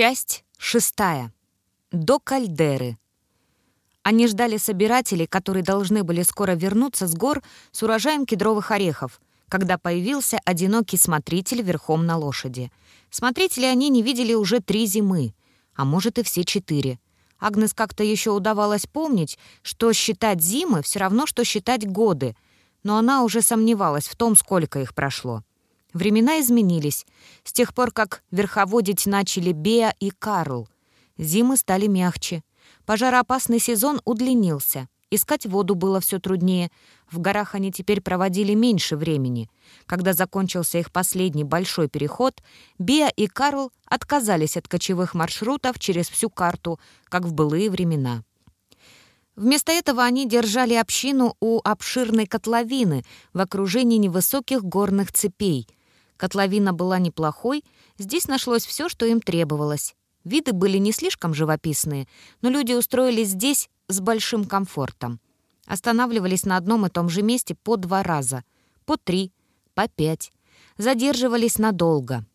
Часть шестая. До кальдеры. Они ждали собирателей, которые должны были скоро вернуться с гор с урожаем кедровых орехов, когда появился одинокий смотритель верхом на лошади. Смотрители они не видели уже три зимы, а может и все четыре. Агнес как-то еще удавалось помнить, что считать зимы все равно, что считать годы, но она уже сомневалась в том, сколько их прошло. Времена изменились. С тех пор, как верховодить начали Беа и Карл. Зимы стали мягче. Пожароопасный сезон удлинился. Искать воду было все труднее. В горах они теперь проводили меньше времени. Когда закончился их последний большой переход, Беа и Карл отказались от кочевых маршрутов через всю карту, как в былые времена. Вместо этого они держали общину у обширной котловины в окружении невысоких горных цепей — Котловина была неплохой, здесь нашлось все, что им требовалось. Виды были не слишком живописные, но люди устроились здесь с большим комфортом. Останавливались на одном и том же месте по два раза, по три, по пять. Задерживались надолго.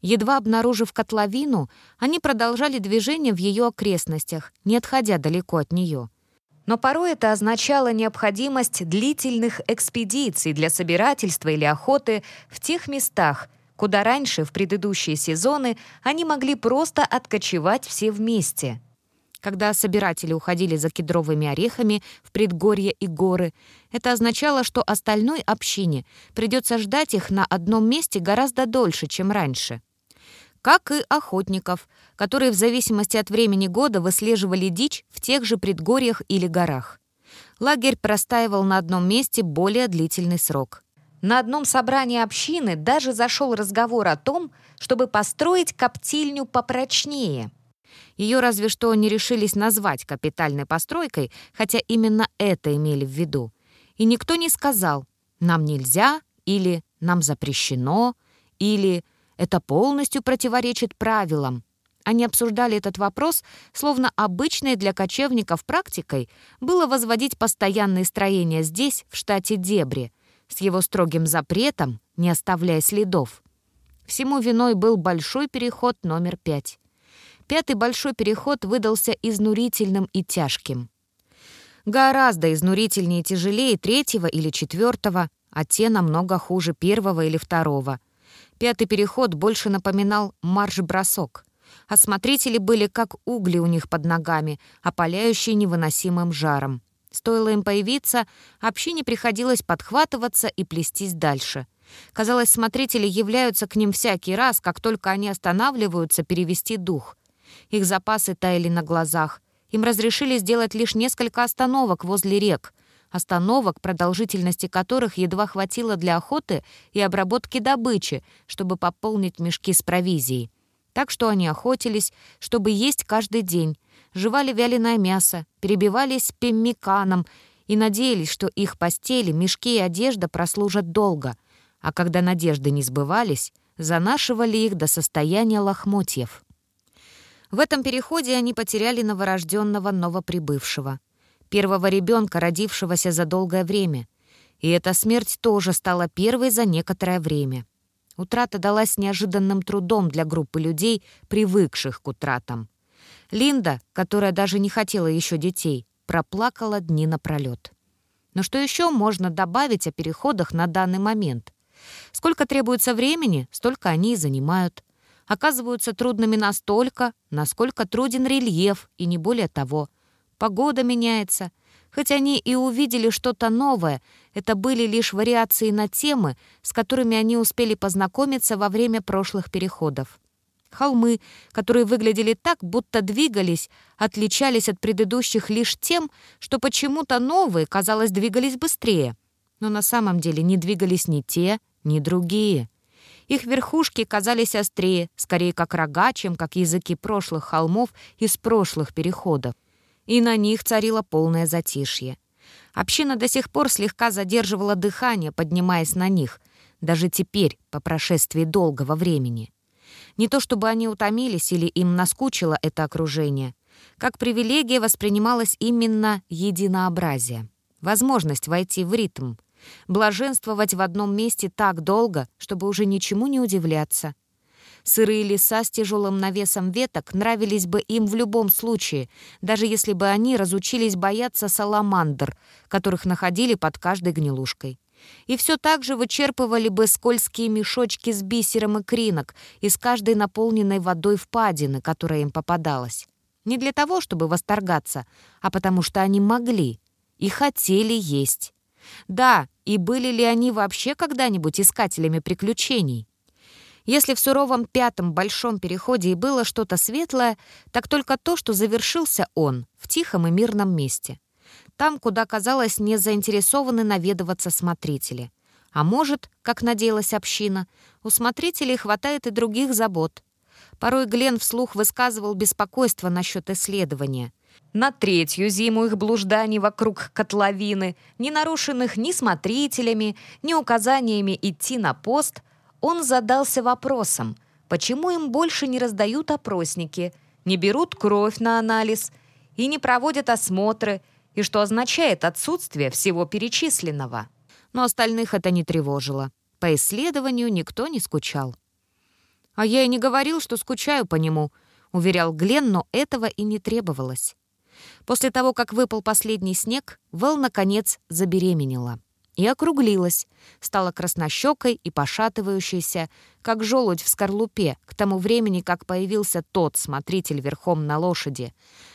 Едва обнаружив котловину, они продолжали движение в ее окрестностях, не отходя далеко от нее. Но порой это означало необходимость длительных экспедиций для собирательства или охоты в тех местах, куда раньше, в предыдущие сезоны, они могли просто откочевать все вместе. Когда собиратели уходили за кедровыми орехами в предгорье и горы, это означало, что остальной общине придется ждать их на одном месте гораздо дольше, чем раньше как и охотников, которые в зависимости от времени года выслеживали дичь в тех же предгорьях или горах. Лагерь простаивал на одном месте более длительный срок. На одном собрании общины даже зашел разговор о том, чтобы построить коптильню попрочнее. Ее разве что не решились назвать капитальной постройкой, хотя именно это имели в виду. И никто не сказал «нам нельзя» или «нам запрещено» или это полностью противоречит правилам. Они обсуждали этот вопрос, словно обычной для кочевников практикой было возводить постоянные строения здесь, в штате Дебри, с его строгим запретом, не оставляя следов. Всему виной был большой переход номер пять. Пятый большой переход выдался изнурительным и тяжким. Гораздо изнурительнее и тяжелее третьего или четвертого, а те намного хуже первого или второго — Пятый переход больше напоминал марш-бросок. Осмотрители были как угли у них под ногами, опаляющие невыносимым жаром. Стоило им появиться, общине приходилось подхватываться и плестись дальше. Казалось, смотрители являются к ним всякий раз, как только они останавливаются перевести дух. Их запасы таяли на глазах. Им разрешили сделать лишь несколько остановок возле рек — остановок, продолжительности которых едва хватило для охоты и обработки добычи, чтобы пополнить мешки с провизией. Так что они охотились, чтобы есть каждый день, жевали вяленое мясо, перебивались пеммиканом и надеялись, что их постели, мешки и одежда прослужат долго, а когда надежды не сбывались, занашивали их до состояния лохмотьев. В этом переходе они потеряли новорожденного новоприбывшего первого ребенка, родившегося за долгое время. И эта смерть тоже стала первой за некоторое время. Утрата далась неожиданным трудом для группы людей, привыкших к утратам. Линда, которая даже не хотела еще детей, проплакала дни напролет. Но что еще можно добавить о переходах на данный момент? Сколько требуется времени, столько они и занимают. Оказываются трудными настолько, насколько труден рельеф, и не более того — Погода меняется. Хоть они и увидели что-то новое, это были лишь вариации на темы, с которыми они успели познакомиться во время прошлых переходов. Холмы, которые выглядели так, будто двигались, отличались от предыдущих лишь тем, что почему-то новые, казалось, двигались быстрее. Но на самом деле не двигались ни те, ни другие. Их верхушки казались острее, скорее как рога, чем как языки прошлых холмов из прошлых переходов и на них царило полное затишье. Община до сих пор слегка задерживала дыхание, поднимаясь на них, даже теперь, по прошествии долгого времени. Не то чтобы они утомились или им наскучило это окружение. Как привилегия воспринималось именно единообразие. Возможность войти в ритм. Блаженствовать в одном месте так долго, чтобы уже ничему не удивляться. Сырые леса с тяжелым навесом веток нравились бы им в любом случае, даже если бы они разучились бояться саламандр, которых находили под каждой гнилушкой. И все так же вычерпывали бы скользкие мешочки с бисером и кринок из каждой наполненной водой впадины, которая им попадалась. Не для того, чтобы восторгаться, а потому что они могли и хотели есть. Да, и были ли они вообще когда-нибудь искателями приключений? Если в суровом пятом большом переходе и было что-то светлое, так только то, что завершился он в тихом и мирном месте. Там, куда, казалось, не заинтересованы наведываться смотрители. А может, как надеялась община, у смотрителей хватает и других забот. Порой Глен вслух высказывал беспокойство насчет исследования. На третью зиму их блужданий вокруг котловины, не нарушенных ни смотрителями, ни указаниями идти на пост, он задался вопросом, почему им больше не раздают опросники, не берут кровь на анализ и не проводят осмотры, и что означает отсутствие всего перечисленного. Но остальных это не тревожило. По исследованию никто не скучал. «А я и не говорил, что скучаю по нему», — уверял Глен, но этого и не требовалось. После того, как выпал последний снег, Вэл, наконец, забеременела и округлилась, стала краснощекой и пошатывающейся, как желудь в скорлупе, к тому времени, как появился тот смотритель верхом на лошади.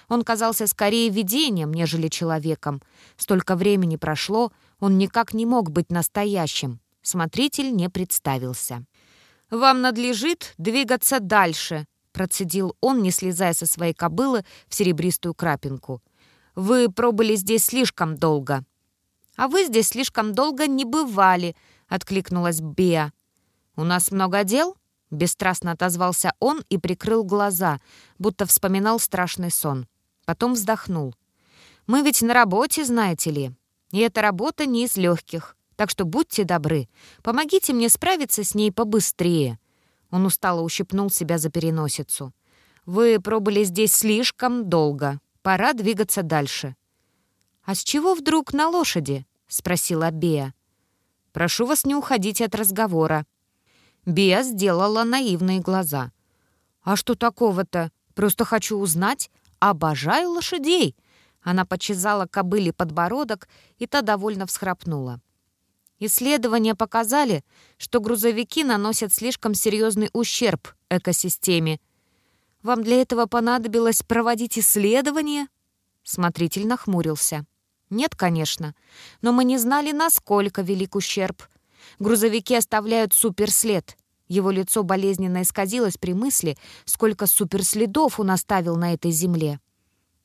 Он казался скорее видением, нежели человеком. Столько времени прошло, он никак не мог быть настоящим. Смотритель не представился. «Вам надлежит двигаться дальше», — процедил он, не слезая со своей кобылы в серебристую крапинку. «Вы пробыли здесь слишком долго». «А вы здесь слишком долго не бывали», — откликнулась Беа. «У нас много дел?» — бесстрастно отозвался он и прикрыл глаза, будто вспоминал страшный сон. Потом вздохнул. «Мы ведь на работе, знаете ли. И эта работа не из легких. Так что будьте добры, помогите мне справиться с ней побыстрее». Он устало ущипнул себя за переносицу. «Вы пробыли здесь слишком долго. Пора двигаться дальше». «А с чего вдруг на лошади?» — спросила Беа. «Прошу вас не уходить от разговора». Беа сделала наивные глаза. «А что такого-то? Просто хочу узнать. Обожаю лошадей!» Она почесала кобыле подбородок, и та довольно всхрапнула. Исследования показали, что грузовики наносят слишком серьезный ущерб экосистеме. Вам для этого понадобилось проводить исследования? Смотритель нахмурился. Нет, конечно. Но мы не знали, насколько велик ущерб. Грузовики оставляют суперслед. Его лицо болезненно исказилось при мысли, сколько суперследов он оставил на этой земле.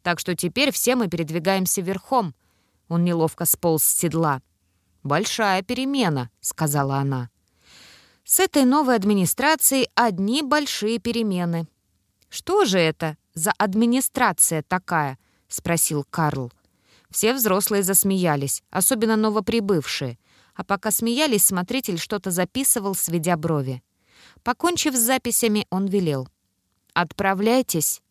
Так что теперь все мы передвигаемся верхом. Он неловко сполз с седла. «Большая перемена», — сказала она. «С этой новой администрацией одни большие перемены». «Что же это за администрация такая?» — спросил Карл. Все взрослые засмеялись, особенно новоприбывшие. А пока смеялись, смотритель что-то записывал, сведя брови. Покончив с записями, он велел. «Отправляйтесь».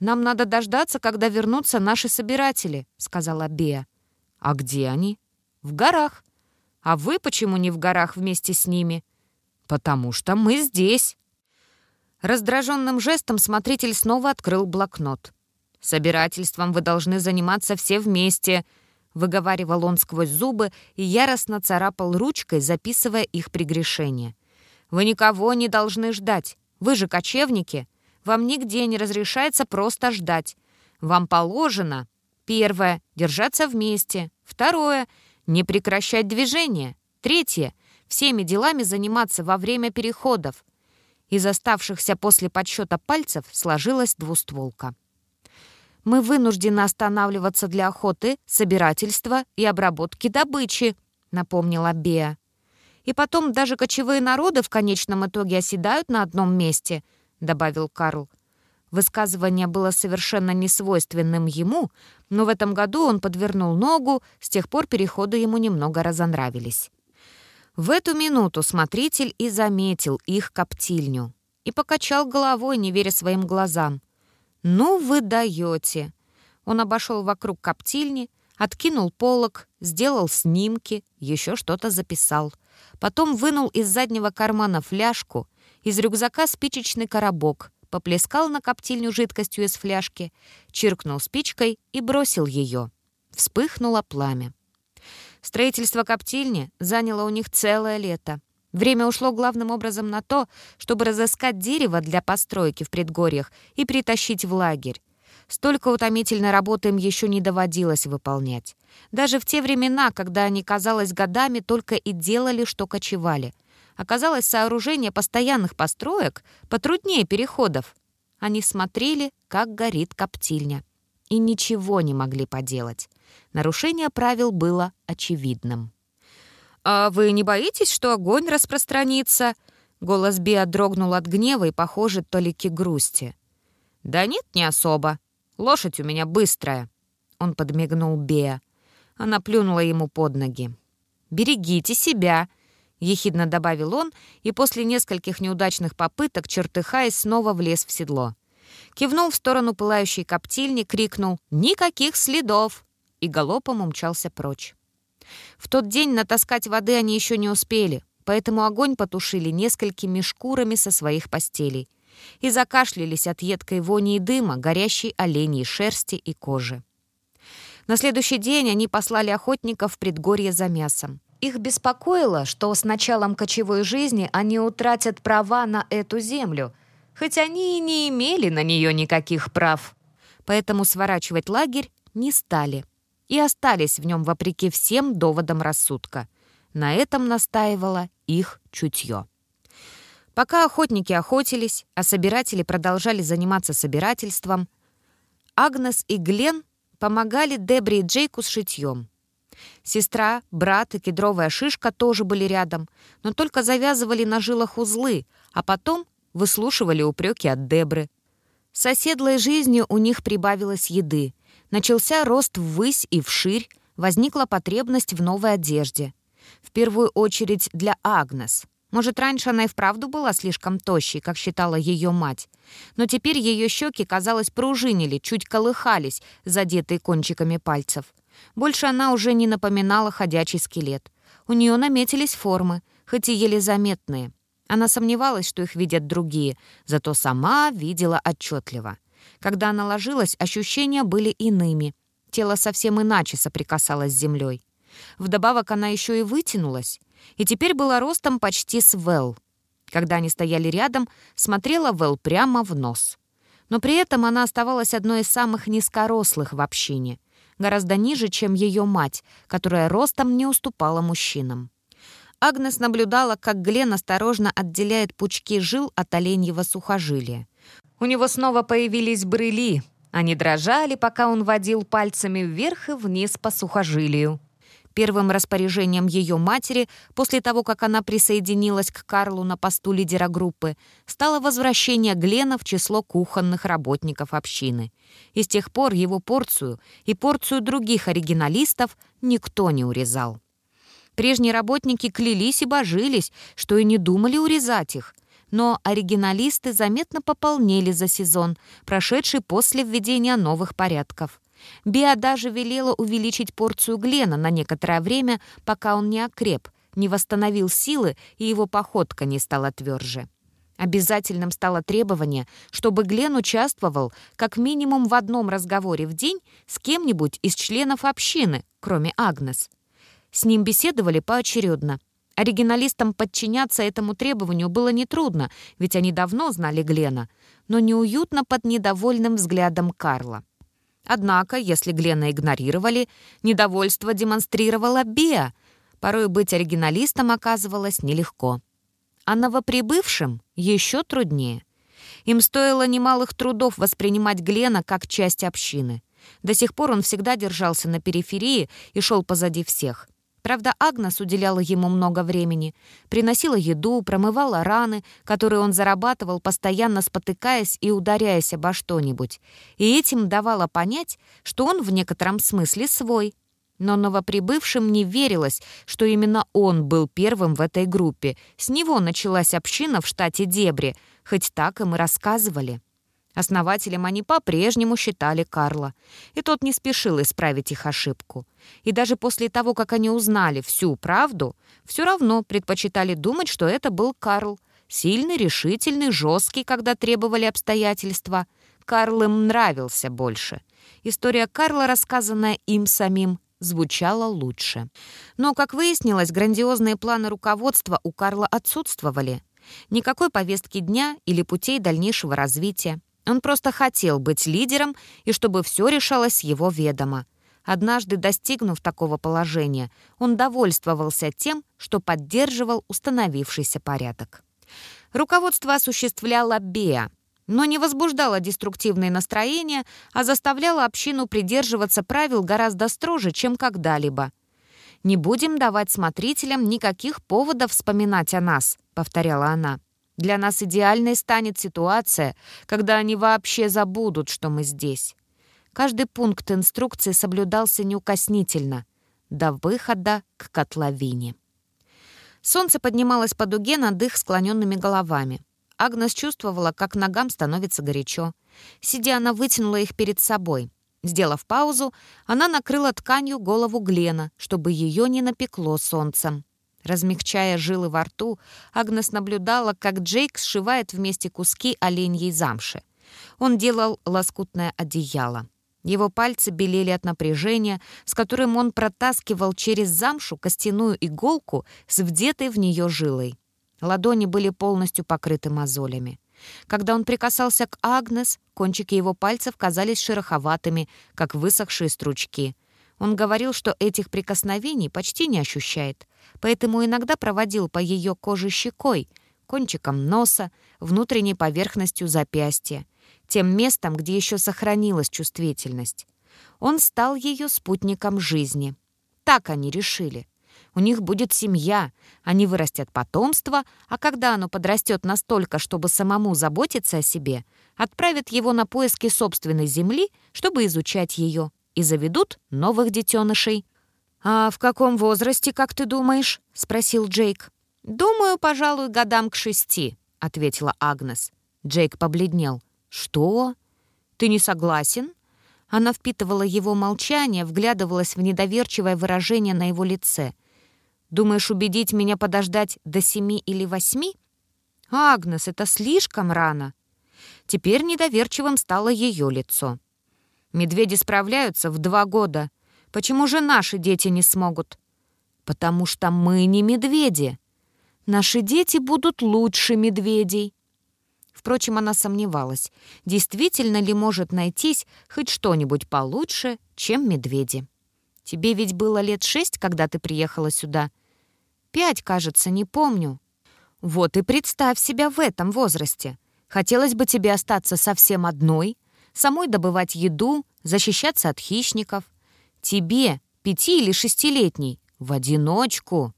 «Нам надо дождаться, когда вернутся наши собиратели», — сказала Беа. «А где они?» «В горах». «А вы почему не в горах вместе с ними?» «Потому что мы здесь». Раздраженным жестом смотритель снова открыл блокнот. «Собирательством вы должны заниматься все вместе», — выговаривал он сквозь зубы и яростно царапал ручкой, записывая их прегрешения. «Вы никого не должны ждать. Вы же кочевники. Вам нигде не разрешается просто ждать. Вам положено, первое, держаться вместе, второе, не прекращать движение, третье, всеми делами заниматься во время переходов». Из оставшихся после подсчета пальцев сложилась двустволка мы вынуждены останавливаться для охоты, собирательства и обработки добычи», — напомнила Беа. «И потом даже кочевые народы в конечном итоге оседают на одном месте», — добавил Карл. Высказывание было совершенно несвойственным ему, но в этом году он подвернул ногу, с тех пор переходы ему немного разонравились. В эту минуту смотритель и заметил их коптильню и покачал головой, не веря своим глазам. «Ну вы даете!» Он обошел вокруг коптильни, откинул полог, сделал снимки, еще что-то записал. Потом вынул из заднего кармана фляжку Из рюкзака спичечный коробок, поплескал на коптильню жидкостью из фляжки, чиркнул спичкой и бросил ее. Вспыхнуло пламя. Строительство коптильни заняло у них целое лето. Время ушло главным образом на то, чтобы разыскать дерево для постройки в предгорьях и притащить в лагерь. Столько утомительной работы им еще не доводилось выполнять. Даже в те времена, когда они, казалось, годами только и делали, что кочевали. Оказалось, сооружение постоянных построек потруднее переходов. Они смотрели, как горит коптильня. И ничего не могли поделать. Нарушение правил было очевидным. «А вы не боитесь, что огонь распространится?» Голос Биа дрогнул от гнева и, похоже, толики грусти. «Да нет, не особо. Лошадь у меня быстрая». Он подмигнул Беа. Она плюнула ему под ноги. «Берегите себя», — ехидно добавил он, и после нескольких неудачных попыток, чертыхаясь, снова влез в седло. Кивнул в сторону пылающей коптильни, крикнул «Никаких следов!» и галопом умчался прочь. В тот день натаскать воды они еще не успели, поэтому огонь потушили несколькими шкурами со своих постелей и закашлялись от едкой вони и дыма, горящей оленьей шерсти и кожи. На следующий день они послали охотников в предгорье за мясом. Их беспокоило, что с началом кочевой жизни они утратят права на эту землю, хоть они и не имели на нее никаких прав. Поэтому сворачивать лагерь не стали и остались в нем вопреки всем доводам рассудка. На этом настаивало их чутье. Пока охотники охотились, а собиратели продолжали заниматься собирательством, Агнес и Глен помогали Дебри и Джейку с шитьем. Сестра, брат и кедровая шишка тоже были рядом, но только завязывали на жилах узлы, а потом выслушивали упреки от Дебры. С жизнью у них прибавилось еды, Начался рост ввысь и вширь, возникла потребность в новой одежде. В первую очередь для Агнес. Может, раньше она и вправду была слишком тощей, как считала ее мать. Но теперь ее щеки, казалось, пружинили, чуть колыхались, задетые кончиками пальцев. Больше она уже не напоминала ходячий скелет. У нее наметились формы, хоть и еле заметные. Она сомневалась, что их видят другие, зато сама видела отчетливо. Когда она ложилась, ощущения были иными. Тело совсем иначе соприкасалось с землей. Вдобавок она еще и вытянулась, и теперь была ростом почти с Вэл. Когда они стояли рядом, смотрела Вэл прямо в нос. Но при этом она оставалась одной из самых низкорослых в общине, гораздо ниже, чем ее мать, которая ростом не уступала мужчинам. Агнес наблюдала, как Глен осторожно отделяет пучки жил от оленьего сухожилия. У него снова появились брыли. Они дрожали, пока он водил пальцами вверх и вниз по сухожилию. Первым распоряжением ее матери, после того, как она присоединилась к Карлу на посту лидера группы, стало возвращение Глена в число кухонных работников общины. И с тех пор его порцию и порцию других оригиналистов никто не урезал. Прежние работники клялись и божились, что и не думали урезать их, но оригиналисты заметно пополнели за сезон, прошедший после введения новых порядков. Биа даже велела увеличить порцию Глена на некоторое время, пока он не окреп, не восстановил силы и его походка не стала тверже. Обязательным стало требование, чтобы Глен участвовал как минимум в одном разговоре в день с кем-нибудь из членов общины, кроме Агнес. С ним беседовали поочередно — Оригиналистам подчиняться этому требованию было нетрудно, ведь они давно знали Глена, но неуютно под недовольным взглядом Карла. Однако, если Глена игнорировали, недовольство демонстрировала Беа. Порой быть оригиналистом оказывалось нелегко. А новоприбывшим еще труднее. Им стоило немалых трудов воспринимать Глена как часть общины. До сих пор он всегда держался на периферии и шел позади всех. Правда, Агнес уделяла ему много времени, приносила еду, промывала раны, которые он зарабатывал, постоянно спотыкаясь и ударяясь обо что-нибудь, и этим давала понять, что он в некотором смысле свой. Но новоприбывшим не верилось, что именно он был первым в этой группе. С него началась община в штате Дебри, хоть так им и рассказывали. Основателем они по-прежнему считали Карла, и тот не спешил исправить их ошибку. И даже после того, как они узнали всю правду, все равно предпочитали думать, что это был Карл, Сильный, решительный, жесткий, когда требовали обстоятельства. Карл им нравился больше. История Карла, рассказанная им самим, звучала лучше. Но, как выяснилось, грандиозные планы руководства у Карла отсутствовали. Никакой повестки дня или путей дальнейшего развития. Он просто хотел быть лидером и чтобы все решалось его ведомо. Однажды, достигнув такого положения, он довольствовался тем, что поддерживал установившийся порядок. Руководство осуществляло Беа, но не возбуждало деструктивные настроения, а заставляло общину придерживаться правил гораздо строже, чем когда-либо. «Не будем давать смотрителям никаких поводов вспоминать о нас», — повторяла она. «Для нас идеальной станет ситуация, когда они вообще забудут, что мы здесь». Каждый пункт инструкции соблюдался неукоснительно, до выхода к котловине. Солнце поднималось по дуге над их склоненными головами. Агнес чувствовала, как ногам становится горячо. Сидя, она вытянула их перед собой. Сделав паузу, она накрыла тканью голову Глена, чтобы ее не напекло солнцем. Размягчая жилы во рту, Агнес наблюдала, как Джейк сшивает вместе куски оленьей замши. Он делал лоскутное одеяло. Его пальцы белели от напряжения, с которым он протаскивал через замшу костяную иголку с вдетой в нее жилой. Ладони были полностью покрыты мозолями. Когда он прикасался к Агнес, кончики его пальцев казались шероховатыми, как высохшие стручки. Он говорил, что этих прикосновений почти не ощущает, поэтому иногда проводил по ее коже щекой, кончиком носа, внутренней поверхностью запястья, тем местом, где еще сохранилась чувствительность. Он стал ее спутником жизни. Так они решили. У них будет семья, они вырастят потомство, а когда оно подрастет настолько, чтобы самому заботиться о себе, отправят его на поиски собственной земли, чтобы изучать ее, и заведут новых детенышей. «А в каком возрасте, как ты думаешь?» — спросил Джейк. «Думаю, пожалуй, годам к шести», — ответила Агнес. Джейк побледнел. «Что? Ты не согласен?» Она впитывала его молчание, вглядывалась в недоверчивое выражение на его лице. «Думаешь, убедить меня подождать до семи или восьми?» «Агнес, это слишком рано!» Теперь недоверчивым стало ее лицо. «Медведи справляются в два года. Почему же наши дети не смогут?» «Потому что мы не медведи. Наши дети будут лучше медведей». Впрочем, она сомневалась, действительно ли может найтись хоть что-нибудь получше, чем медведи. «Тебе ведь было лет шесть, когда ты приехала сюда?» «Пять, кажется, не помню». «Вот и представь себя в этом возрасте. Хотелось бы тебе остаться совсем одной, самой добывать еду, защищаться от хищников. Тебе, пяти- или шестилетней, в одиночку».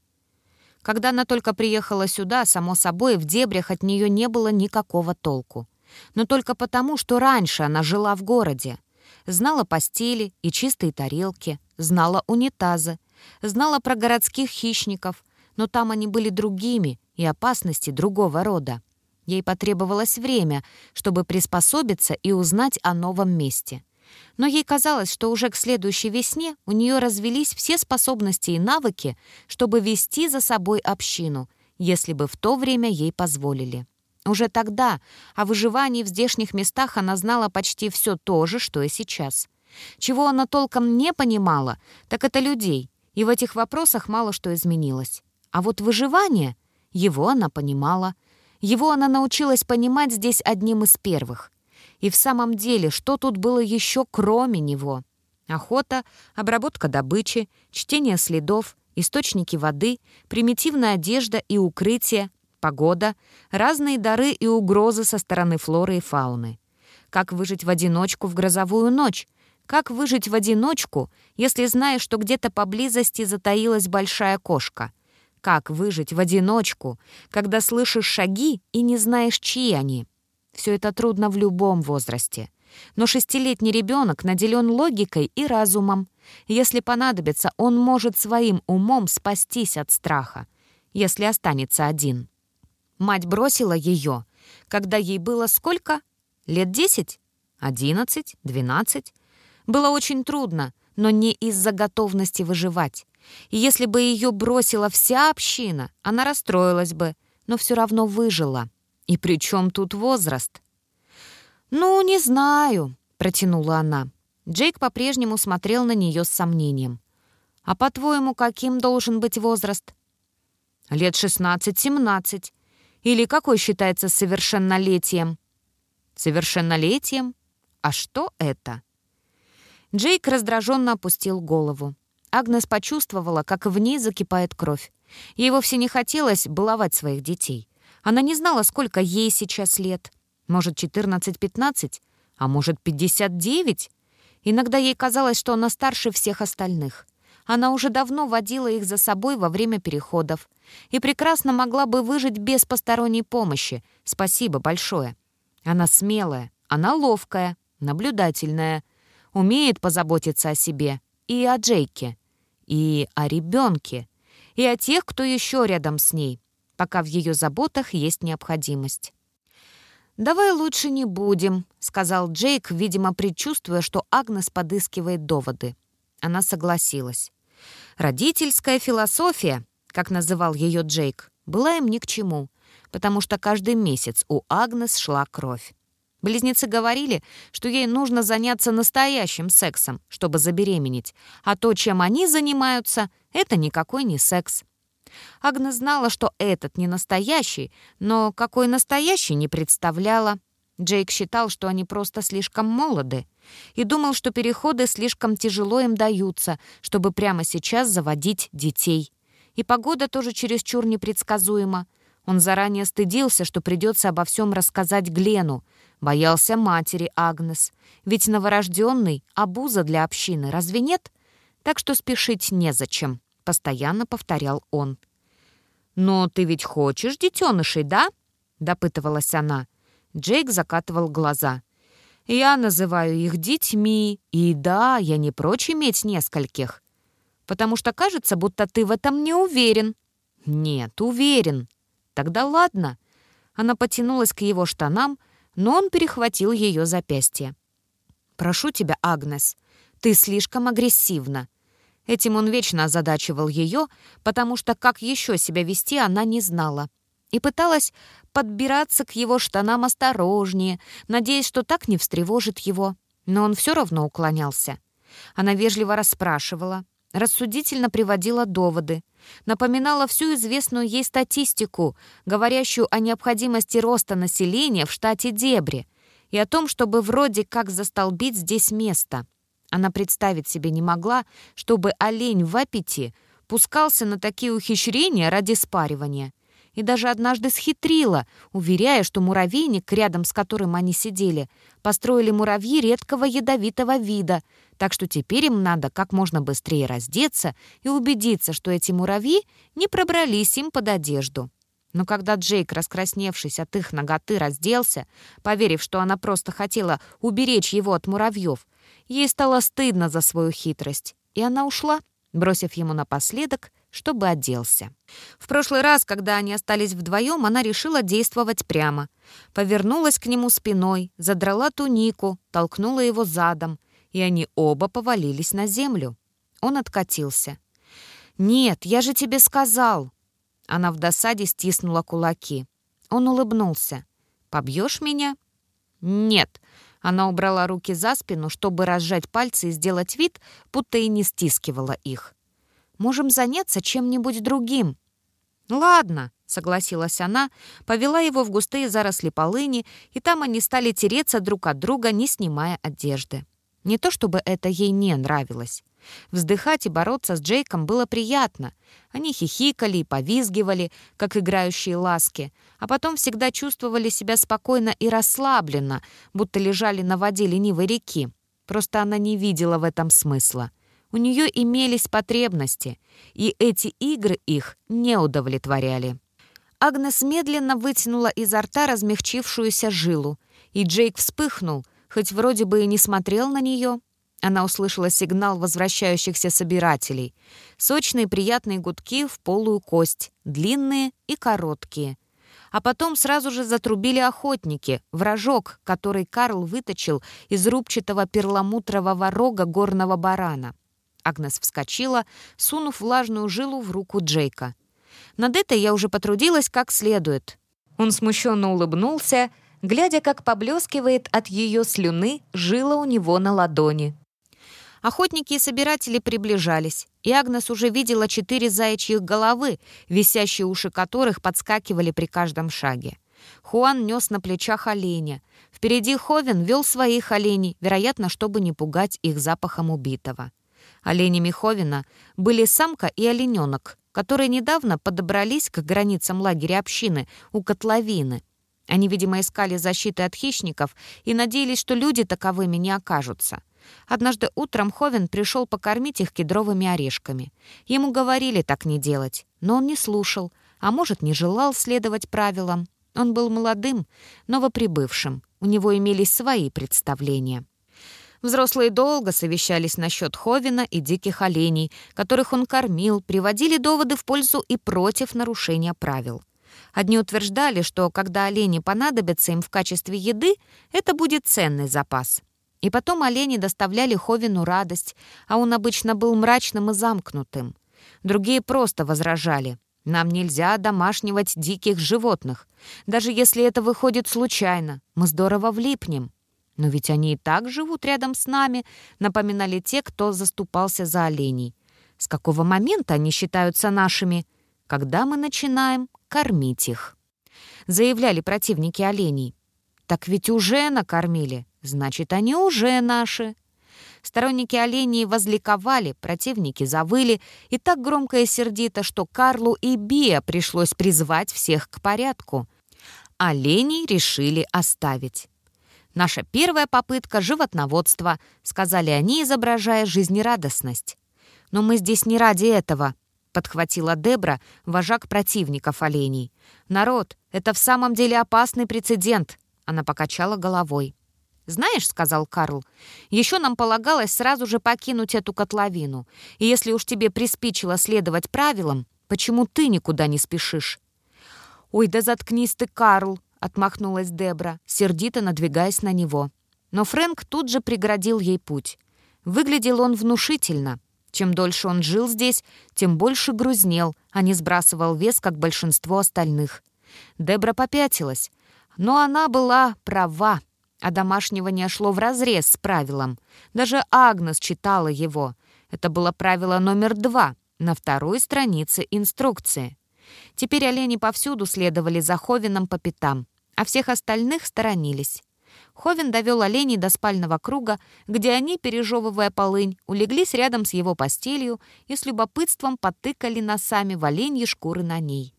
Когда она только приехала сюда, само собой, в дебрях от нее не было никакого толку. Но только потому, что раньше она жила в городе. Знала постели и чистые тарелки, знала унитазы, знала про городских хищников, но там они были другими и опасности другого рода. Ей потребовалось время, чтобы приспособиться и узнать о новом месте. Но ей казалось, что уже к следующей весне у нее развелись все способности и навыки, чтобы вести за собой общину, если бы в то время ей позволили. Уже тогда о выживании в здешних местах она знала почти все то же, что и сейчас. Чего она толком не понимала, так это людей, и в этих вопросах мало что изменилось. А вот выживание, его она понимала. Его она научилась понимать здесь одним из первых. И в самом деле, что тут было еще кроме него? Охота, обработка добычи, чтение следов, источники воды, примитивная одежда и укрытие, погода, разные дары и угрозы со стороны флоры и фауны. Как выжить в одиночку в грозовую ночь? Как выжить в одиночку, если знаешь, что где-то поблизости затаилась большая кошка? Как выжить в одиночку, когда слышишь шаги и не знаешь, чьи они? Все это трудно в любом возрасте. Но шестилетний ребенок наделен логикой и разумом. Если понадобится, он может своим умом спастись от страха, если останется один. Мать бросила ее, когда ей было сколько? Лет десять? Одиннадцать? Двенадцать? Было очень трудно, но не из-за готовности выживать. И если бы ее бросила вся община, она расстроилась бы, но все равно выжила. И при чем тут возраст? «Ну, не знаю», — протянула она. Джейк по-прежнему смотрел на нее с сомнением. «А по-твоему, каким должен быть возраст?» «Лет шестнадцать-семнадцать. Или какой считается совершеннолетием?» «Совершеннолетием? А что это?» Джейк раздраженно опустил голову. Агнес почувствовала, как в ней закипает кровь. Ей вовсе не хотелось баловать своих детей. Она не знала, сколько ей сейчас лет. Может, 14-15, а может, 59? Иногда ей казалось, что она старше всех остальных. Она уже давно водила их за собой во время переходов и прекрасно могла бы выжить без посторонней помощи. Спасибо большое. Она смелая, она ловкая, наблюдательная, умеет позаботиться о себе и о Джейке, и о ребенке, и о тех, кто еще рядом с ней, пока в ее заботах есть необходимость. «Давай лучше не будем», — сказал Джейк, видимо, предчувствуя, что Агнес подыскивает доводы. Она согласилась. Родительская философия, как называл ее Джейк, была им ни к чему, потому что каждый месяц у Агнес шла кровь. Близнецы говорили, что ей нужно заняться настоящим сексом, чтобы забеременеть, а то, чем они занимаются, это никакой не секс. Агнес знала, что этот не настоящий, но какой настоящий не представляла. Джейк считал, что они просто слишком молоды, и думал, что переходы слишком тяжело им даются, чтобы прямо сейчас заводить детей. И погода тоже чересчур непредсказуема. Он заранее стыдился, что придется обо всем рассказать Глену, боялся матери Агнес, ведь новорожденный — обуза для общины, разве нет? Так что спешить незачем, — постоянно повторял он. «Но ты ведь хочешь детенышей, да?» — допытывалась она. Джейк закатывал глаза. «Я называю их детьми, и да, я не прочь иметь нескольких. Потому что кажется, будто ты в этом не уверен». «Нет, уверен. Тогда ладно». Она потянулась к его штанам, но он перехватил ее запястье. «Прошу тебя, Агнес, ты слишком агрессивна». Этим он вечно озадачивал ее, потому что как еще себя вести она не знала. И пыталась подбираться к его штанам осторожнее, надеясь, что так не встревожит его. Но он все равно уклонялся. Она вежливо расспрашивала, рассудительно приводила доводы, напоминала всю известную ей статистику, говорящую о необходимости роста населения в штате Дебри и о том, чтобы вроде как застолбить здесь место. Она представить себе не могла, чтобы олень в аппете пускался на такие ухищрения ради спаривания. И даже однажды схитрила, уверяя, что муравейник, рядом с которым они сидели, построили муравьи редкого ядовитого вида, так что теперь им надо как можно быстрее раздеться и убедиться, что эти муравьи не пробрались им под одежду. Но когда Джейк, раскрасневшись от их ноготы, разделся, поверив, что она просто хотела уберечь его от муравьев, ей стало стыдно за свою хитрость, и она ушла, бросив ему напоследок, чтобы оделся. В прошлый раз, когда они остались вдвоем, она решила действовать прямо. Повернулась к нему спиной, задрала тунику, толкнула его задом — и они оба повалились на землю. Он откатился. «Нет, я же тебе сказал!» Она в досаде стиснула кулаки. Он улыбнулся. «Побьешь меня?» «Нет». Она убрала руки за спину, чтобы разжать пальцы и сделать вид, будто и не стискивала их. «Можем заняться чем-нибудь другим». «Ладно», — согласилась она, повела его в густые заросли полыни, и там они стали тереться друг от друга, не снимая одежды. Не то чтобы это ей не нравилось. Вздыхать и бороться с Джейком было приятно. Они хихикали и повизгивали, как играющие ласки, а потом всегда чувствовали себя спокойно и расслабленно, будто лежали на воде ленивой реки. Просто она не видела в этом смысла. У нее имелись потребности, и эти игры их не удовлетворяли. Агнес медленно вытянула изо рта размягчившуюся жилу, и Джейк вспыхнул, Хоть вроде бы и не смотрел на нее, она услышала сигнал возвращающихся собирателей. Сочные приятные гудки в полую кость, длинные и короткие. А потом сразу же затрубили охотники, вражок, который Карл выточил из рубчатого перламутрового рога горного барана. Агнес вскочила, сунув влажную жилу в руку Джейка. «Над этой я уже потрудилась как следует. Он смущенно улыбнулся, глядя, как поблескивает от ее слюны жила у него на ладони. Охотники и собиратели приближались, и Агнес уже видела четыре заячьих головы, висящие уши которых подскакивали при каждом шаге. Хуан нес на плечах оленя. Впереди Ховен вел своих оленей, вероятно, чтобы не пугать их запахом убитого. Оленями Ховена были самка и олененок, которые недавно подобрались к границам лагеря общины у котловины. Они, видимо, искали защиты от хищников и надеялись, что люди таковыми не окажутся. Однажды утром Ховен пришел покормить их кедровыми орешками. Ему говорили так не делать, но он не слушал, а может, не желал следовать правилам. Он был молодым, новоприбывшим. У него имелись свои представления. Взрослые долго совещались насчет Ховина и диких оленей, которых он кормил, приводили доводы в пользу и против нарушения правил. Одни утверждали, что когда олени понадобятся им в качестве еды, это будет ценный запас. И потом олени доставляли Ховину радость, а он обычно был мрачным и замкнутым. Другие просто возражали. Нам нельзя домашнивать диких животных. Даже если это выходит случайно, мы здорово влипнем. Но ведь они и так живут рядом с нами, напоминали те, кто заступался за оленей. С какого момента они считаются нашими? Когда мы начинаем кормить их. Заявляли противники оленей. Так ведь уже накормили, значит, они уже наши. Сторонники оленей возликовали, противники завыли, и так громко и сердито, что Карлу и Биа пришлось призвать всех к порядку. Оленей решили оставить. «Наша первая попытка — животноводство», — сказали они, изображая жизнерадостность. «Но мы здесь не ради этого», — подхватила Дебра, вожак противников оленей. «Народ, это в самом деле опасный прецедент», — она покачала головой. «Знаешь, — сказал Карл, — еще нам полагалось сразу же покинуть эту котловину. И если уж тебе приспичило следовать правилам, почему ты никуда не спешишь?» «Ой, да заткнись ты, Карл!» — отмахнулась Дебра, сердито надвигаясь на него. Но Фрэнк тут же преградил ей путь. Выглядел он внушительно. Чем дольше он жил здесь, тем больше грузнел, а не сбрасывал вес, как большинство остальных. Дебра попятилась. Но она была права а домашнего не шло вразрез с правилом. Даже Агнес читала его. Это было правило номер два на второй странице инструкции. Теперь олени повсюду следовали за Ховином по пятам, а всех остальных сторонились. Ховин довел оленей до спального круга, где они, пережевывая полынь, улеглись рядом с его постелью и с любопытством потыкали носами в оленьи шкуры на ней.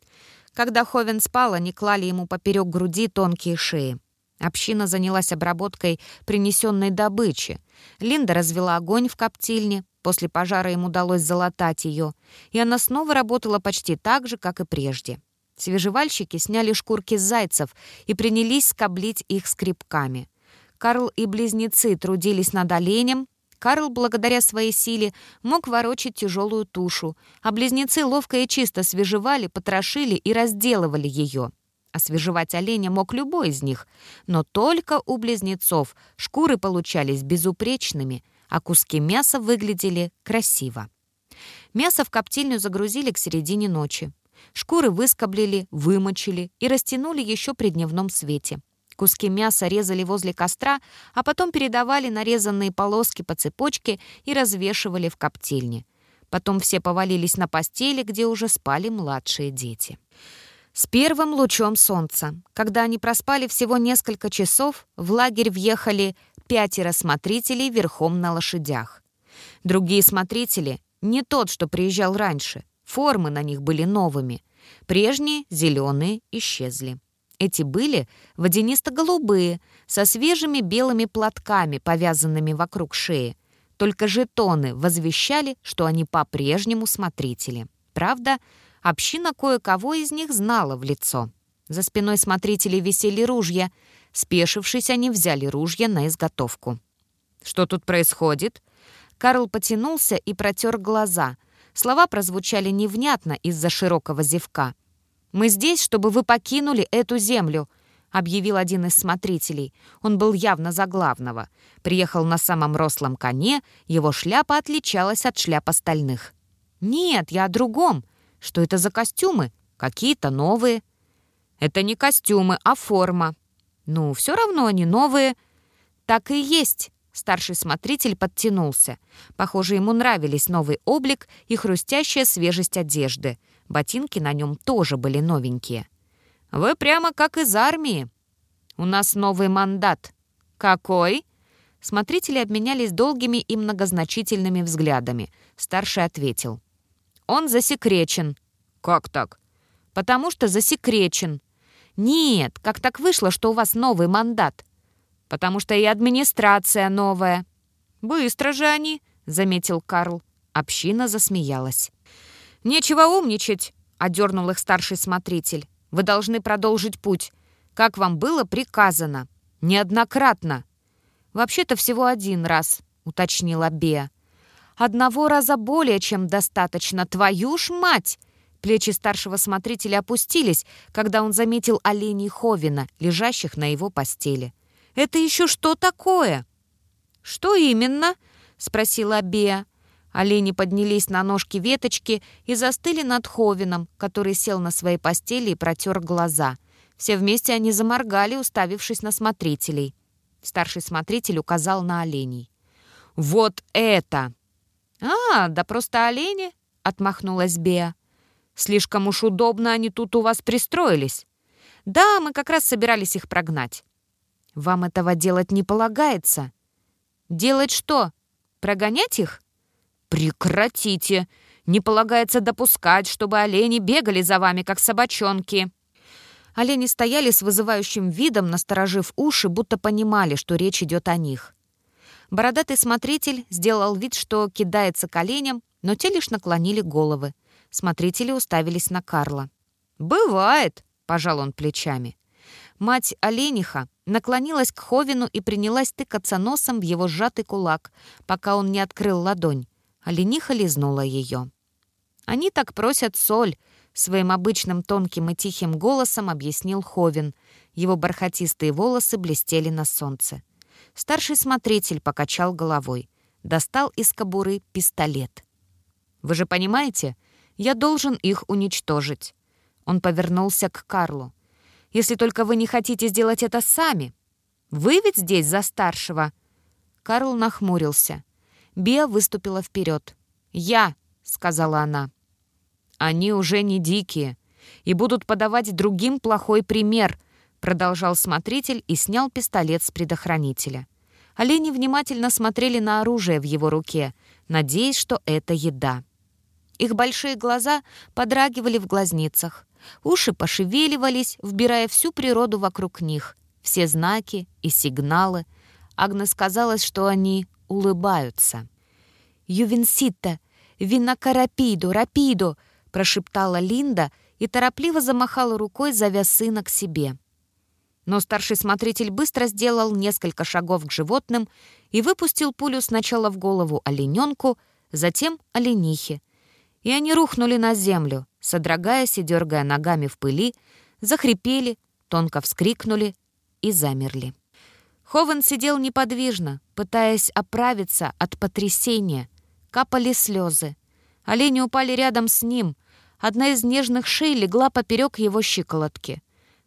Когда Ховин спал, они клали ему поперек груди тонкие шеи. Община занялась обработкой принесенной добычи. Линда развела огонь в коптильне, после пожара им удалось залатать ее, и она снова работала почти так же, как и прежде. Свежевальщики сняли шкурки с зайцев и принялись скоблить их скребками. Карл и близнецы трудились над оленем, Карл, благодаря своей силе, мог ворочить тяжелую тушу, а близнецы ловко и чисто свежевали, потрошили и разделывали ее. Освежевать оленя мог любой из них, но только у близнецов шкуры получались безупречными, а куски мяса выглядели красиво. Мясо в коптильню загрузили к середине ночи. Шкуры выскоблили, вымочили и растянули еще при дневном свете. Куски мяса резали возле костра, а потом передавали нарезанные полоски по цепочке и развешивали в коптильне. Потом все повалились на постели, где уже спали младшие дети. С первым лучом солнца, когда они проспали всего несколько часов, в лагерь въехали пятеро смотрителей верхом на лошадях. Другие смотрители — не тот, что приезжал раньше. Формы на них были новыми. Прежние, зеленые, исчезли. Эти были водянисто-голубые, со свежими белыми платками, повязанными вокруг шеи. Только жетоны возвещали, что они по-прежнему смотрители. Правда, Община кое-кого из них знала в лицо. За спиной смотрителей висели ружья. Спешившись, они взяли ружья на изготовку. «Что тут происходит?» Карл потянулся и протер глаза. Слова прозвучали невнятно из-за широкого зевка. «Мы здесь, чтобы вы покинули эту землю», — объявил один из смотрителей. Он был явно за главного. Приехал на самом рослом коне, его шляпа отличалась от шляп остальных. «Нет, я о другом», что это за костюмы? Какие-то новые». Это не костюмы, а форма. Ну, все равно они новые. Так и есть. Старший смотритель подтянулся. Похоже, ему нравились новый облик и хрустящая свежесть одежды. Ботинки на нем тоже были новенькие. «Вы прямо как из армии. У нас новый мандат». «Какой?» Смотрители обменялись долгими и многозначительными взглядами. Старший ответил. «Он засекречен». «Как так?» «Потому что засекречен». «Нет, как так вышло, что у вас новый мандат?» «Потому что и администрация новая». «Быстро же они», — заметил Карл. Община засмеялась. «Нечего умничать», — одернул их старший смотритель. «Вы должны продолжить путь. Как вам было приказано. Неоднократно». «Вообще-то всего один раз», — уточнила Беа. «Одного раза более чем достаточно, твою ж мать!» Плечи старшего смотрителя опустились, когда он заметил оленей Ховина, лежащих на его постели. «Это еще что такое?» «Что именно?» — спросила Беа. Олени поднялись на ножки веточки и застыли над Ховином, который сел на своей постели и протер глаза. Все вместе они заморгали, уставившись на смотрителей. Старший смотритель указал на оленей. «Вот это!» «А, да просто олени!» — отмахнулась Беа. «Слишком уж удобно они тут у вас пристроились. Да, мы как раз собирались их прогнать». «Вам этого делать не полагается». «Делать что? Прогонять их?» «Прекратите! Не полагается допускать, чтобы олени бегали за вами, как собачонки». Олени стояли с вызывающим видом, насторожив уши, будто понимали, что речь идет о них. Бородатый смотритель сделал вид, что кидается к оленям, но те лишь наклонили головы. Смотрители уставились на Карла. «Бывает», — пожал он плечами. Мать олениха наклонилась к Ховину и принялась тыкаться носом в его сжатый кулак, пока он не открыл ладонь. Олениха лизнула ее. «Они так просят соль», Своим обычным тонким и тихим голосом объяснил Ховин. Его бархатистые волосы блестели на солнце. Старший смотритель покачал головой. Достал из кобуры пистолет. «Вы же понимаете, я должен их уничтожить». Он повернулся к Карлу. «Если только вы не хотите сделать это сами. Вы ведь здесь за старшего». Карл нахмурился. Биа выступила вперед. «Я», — сказала она. Они уже не дикие и будут подавать другим плохой пример, продолжал смотритель и снял пистолет с предохранителя. Олени внимательно смотрели на оружие в его руке, надеясь, что это еда. Их большие глаза подрагивали в глазницах. Уши пошевеливались, вбирая всю природу вокруг них, все знаки и сигналы. Агнес казалось, что они улыбаются. «Ювенситта! Виннака рапидо! Рапидо!» прошептала Линда и торопливо замахала рукой, зовя сына к себе. Но старший смотритель быстро сделал несколько шагов к животным и выпустил пулю сначала в голову олененку, затем оленихе. И они рухнули на землю, содрогаясь и дергая ногами в пыли, захрипели, тонко вскрикнули и замерли. Хован сидел неподвижно, пытаясь оправиться от потрясения. Капали слезы. Олени упали рядом с ним, Одна из нежных шей легла поперек его щиколотки.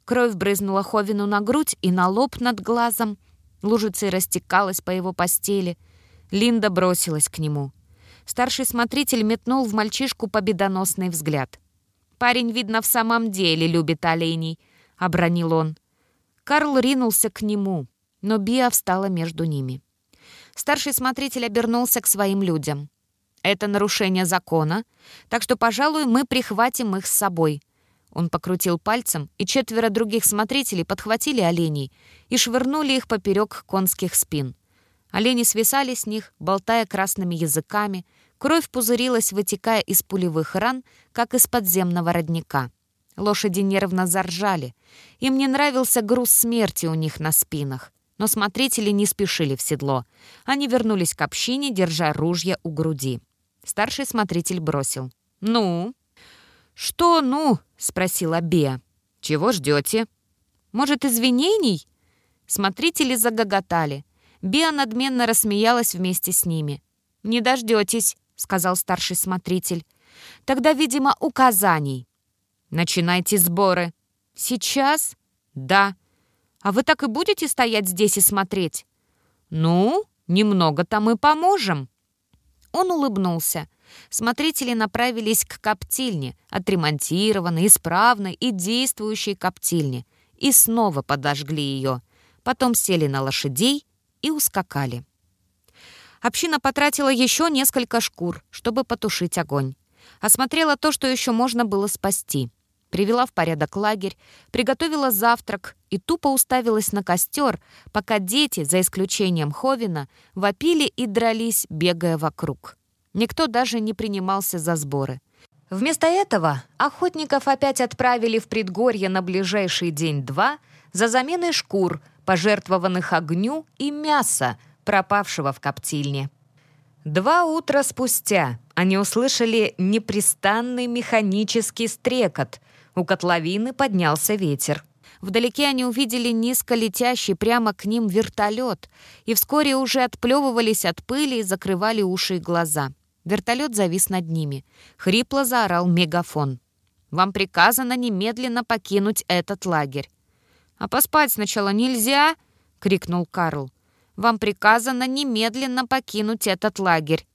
Кровь брызнула Ховину на грудь и на лоб над глазом. Лужицей растекалась по его постели. Линда бросилась к нему. Старший смотритель метнул в мальчишку победоносный взгляд. «Парень, видно, в самом деле любит оленей», — обронил он. Карл ринулся к нему, но Биа встала между ними. Старший смотритель обернулся к своим людям. Это нарушение закона, так что, пожалуй, мы прихватим их с собой». Он покрутил пальцем, и четверо других смотрителей подхватили оленей и швырнули их поперек конских спин. Олени свисали с них, болтая красными языками, кровь пузырилась, вытекая из пулевых ран, как из подземного родника. Лошади нервно заржали. Им не нравился груз смерти у них на спинах. Но смотрители не спешили в седло. Они вернулись к общине, держа ружья у груди. Старший смотритель бросил. «Ну?» «Что «ну?» — спросила Беа. «Чего ждете?» «Может, извинений?» Смотрители загоготали. Беа надменно рассмеялась вместе с ними. «Не дождетесь», — сказал старший смотритель. «Тогда, видимо, указаний». «Начинайте сборы». «Сейчас?» «Да». «А вы так и будете стоять здесь и смотреть?» «Ну, немного-то мы поможем». Он улыбнулся. Смотрители направились к коптильне, отремонтированной, исправной и действующей коптильне, и снова подожгли ее. Потом сели на лошадей и ускакали. Община потратила еще несколько шкур, чтобы потушить огонь. Осмотрела то, что еще можно было спасти. Привела в порядок лагерь, приготовила завтрак и тупо уставилась на костер, пока дети, за исключением Ховина, вопили и дрались, бегая вокруг. Никто даже не принимался за сборы. Вместо этого охотников опять отправили в предгорье на ближайший день-два за заменой шкур, пожертвованных огню и мяса, пропавшего в коптильне. Два утра спустя они услышали непрестанный механический стрекот. У котловины поднялся ветер. Вдалеке они увидели низко летящий прямо к ним вертолет и вскоре уже отплевывались от пыли и закрывали уши и глаза. Вертолет завис над ними. Хрипло заорал мегафон. «Вам приказано немедленно покинуть этот лагерь». «А поспать сначала нельзя?» — крикнул Карл. Вам приказано немедленно покинуть этот лагерь».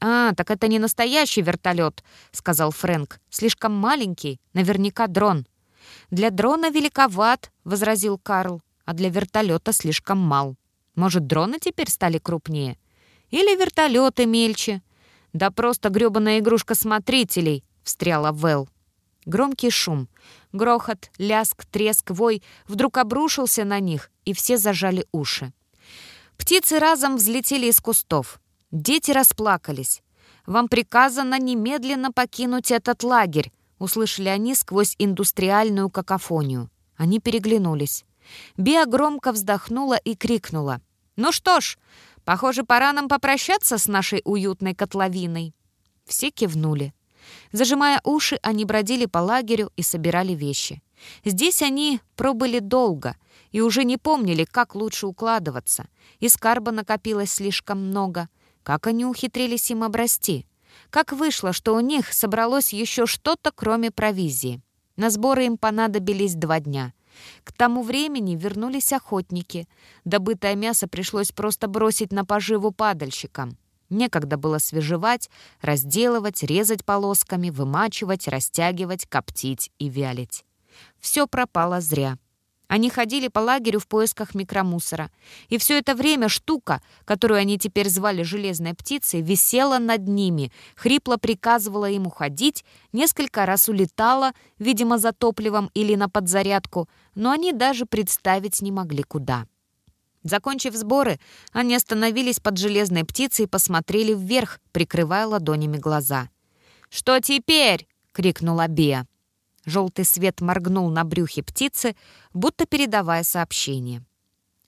«А, так это не настоящий вертолет», — сказал Фрэнк. «Слишком маленький, наверняка дрон». «Для дрона великоват», — возразил Карл, «а для вертолета слишком мал. Может, дроны теперь стали крупнее? Или вертолеты мельче?» «Да просто грёбаная игрушка смотрителей», — встряла Вэл. Громкий шум, грохот, ляск, треск, вой вдруг обрушился на них, и все зажали уши. Птицы разом взлетели из кустов. Дети расплакались. «Вам приказано немедленно покинуть этот лагерь», услышали они сквозь индустриальную какофонию. Они переглянулись. Биа громко вздохнула и крикнула. «Ну что ж, похоже, пора нам попрощаться с нашей уютной котловиной». Все кивнули. Зажимая уши, они бродили по лагерю и собирали вещи. Здесь они пробыли долго — и уже не помнили, как лучше укладываться. И скарба накопилось слишком много. Как они ухитрились им обрасти? Как вышло, что у них собралось еще что-то, кроме провизии? На сборы им понадобились два дня. К тому времени вернулись охотники. Добытое мясо пришлось просто бросить на поживу падальщикам. Некогда было свежевать, разделывать, резать полосками, вымачивать, растягивать, коптить и вялить. Все пропало зря. Они ходили по лагерю в поисках микромусора. И все это время штука, которую они теперь звали «железной птицей», висела над ними, хрипло приказывала им уходить, несколько раз улетала, видимо, за топливом или на подзарядку, но они даже представить не могли куда. Закончив сборы, они остановились под железной птицей и посмотрели вверх, прикрывая ладонями глаза. «Что теперь?» — крикнула Беа. Желтый свет моргнул на брюхе птицы, будто передавая сообщение.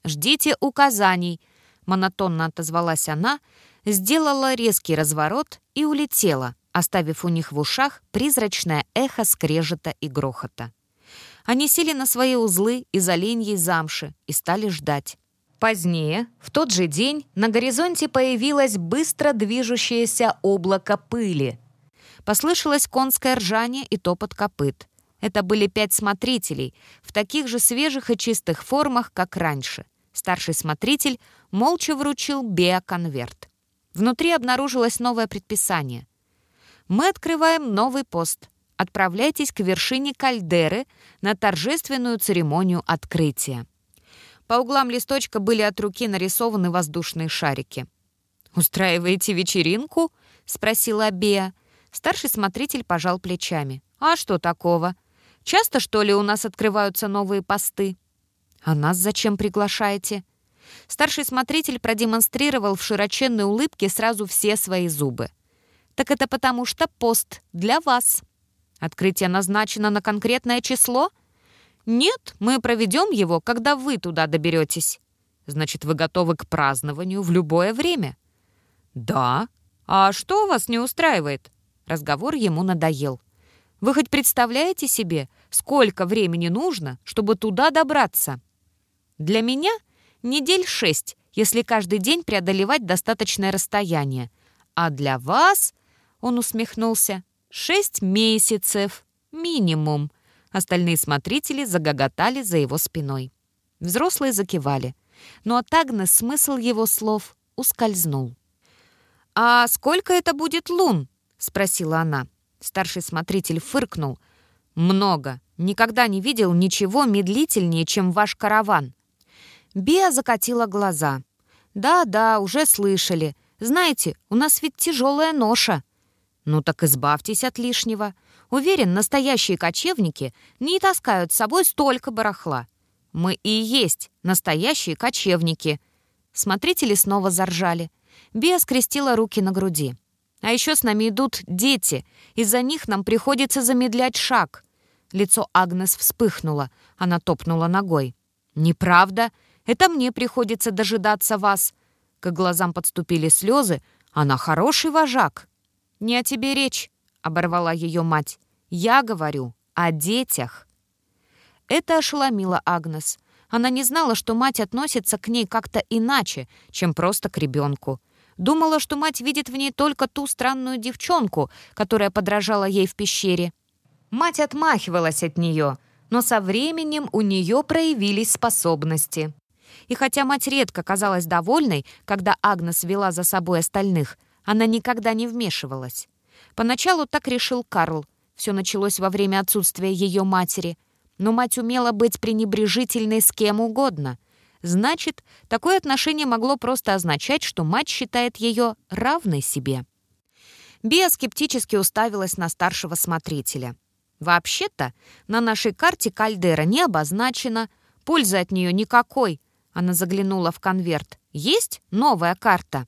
«Ждите указаний», — монотонно отозвалась она, сделала резкий разворот и улетела, оставив у них в ушах призрачное эхо скрежета и грохота. Они сели на свои узлы из оленьей замши и стали ждать. Позднее, в тот же день, на горизонте появилось быстро движущееся облако пыли. Послышалось конское ржание и топот копыт. Это были пять смотрителей, в таких же свежих и чистых формах, как раньше. Старший смотритель молча вручил Беа конверт. Внутри обнаружилось новое предписание. «Мы открываем новый пост. Отправляйтесь к вершине кальдеры на торжественную церемонию открытия». По углам листочка были от руки нарисованы воздушные шарики. «Устраиваете вечеринку?» — спросила Беа. Старший смотритель пожал плечами. «А что такого? Часто, что ли, у нас открываются новые посты?» «А нас зачем приглашаете?» Старший смотритель продемонстрировал в широченной улыбке сразу все свои зубы. «Так это потому что пост для вас. Открытие назначено на конкретное число?» «Нет, мы проведем его, когда вы туда доберетесь». «Значит, вы готовы к празднованию в любое время?» «Да. А что вас не устраивает?» Разговор ему надоел. «Вы хоть представляете себе, сколько времени нужно, чтобы туда добраться?» «Для меня недель шесть, если каждый день преодолевать достаточное расстояние. А для вас, — он усмехнулся, — шесть месяцев, минимум. Остальные смотрители загоготали за его спиной. Взрослые закивали. Но от Агнес смысл его слов ускользнул. «А сколько это будет лун?» — спросила она. Старший смотритель фыркнул. «Много. Никогда не видел ничего медлительнее, чем ваш караван». Биа закатила глаза. «Да-да, уже слышали. Знаете, у нас ведь тяжелая ноша». «Ну так избавьтесь от лишнего. Уверен, настоящие кочевники не таскают с собой столько барахла. Мы и есть настоящие кочевники». Смотрители снова заржали. Биа скрестила руки на груди. «А еще с нами идут дети. Из-за них нам приходится замедлять шаг». Лицо Агнес вспыхнуло. Она топнула ногой. «Неправда. Это мне приходится дожидаться вас». К глазам подступили слезы. «Она хороший вожак». «Не о тебе речь», — оборвала ее мать. «Я говорю о детях». Это ошеломило Агнес. Она не знала, что мать относится к ней как-то иначе, чем просто к ребенку. Думала, что мать видит в ней только ту странную девчонку, которая подражала ей в пещере. Мать отмахивалась от нее, но со временем у нее проявились способности. И хотя мать редко казалась довольной, когда Агнес вела за собой остальных, она никогда не вмешивалась. Поначалу так решил Карл. Все началось во время отсутствия ее матери — но мать умела быть пренебрежительной с кем угодно. Значит, такое отношение могло просто означать, что мать считает ее равной себе. Биа скептически уставилась на старшего смотрителя. «Вообще-то, на нашей карте кальдера не обозначена, пользы от нее никакой». Она заглянула в конверт. «Есть новая карта?»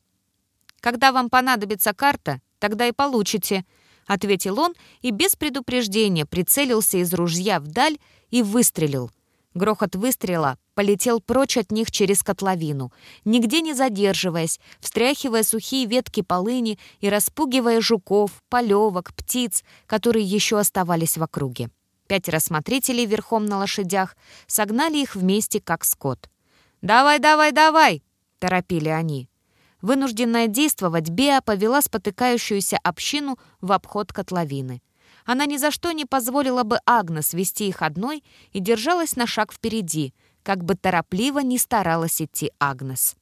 «Когда вам понадобится карта, тогда и получите», — ответил он и без предупреждения прицелился из ружья вдаль и выстрелил. Грохот выстрела полетел прочь от них через котловину, нигде не задерживаясь, встряхивая сухие ветки полыни и распугивая жуков, полевок, птиц, которые еще оставались в округе. Пятеро смотрителей верхом на лошадях согнали их вместе, как скот. «Давай, давай, давай!» — торопили они. Вынужденная действовать, Беа повела спотыкающуюся общину в обход котловины. Она ни за что не позволила бы Агнес вести их одной и держалась на шаг впереди, как бы торопливо не старалась идти Агнес.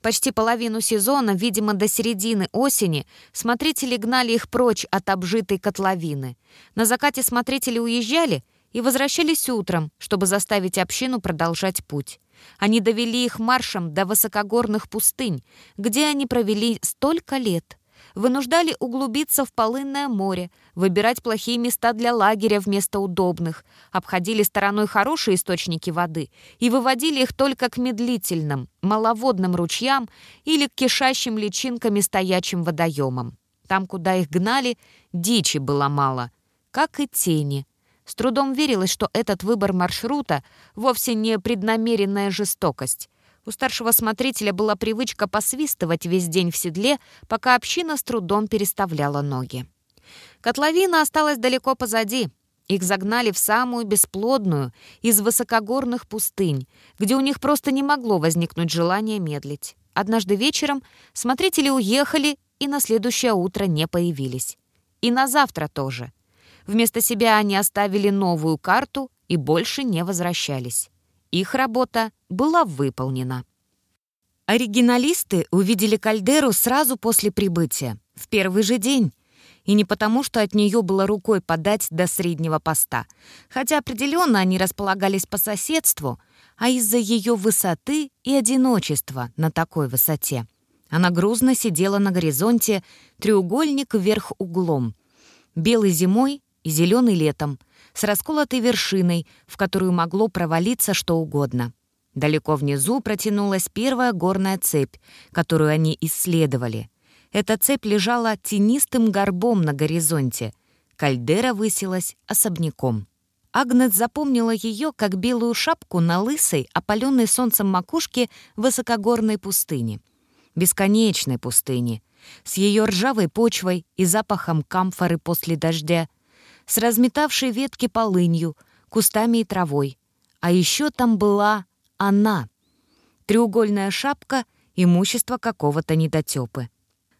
Почти половину сезона, видимо, до середины осени, смотрители гнали их прочь от обжитой котловины. На закате смотрители уезжали и возвращались утром, чтобы заставить общину продолжать путь. Они довели их маршем до высокогорных пустынь, где они провели столько лет — вынуждали углубиться в полынное море, выбирать плохие места для лагеря вместо удобных, обходили стороной хорошие источники воды и выводили их только к медлительным, маловодным ручьям или к кишащим личинками стоячим водоемам. Там, куда их гнали, дичи было мало, как и тени. С трудом верилось, что этот выбор маршрута вовсе не преднамеренная жестокость. У старшего смотрителя была привычка посвистывать весь день в седле, пока община с трудом переставляла ноги. Котловина осталась далеко позади. Их загнали в самую бесплодную из высокогорных пустынь, где у них просто не могло возникнуть желание медлить. Однажды вечером смотрители уехали и на следующее утро не появились. И на завтра тоже. Вместо себя они оставили новую карту и больше не возвращались. Их работа была выполнена. Оригиналисты увидели кальдеру сразу после прибытия, в первый же день. И не потому, что от нее было рукой подать до среднего поста, хотя определенно они располагались по соседству, а из-за ее высоты и одиночества на такой высоте. Она грузно сидела на горизонте, треугольник вверх углом. Белый зимой и зеленый летом — с расколотой вершиной, в которую могло провалиться что угодно. Далеко внизу протянулась первая горная цепь, которую они исследовали. Эта цепь лежала тенистым горбом на горизонте. Кальдера высилась особняком. Агнет запомнила ее как белую шапку на лысой, опаленной солнцем макушке высокогорной пустыни. Бесконечной пустыни. С ее ржавой почвой и запахом камфоры после дождя — с разметавшей ветки полынью, кустами и травой. А еще там была она. Треугольная шапка — имущество какого-то недотёпы.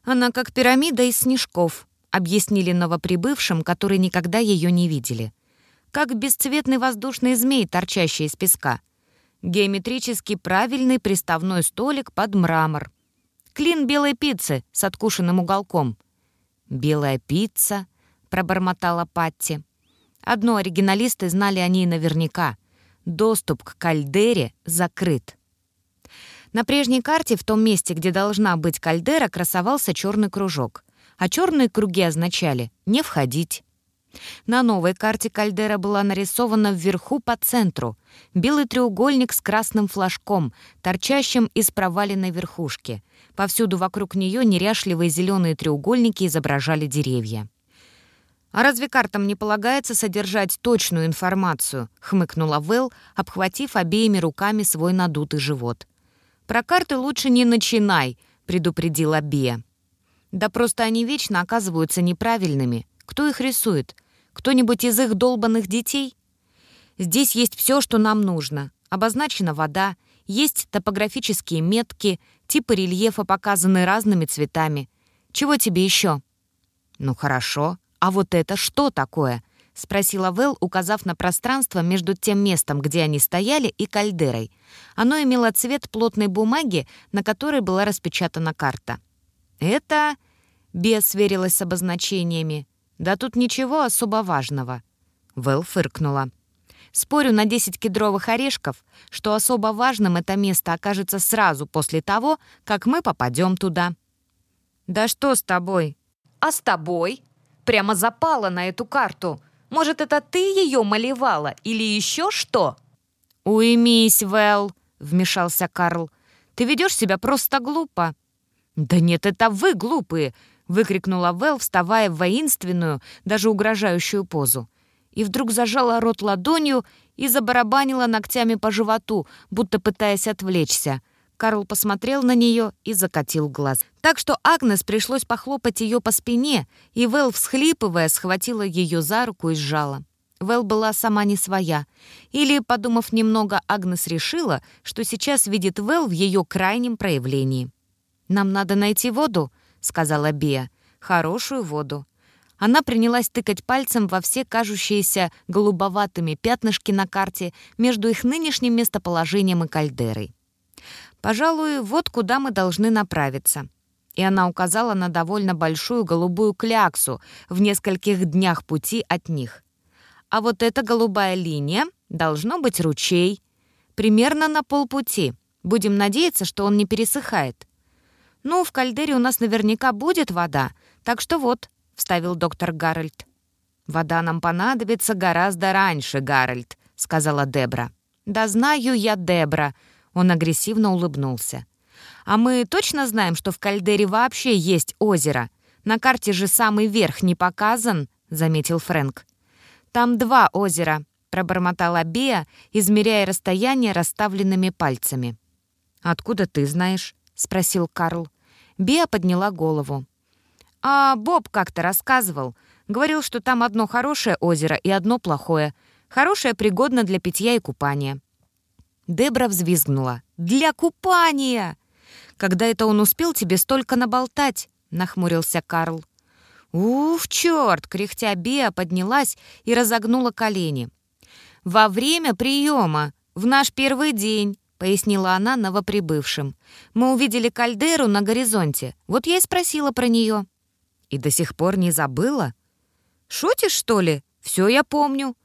Она как пирамида из снежков, объяснили новоприбывшим, которые никогда ее не видели. как бесцветный воздушный змей, торчащий из песка. Геометрически правильный приставной столик под мрамор. Клин белой пиццы с откушенным уголком. «Белая пицца», — пробормотала Патти. Одно оригиналисты знали о ней наверняка. Доступ к кальдере закрыт. На прежней карте в том месте, где должна быть кальдера, красовался черный кружок. А черные круги означали «не входить». На новой карте кальдера была нарисована вверху по центру. Белый треугольник с красным флажком, торчащим из проваленной верхушки. Повсюду вокруг нее неряшливые зеленые треугольники изображали деревья. «А разве картам не полагается содержать точную информацию?» — хмыкнула Вэл, обхватив обеими руками свой надутый живот. «Про карты лучше не начинай», — предупредила Бия. «Да просто они вечно оказываются неправильными. Кто их рисует? Кто-нибудь из их долбанных детей? Здесь есть все, что нам нужно. Обозначена вода, есть топографические метки, типы рельефа показаны разными цветами. Чего тебе еще? Ну хорошо. А вот это что такое? спросила Вэл, указав на пространство между тем местом, где они стояли, и кальдерой. Оно имело цвет плотной бумаги, на которой была распечатана карта. «Это...» — Бес сверилась с обозначениями. «Да тут ничего особо важного». Вэл фыркнула. «Спорю на 10 кедровых орешков, что особо важным это место окажется сразу после того, как мы попадем туда». «Да что с тобой?» «А с тобой?» Прямо запала на эту карту. Может, это ты ее малевала или еще что?» «Уймись, Вэл», — вмешался Карл. «Ты ведешь себя просто глупо». «Да нет, это вы глупые!» выкрикнула Вэл, вставая в воинственную, даже угрожающую позу. И вдруг зажала рот ладонью и забарабанила ногтями по животу, будто пытаясь отвлечься. Карл посмотрел на нее и закатил глаз. Так что Агнес пришлось похлопать ее по спине, и Вэл, всхлипывая, схватила ее за руку и сжала. Вэл была сама не своя. Или, подумав немного, Агнес решила, что сейчас видит Вэл в ее крайнем проявлении. «Нам надо найти воду», сказала Бия. «Хорошую воду». Она принялась тыкать пальцем во все кажущиеся голубоватыми пятнышки на карте между их нынешним местоположением и кальдерой. «Пожалуй, вот куда мы должны направиться». И она указала на довольно большую голубую кляксу в нескольких днях пути от них. А вот эта голубая линия должно быть ручей. Примерно на полпути. Будем надеяться, что он не пересыхает. «Ну, в кальдере у нас наверняка будет вода, так что вот», — вставил доктор Гарольд. «Вода нам понадобится гораздо раньше, Гарольд», — сказала Дебра. «Да знаю я Дебра», — он агрессивно улыбнулся. «А мы точно знаем, что в кальдере вообще есть озеро? На карте же самый верх не показан», — заметил Фрэнк. «Там два озера», — пробормотала Беа, измеряя расстояние расставленными пальцами. «Откуда ты знаешь?» — спросил Карл. Беа подняла голову. «А Боб как-то рассказывал. Говорил, что там одно хорошее озеро и одно плохое. Хорошее пригодно для питья и купания». Дебра взвизгнула. «Для купания!» «Когда это он успел тебе столько наболтать?» — нахмурился Карл. «Уф, черт!» — кряхтя Беа поднялась и разогнула колени. «Во время приема, в наш первый день, пояснила она новоприбывшим. «Мы увидели кальдеру на горизонте. Вот я и спросила про нее». «И до сих пор не забыла?» «Шутишь, что ли? Все я помню».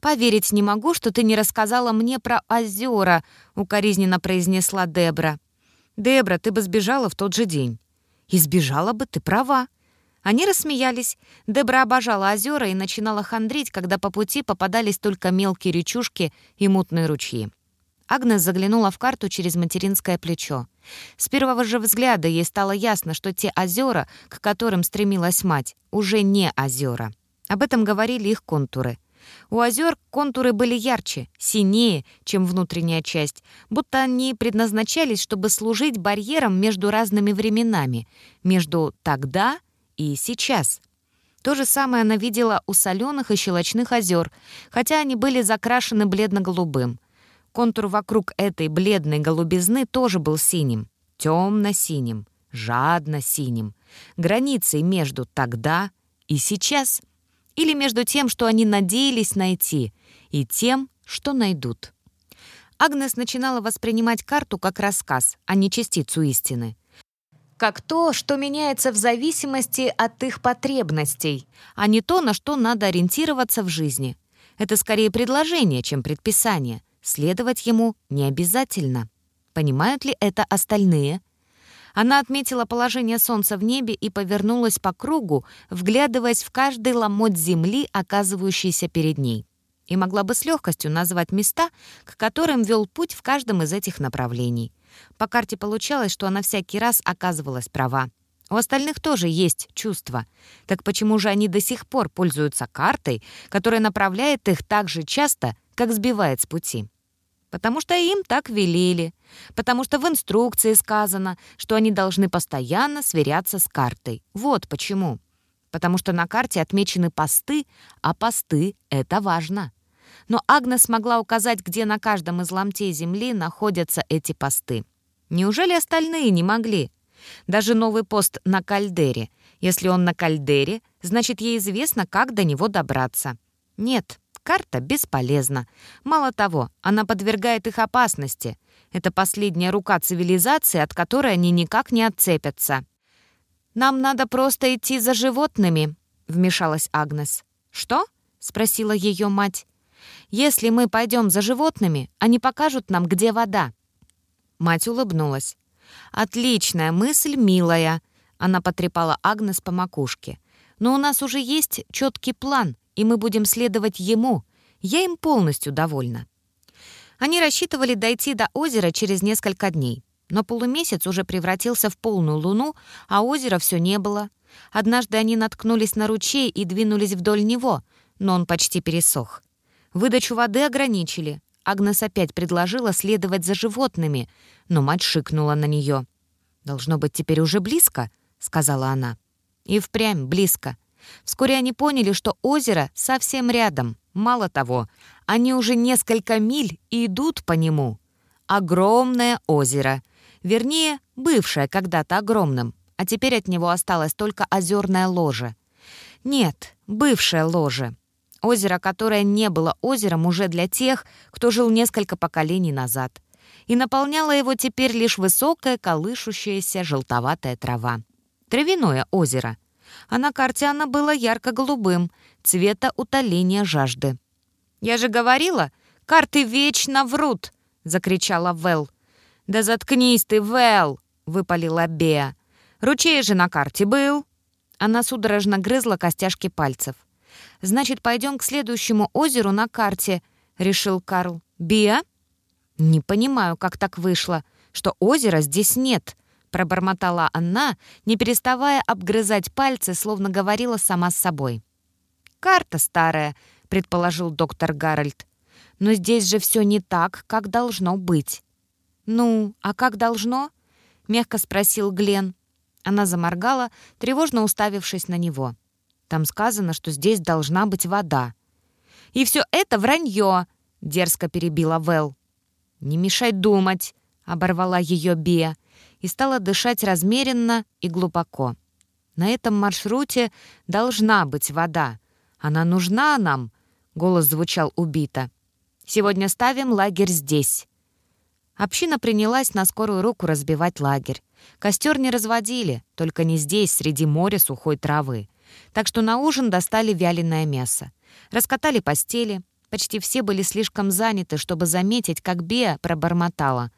«Поверить не могу, что ты не рассказала мне про озера», — укоризненно произнесла Дебра. «Дебра, ты бы сбежала в тот же день». «И сбежала бы, ты права». Они рассмеялись. Дебра обожала озера и начинала хандрить, когда по пути попадались только мелкие речушки и мутные ручьи. Агнес заглянула в карту через материнское плечо. С первого же взгляда ей стало ясно, что те озера, к которым стремилась мать, уже не озера. Об этом говорили их контуры. У озер контуры были ярче, синее, чем внутренняя часть, будто они предназначались, чтобы служить барьером между разными временами, между тогда и сейчас. То же самое она видела у соленых и щелочных озер, хотя они были закрашены бледно-голубым. Контур вокруг этой бледной голубизны тоже был синим, темно-синим, жадно-синим, границей между тогда и сейчас. Или между тем, что они надеялись найти, и тем, что найдут. Агнес начинала воспринимать карту как рассказ, а не частицу истины. Как то, что меняется в зависимости от их потребностей, а не то, на что надо ориентироваться в жизни. Это скорее предложение, чем предписание. Следовать ему не обязательно. Понимают ли это остальные? Она отметила положение солнца в небе и повернулась по кругу, вглядываясь в каждый ломоть земли, оказывающийся перед ней и могла бы с легкостью назвать места, к которым вел путь в каждом из этих направлений. По карте получалось, что она всякий раз оказывалась права. У остальных тоже есть чувства. Так почему же они до сих пор пользуются картой, которая направляет их так же часто, как сбивает с пути? Потому что им так велели. Потому что в инструкции сказано, что они должны постоянно сверяться с картой. Вот почему. Потому что на карте отмечены посты, а посты — это важно но Агнес смогла указать, где на каждом из ломтей земли находятся эти посты. Неужели остальные не могли? Даже новый пост на кальдере. Если он на кальдере, значит, ей известно, как до него добраться. Нет, карта бесполезна. Мало того, она подвергает их опасности. Это последняя рука цивилизации, от которой они никак не отцепятся. «Нам надо просто идти за животными», — вмешалась Агнес. «Что?» — спросила ее мать. Если мы пойдем за животными, они покажут нам, где вода». Мать улыбнулась. «Отличная мысль, милая!» Она потрепала Агнес по макушке. «Но у нас уже есть четкий план, и мы будем следовать ему. Я им полностью довольна». Они рассчитывали дойти до озера через несколько дней. Но полумесяц уже превратился в полную луну, а озера все не было. Однажды они наткнулись на ручей и двинулись вдоль него, но он почти пересох. Выдачу воды ограничили. Агнес опять предложила следовать за животными, но мать шикнула на нее. «Должно быть, теперь уже близко», — сказала она. И впрямь близко. Вскоре они поняли, что озеро совсем рядом. Мало того, они уже несколько миль и идут по нему. Огромное озеро. Вернее, бывшее когда-то огромным, а теперь от него осталось только озерное ложе. Нет, бывшее ложе. Озеро, которое не было озером уже для тех, кто жил несколько поколений назад. И наполняла его теперь лишь высокая, колышущаяся желтоватая трава. Травяное озеро. А на карте оно было ярко-голубым, цвета утоления жажды. «Я же говорила, карты вечно врут!» — закричала Вэл. «Да заткнись ты, Вэл!» — выпалила Беа. «Ручей же на карте был!» Она судорожно грызла костяшки пальцев. Значит, пойдем к следующему озеру на карте», — решил Карл. «Биа?» «Не понимаю, как так вышло, что озера здесь нет», — пробормотала она, не переставая обгрызать пальцы, словно говорила сама с собой. «Карта старая», — предположил доктор Гарольд. «Но здесь же все не так, как должно быть». «Ну, а как должно?» — мягко спросил Глен. Она заморгала, тревожно уставившись на него. Там сказано, что здесь должна быть вода. «И все это вранье!» — дерзко перебила Вэл. «Не мешай думать!» — оборвала ее Бия и стала дышать размеренно и глубоко. «На этом маршруте должна быть вода. Она нужна нам!» — голос звучал убито. «Сегодня ставим лагерь здесь». Община принялась на скорую руку разбивать лагерь. Костер не разводили, только не здесь, среди моря сухой травы. Так что на ужин достали вяленое мясо. Раскатали постели. Почти все были слишком заняты, чтобы заметить, как Беа пробормотала.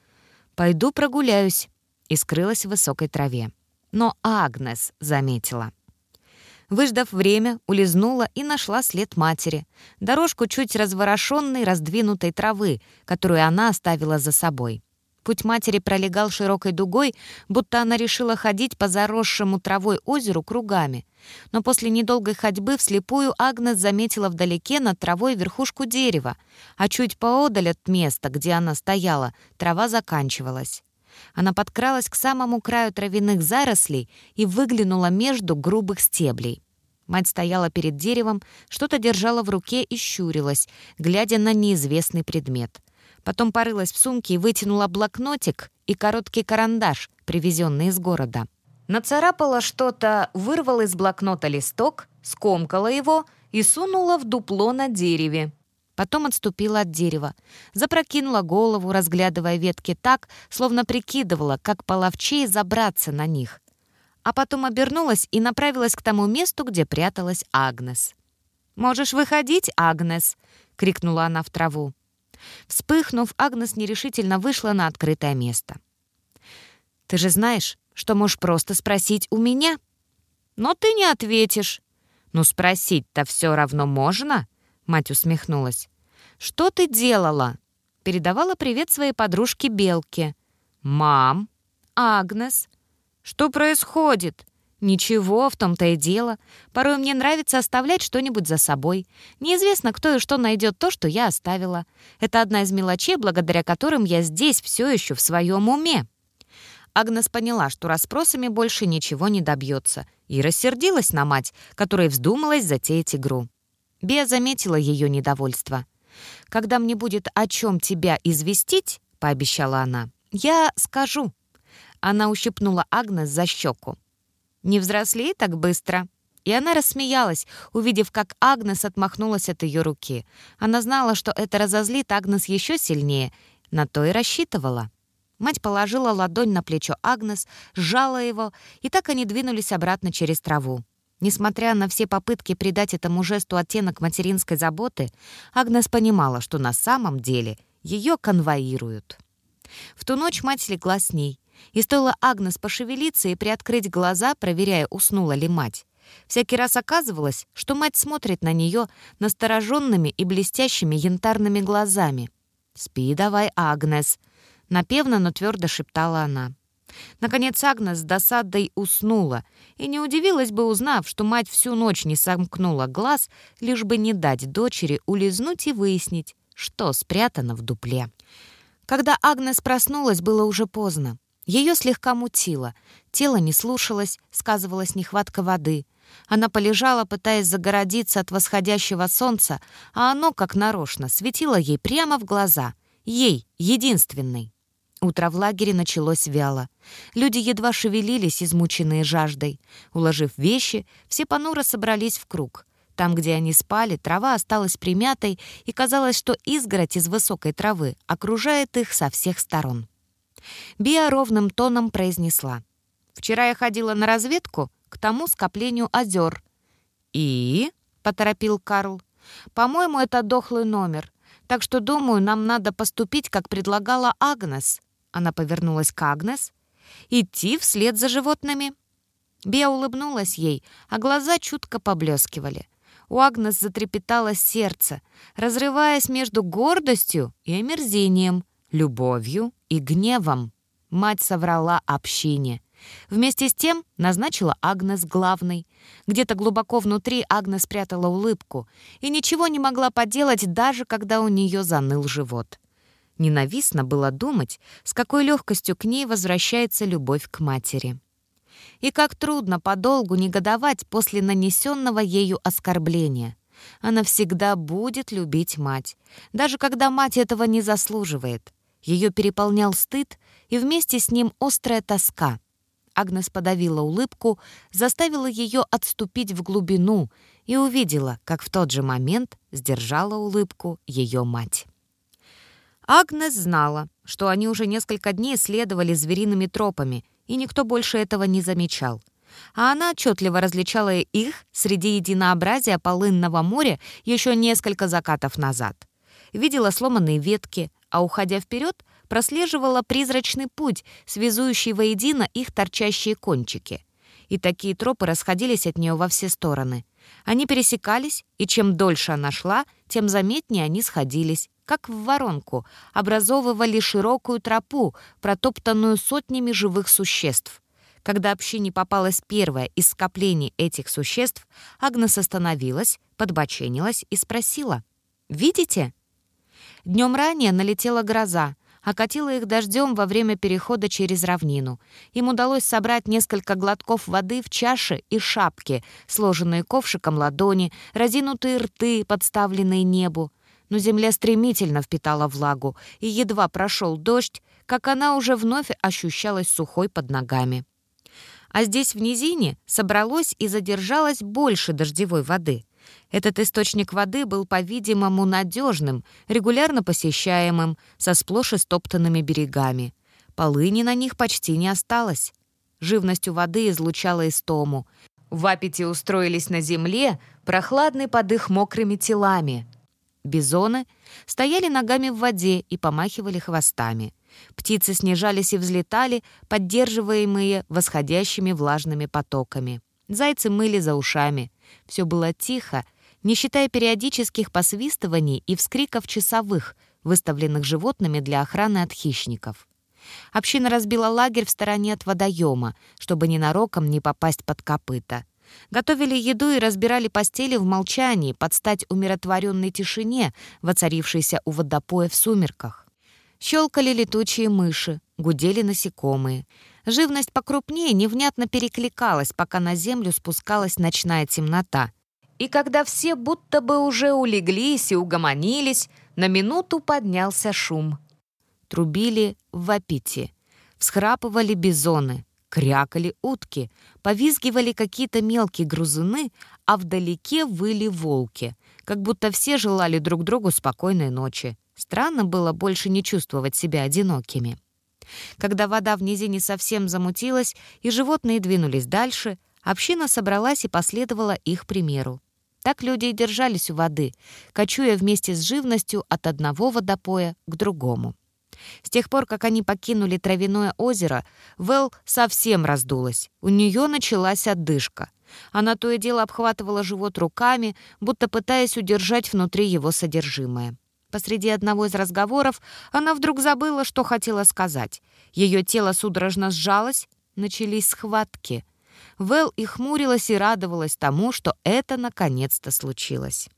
«Пойду прогуляюсь» и скрылась в высокой траве. Но Агнес заметила. Выждав время, улизнула и нашла след матери. Дорожку чуть разворошенной, раздвинутой травы, которую она оставила за собой. Путь матери пролегал широкой дугой, будто она решила ходить по заросшему травой озеру кругами. Но после недолгой ходьбы вслепую Агнес заметила вдалеке над травой верхушку дерева, а чуть поодаль от места, где она стояла, трава заканчивалась. Она подкралась к самому краю травяных зарослей и выглянула между грубых стеблей. Мать стояла перед деревом, что-то держала в руке и щурилась, глядя на неизвестный предмет — Потом порылась в сумке и вытянула блокнотик и короткий карандаш, привезенный из города. Нацарапала что-то, вырвала из блокнота листок, скомкала его, и сунула в дупло на дереве. Потом отступила от дерева, запрокинула голову, разглядывая ветки так, словно прикидывала, как половчей забраться на них. А потом обернулась и направилась к тому месту, где пряталась Агнес. «Можешь выходить, Агнес!» — крикнула она в траву. Вспыхнув, Агнес нерешительно вышла на открытое место. «Ты же знаешь, что можешь просто спросить у меня?» «Но ты не ответишь». «Ну, спросить-то все равно можно?» Мать усмехнулась. «Что ты делала?» Передавала привет своей подружке Белке. «Мам!» «Агнес!» «Что происходит?» «Ничего, в том-то и дело. Порой мне нравится оставлять что-нибудь за собой. Неизвестно, кто и что найдет то, что я оставила. Это одна из мелочей, благодаря которым я здесь все еще в своем уме». Агнес поняла, что расспросами больше ничего не добьется, и рассердилась на мать, которая вздумалась затеять игру. Беа заметила ее недовольство. «Когда мне будет о чем тебя известить, — пообещала она, — я скажу». Она ущипнула Агнес за щеку. «Не взрослей так быстро». И она рассмеялась, увидев, как Агнес отмахнулась от ее руки. Она знала, что это разозлит Агнес еще сильнее, на то и рассчитывала. Мать положила ладонь на плечо Агнес, сжала его, и так они двинулись обратно через траву. Несмотря на все попытки придать этому жесту оттенок материнской заботы, Агнес понимала, что на самом деле ее конвоируют. В ту ночь мать легла с ней, и стоило Агнес пошевелиться и приоткрыть глаза, проверяя, уснула ли мать. Всякий раз оказывалось, что мать смотрит на нее настороженными и блестящими янтарными глазами. «Спи давай, Агнес», — напевно, но твердо шептала она. Наконец Агнес с досадой уснула, и не удивилась бы, узнав, что мать всю ночь не сомкнула глаз, лишь бы не дать дочери улизнуть и выяснить, что спрятано в дупле. Когда Агнес проснулась, было уже поздно. Ее слегка мутило, тело не слушалось, сказывалась нехватка воды. Она полежала, пытаясь загородиться от восходящего солнца, а оно, как нарочно, светило ей прямо в глаза. Ей, единственной. Утро в лагере началось вяло. Люди едва шевелились, измученные жаждой. Уложив вещи, все понуро собрались в круг. Там, где они спали, трава осталась примятой, и казалось, что изгородь из высокой травы окружает их со всех сторон. Биа ровным тоном произнесла. «Вчера я ходила на разведку к тому скоплению озер». «И?» — поторопил Карл. «По-моему, это дохлый номер. Так что, думаю, нам надо поступить, как предлагала Агнес. Она повернулась к Агнес. «Идти вслед за животными». Беа улыбнулась ей, а глаза чутко поблескивали. У Агнес затрепетало сердце, разрываясь между гордостью и омерзением, любовью и гневом. Мать соврала общине. Вместе с тем назначила Агнес главной. Где-то глубоко внутри Агнес спрятала улыбку и ничего не могла поделать, даже когда у нее заныл живот. Ненавистно было думать, с какой легкостью к ней возвращается любовь к матери. И как трудно подолгу негодовать после нанесенного ею оскорбления. Она всегда будет любить мать, даже когда мать этого не заслуживает. Ее переполнял стыд и вместе с ним острая тоска. Агнес подавила улыбку, заставила ее отступить в глубину и увидела, как в тот же момент сдержала улыбку ее мать. Агнес знала, что они уже несколько дней следовали звериными тропами, и никто больше этого не замечал. А она отчетливо различала их среди единообразия полынного моря еще несколько закатов назад. Видела сломанные ветки, а уходя вперед, прослеживала призрачный путь, связующий воедино их торчащие кончики. И такие тропы расходились от нее во все стороны. Они пересекались, и чем дольше она шла, тем заметнее они сходились, как в воронку, образовывали широкую тропу, протоптанную сотнями живых существ. Когда общине попалось первое из скоплений этих существ, Агнес остановилась, подбоченилась и спросила. «Видите?» Днем ранее налетела гроза, окатила их дождем во время перехода через равнину. Им удалось собрать несколько глотков воды в чаше и шапки, сложенные ковшиком ладони, разинутые рты, подставленные небу но земля стремительно впитала влагу, и едва прошел дождь, как она уже вновь ощущалась сухой под ногами. А здесь, в низине, собралось и задержалось больше дождевой воды. Этот источник воды был, по-видимому, надежным, регулярно посещаемым, со сплошь истоптанными берегами. Полыни на них почти не осталось. Живность у воды излучала истому. В аппете устроились на земле, прохладный под их мокрыми телами. Бизоны стояли ногами в воде и помахивали хвостами. Птицы снижались и взлетали, поддерживаемые восходящими влажными потоками. Зайцы мыли за ушами. Все было тихо, не считая периодических посвистываний и вскриков часовых, выставленных животными для охраны от хищников. Община разбила лагерь в стороне от водоема, чтобы ненароком не попасть под копыта. Готовили еду и разбирали постели в молчании, под стать умиротворенной тишине, воцарившейся у водопоя в сумерках. Щелкали летучие мыши, гудели насекомые. Живность покрупнее невнятно перекликалась, пока на землю спускалась ночная темнота. И когда все будто бы уже улеглись и угомонились, на минуту поднялся шум. Трубили в апите, всхрапывали бизоны, крякали утки, повизгивали какие-то мелкие грузуны, а вдалеке выли волки, как будто все желали друг другу спокойной ночи. Странно было больше не чувствовать себя одинокими. Когда вода в низине совсем замутилась и животные двинулись дальше, община собралась и последовала их примеру. Так люди и держались у воды, кочуя вместе с живностью от одного водопоя к другому. С тех пор, как они покинули травяное озеро, Вэл совсем раздулась. У нее началась отдышка. Она то и дело обхватывала живот руками, будто пытаясь удержать внутри его содержимое. Посреди одного из разговоров она вдруг забыла, что хотела сказать. Ее тело судорожно сжалось, начались схватки. Вэл и хмурилась и радовалась тому, что это наконец-то случилось.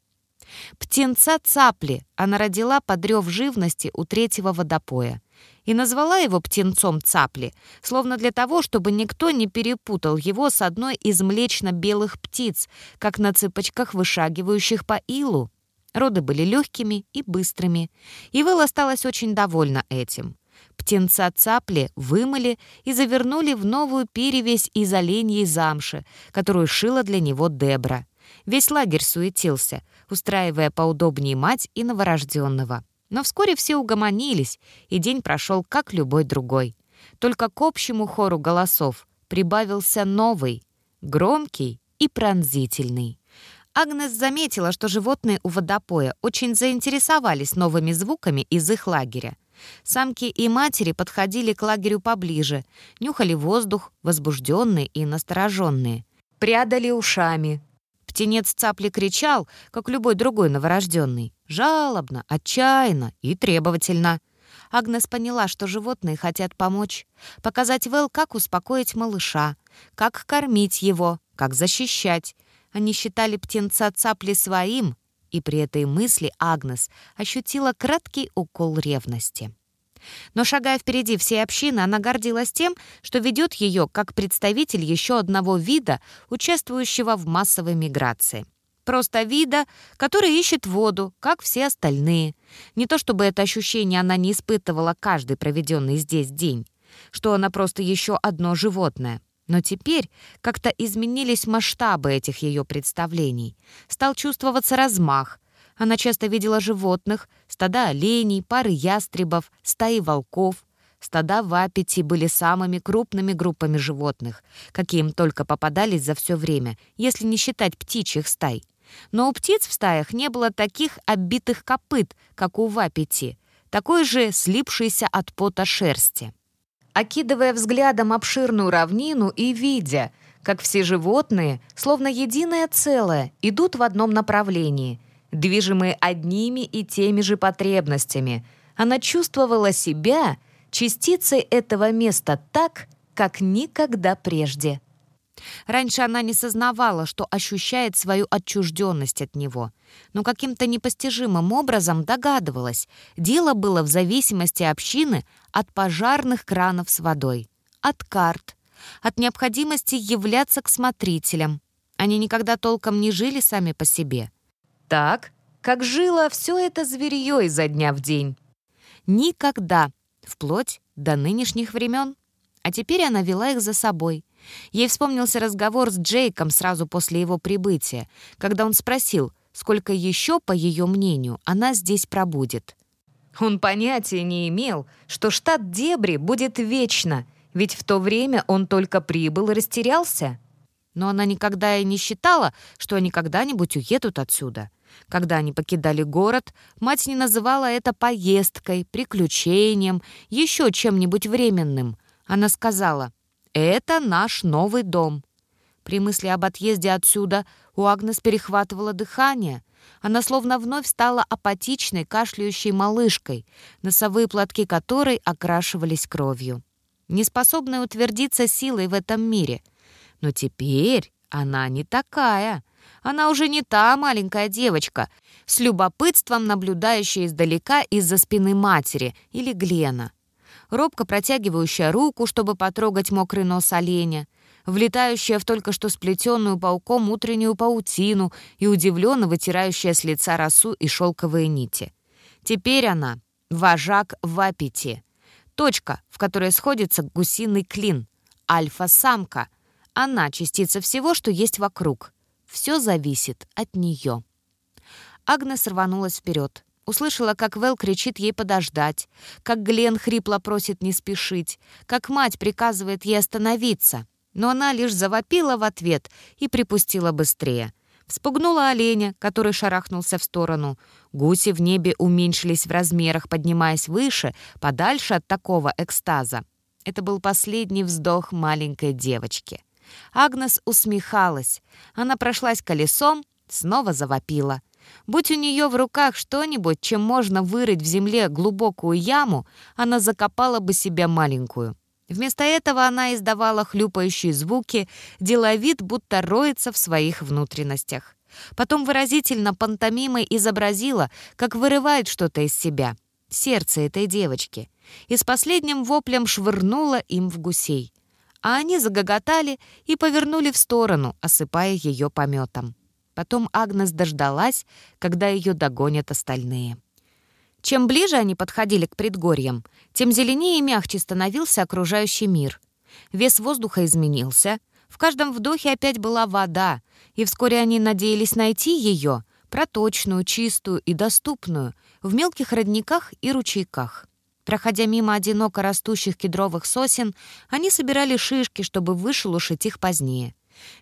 Птенца цапли она родила под рев живности у третьего водопоя. И назвала его птенцом цапли, словно для того, чтобы никто не перепутал его с одной из млечно-белых птиц, как на цыпочках, вышагивающих по илу. Роды были легкими и быстрыми, и Вэл осталась очень довольна этим. Птенца цапли вымыли и завернули в новую перевесь из оленьей замши, которую шила для него Дебра. Весь лагерь суетился, устраивая поудобнее мать и новорожденного. Но вскоре все угомонились, и день прошел как любой другой. Только к общему хору голосов прибавился новый, громкий и пронзительный. Агнес заметила, что животные у водопоя очень заинтересовались новыми звуками из их лагеря. Самки и матери подходили к лагерю поближе, нюхали воздух, возбужденные и настороженные. Прядали ушами. Птенец цапли кричал, как любой другой новорожденный, жалобно, отчаянно и требовательно. Агнес поняла, что животные хотят помочь, показать Вэл, как успокоить малыша, как кормить его, как защищать, они считали птенца цапли своим, и при этой мысли Агнес ощутила краткий укол ревности. Но шагая впереди всей общины, она гордилась тем, что ведет ее как представитель еще одного вида, участвующего в массовой миграции. Просто вида, который ищет воду, как все остальные. Не то чтобы это ощущение она не испытывала каждый проведенный здесь день, что она просто еще одно животное — но теперь как-то изменились масштабы этих ее представлений. Стал чувствоваться размах. Она часто видела животных, стада оленей, пары ястребов, стаи волков. Стада в Аппете были самыми крупными группами животных, какие им только попадались за все время, если не считать птичьих стай. Но у птиц в стаях не было таких оббитых копыт, как у Вапити, такой же слипшейся от пота шерсти окидывая взглядом обширную равнину и видя, как все животные, словно единое целое, идут в одном направлении, движимые одними и теми же потребностями. Она чувствовала себя частицей этого места так, как никогда прежде. Раньше она не сознавала, что ощущает свою отчужденность от него, но каким-то непостижимым образом догадывалась. Дело было в зависимости общины от пожарных кранов с водой, от карт, от необходимости являться к смотрителям. Они никогда толком не жили сами по себе. Так, как жило все это зверье изо дня в день. Никогда, вплоть до нынешних времен. А теперь она вела их за собой — Ей вспомнился разговор с Джейком сразу после его прибытия, когда он спросил, сколько еще, по ее мнению, она здесь пробудет. Он понятия не имел, что штат Дебри будет вечно, ведь в то время он только прибыл и растерялся. Но она никогда и не считала, что они когда-нибудь уедут отсюда. Когда они покидали город, мать не называла это поездкой, приключением, еще чем-нибудь временным. Она сказала, «Это наш новый дом». При мысли об отъезде отсюда у Агнес перехватывало дыхание. Она словно вновь стала апатичной, кашляющей малышкой, носовые платки которой окрашивались кровью. Неспособная утвердиться силой в этом мире. Но теперь она не такая. Она уже не та маленькая девочка, с любопытством наблюдающая издалека из-за спины матери или Глена. Робко протягивающая руку, чтобы потрогать мокрый нос оленя, влетающая в только что сплетенную пауком утреннюю паутину и удивленно вытирающая с лица росу и шелковые нити. Теперь она — вожак в аппете. Точка, в которой сходится гусиный клин. Альфа-самка. Она — частица всего, что есть вокруг. Все зависит от нее. Агнес рванулась вперед. Услышала, как Вэл кричит ей подождать, как Глен хрипло просит не спешить, как мать приказывает ей остановиться. Но она лишь завопила в ответ и припустила быстрее. Вспугнула оленя, который шарахнулся в сторону. Гуси в небе уменьшились в размерах, поднимаясь выше, подальше от такого экстаза. Это был последний вздох маленькой девочки. Агнес усмехалась. Она прошлась колесом, снова завопила. Будь у нее в руках что-нибудь, чем можно вырыть в земле глубокую яму, она закопала бы себя маленькую. Вместо этого она издавала хлюпающие звуки, делая вид, будто роется в своих внутренностях. Потом выразительно пантомимой изобразила, как вырывает что-то из себя. Сердце этой девочки. И с последним воплем швырнула им в гусей а они загоготали и повернули в сторону, осыпая ее пометом. Потом Агнес дождалась, когда ее догонят остальные. Чем ближе они подходили к предгорьям, тем зеленее и мягче становился окружающий мир. Вес воздуха изменился, в каждом вдохе опять была вода, и вскоре они надеялись найти ее, проточную, чистую и доступную, в мелких родниках и ручейках. Проходя мимо одиноко растущих кедровых сосен, они собирали шишки, чтобы вышелушить их позднее.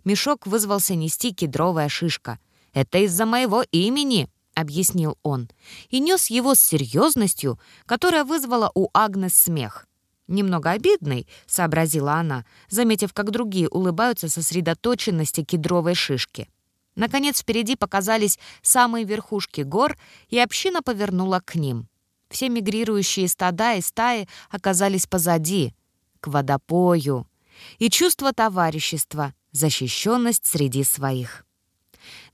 Мешок вызвался нести кедровая шишка. «Это из-за моего имени», — объяснил он, и нес его с серьезностью, которая вызвала у Агнес смех. «Немного обидный», — сообразила она, заметив, как другие улыбаются сосредоточенности кедровой шишки. Наконец впереди показались самые верхушки гор, и община повернула к ним. Все мигрирующие стада и стаи оказались позади, к водопою. И чувство товарищества, защищенность среди своих.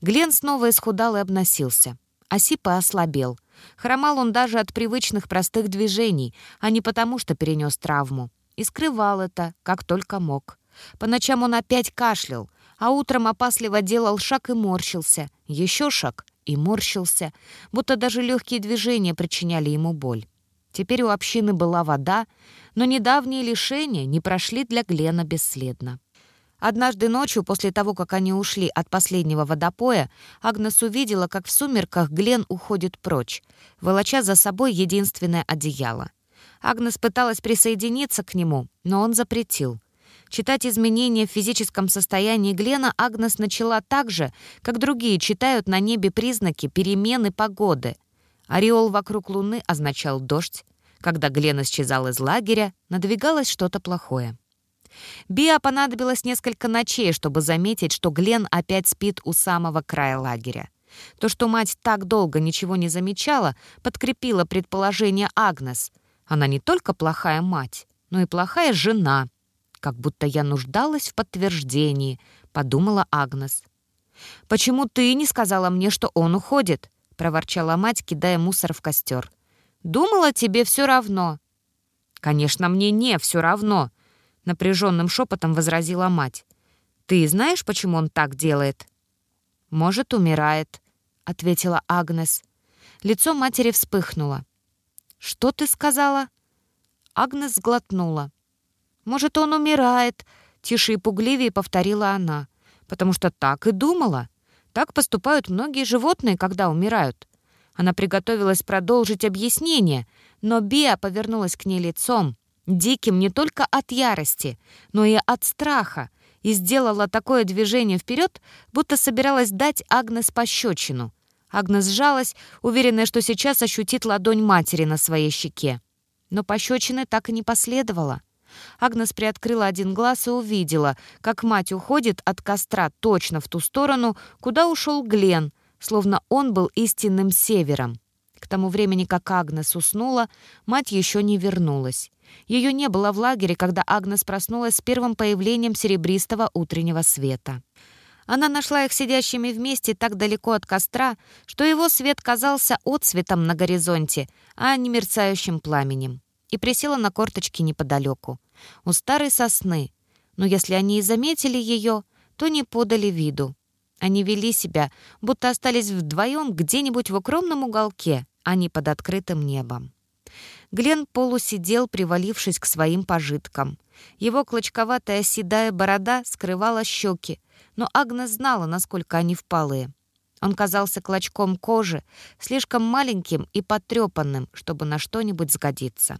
Глен снова исхудал и обносился. Осипа ослабел. Хромал он даже от привычных простых движений, а не потому, что перенес травму. И скрывал это, как только мог. По ночам он опять кашлял, а утром опасливо делал шаг и морщился. Еще шаг и морщился, будто даже легкие движения причиняли ему боль. Теперь у общины была вода, но недавние лишения не прошли для Глена бесследно. Однажды ночью, после того, как они ушли от последнего водопоя, Агнес увидела, как в сумерках Глен уходит прочь, волоча за собой единственное одеяло. Агнес пыталась присоединиться к нему, но он запретил. Читать изменения в физическом состоянии Глена Агнес начала так же, как другие читают на небе признаки перемены погоды. Ореол вокруг Луны означал дождь. Когда Глен исчезал из лагеря, надвигалось что-то плохое. Биа понадобилось несколько ночей, чтобы заметить, что Глен опять спит у самого края лагеря. То, что мать так долго ничего не замечала, подкрепило предположение Агнес. Она не только плохая мать, но и плохая жена — как будто я нуждалась в подтверждении», — подумала Агнес. «Почему ты не сказала мне, что он уходит?» — проворчала мать, кидая мусор в костер. «Думала, тебе все равно». «Конечно, мне не все равно», — напряженным шепотом возразила мать. «Ты знаешь, почему он так делает?» «Может, умирает», — ответила Агнес. Лицо матери вспыхнуло. «Что ты сказала?» Агнес сглотнула. «Может, он умирает», — Тише и пугливее повторила она. «Потому что так и думала. Так поступают многие животные, когда умирают». Она приготовилась продолжить объяснение, но Биа повернулась к ней лицом, диким не только от ярости, но и от страха, и сделала такое движение вперед, будто собиралась дать Агнес пощечину. Агнес сжалась, уверенная, что сейчас ощутит ладонь матери на своей щеке. Но пощечины так и не последовало. Агнес приоткрыла один глаз и увидела, как мать уходит от костра точно в ту сторону, куда ушел Глен, словно он был истинным севером. К тому времени, как Агнес уснула, мать еще не вернулась. Ее не было в лагере, когда Агнес проснулась с первым появлением серебристого утреннего света. Она нашла их сидящими вместе так далеко от костра, что его свет казался отсветом на горизонте, а не мерцающим пламенем, и присела на корточки неподалеку, у старой сосны. Но если они и заметили ее, то не подали виду. Они вели себя, будто остались вдвоем где-нибудь в укромном уголке, а не под открытым небом. Глен полусидел, привалившись к своим пожиткам. Его клочковатая седая борода скрывала щеки, но Агнес знала, насколько они впалые. Он казался клочком кожи, слишком маленьким и потрепанным, чтобы на что-нибудь сгодиться.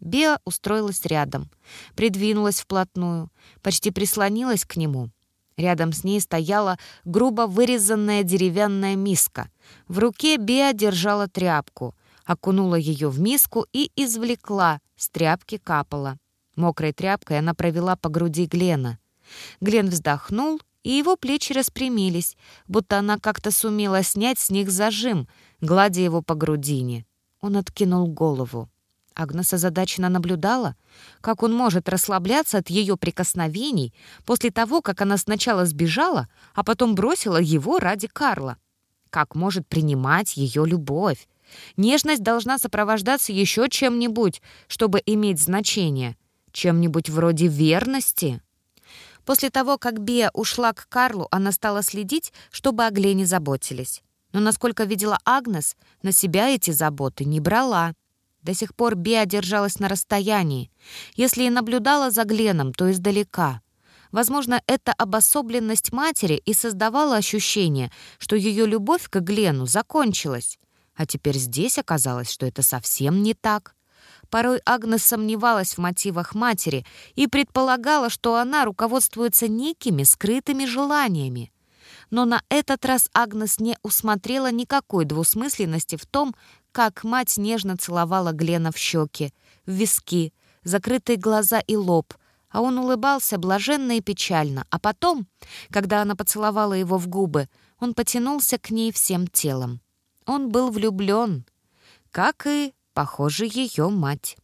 Беа устроилась рядом, придвинулась вплотную, почти прислонилась к нему. Рядом с ней стояла грубо вырезанная деревянная миска. В руке Беа держала тряпку, окунула ее в миску и извлекла, с тряпки капала. Мокрой тряпкой она провела по груди Глена. Глен вздохнул и его плечи распрямились, будто она как-то сумела снять с них зажим, гладя его по грудине. Он откинул голову. Агнес озадаченно наблюдала, как он может расслабляться от ее прикосновений после того, как она сначала сбежала, а потом бросила его ради Карла. Как может принимать ее любовь? Нежность должна сопровождаться еще чем-нибудь, чтобы иметь значение. Чем-нибудь вроде верности. После того, как Бия ушла к Карлу, она стала следить, чтобы о Глене заботились. Но, насколько видела Агнес, на себя эти заботы не брала. До сих пор Бия держалась на расстоянии. Если и наблюдала за Гленом, то издалека. Возможно, эта обособленность матери и создавала ощущение, что ее любовь к Глену закончилась. А теперь здесь оказалось, что это совсем не так. Порой Агнес сомневалась в мотивах матери и предполагала, что она руководствуется некими скрытыми желаниями. Но на этот раз Агнес не усмотрела никакой двусмысленности в том, как мать нежно целовала Глена в щеки, в виски, закрытые глаза и лоб, а он улыбался блаженно и печально, а потом, когда она поцеловала его в губы, он потянулся к ней всем телом. Он был влюблен, как и Похоже, ее мать.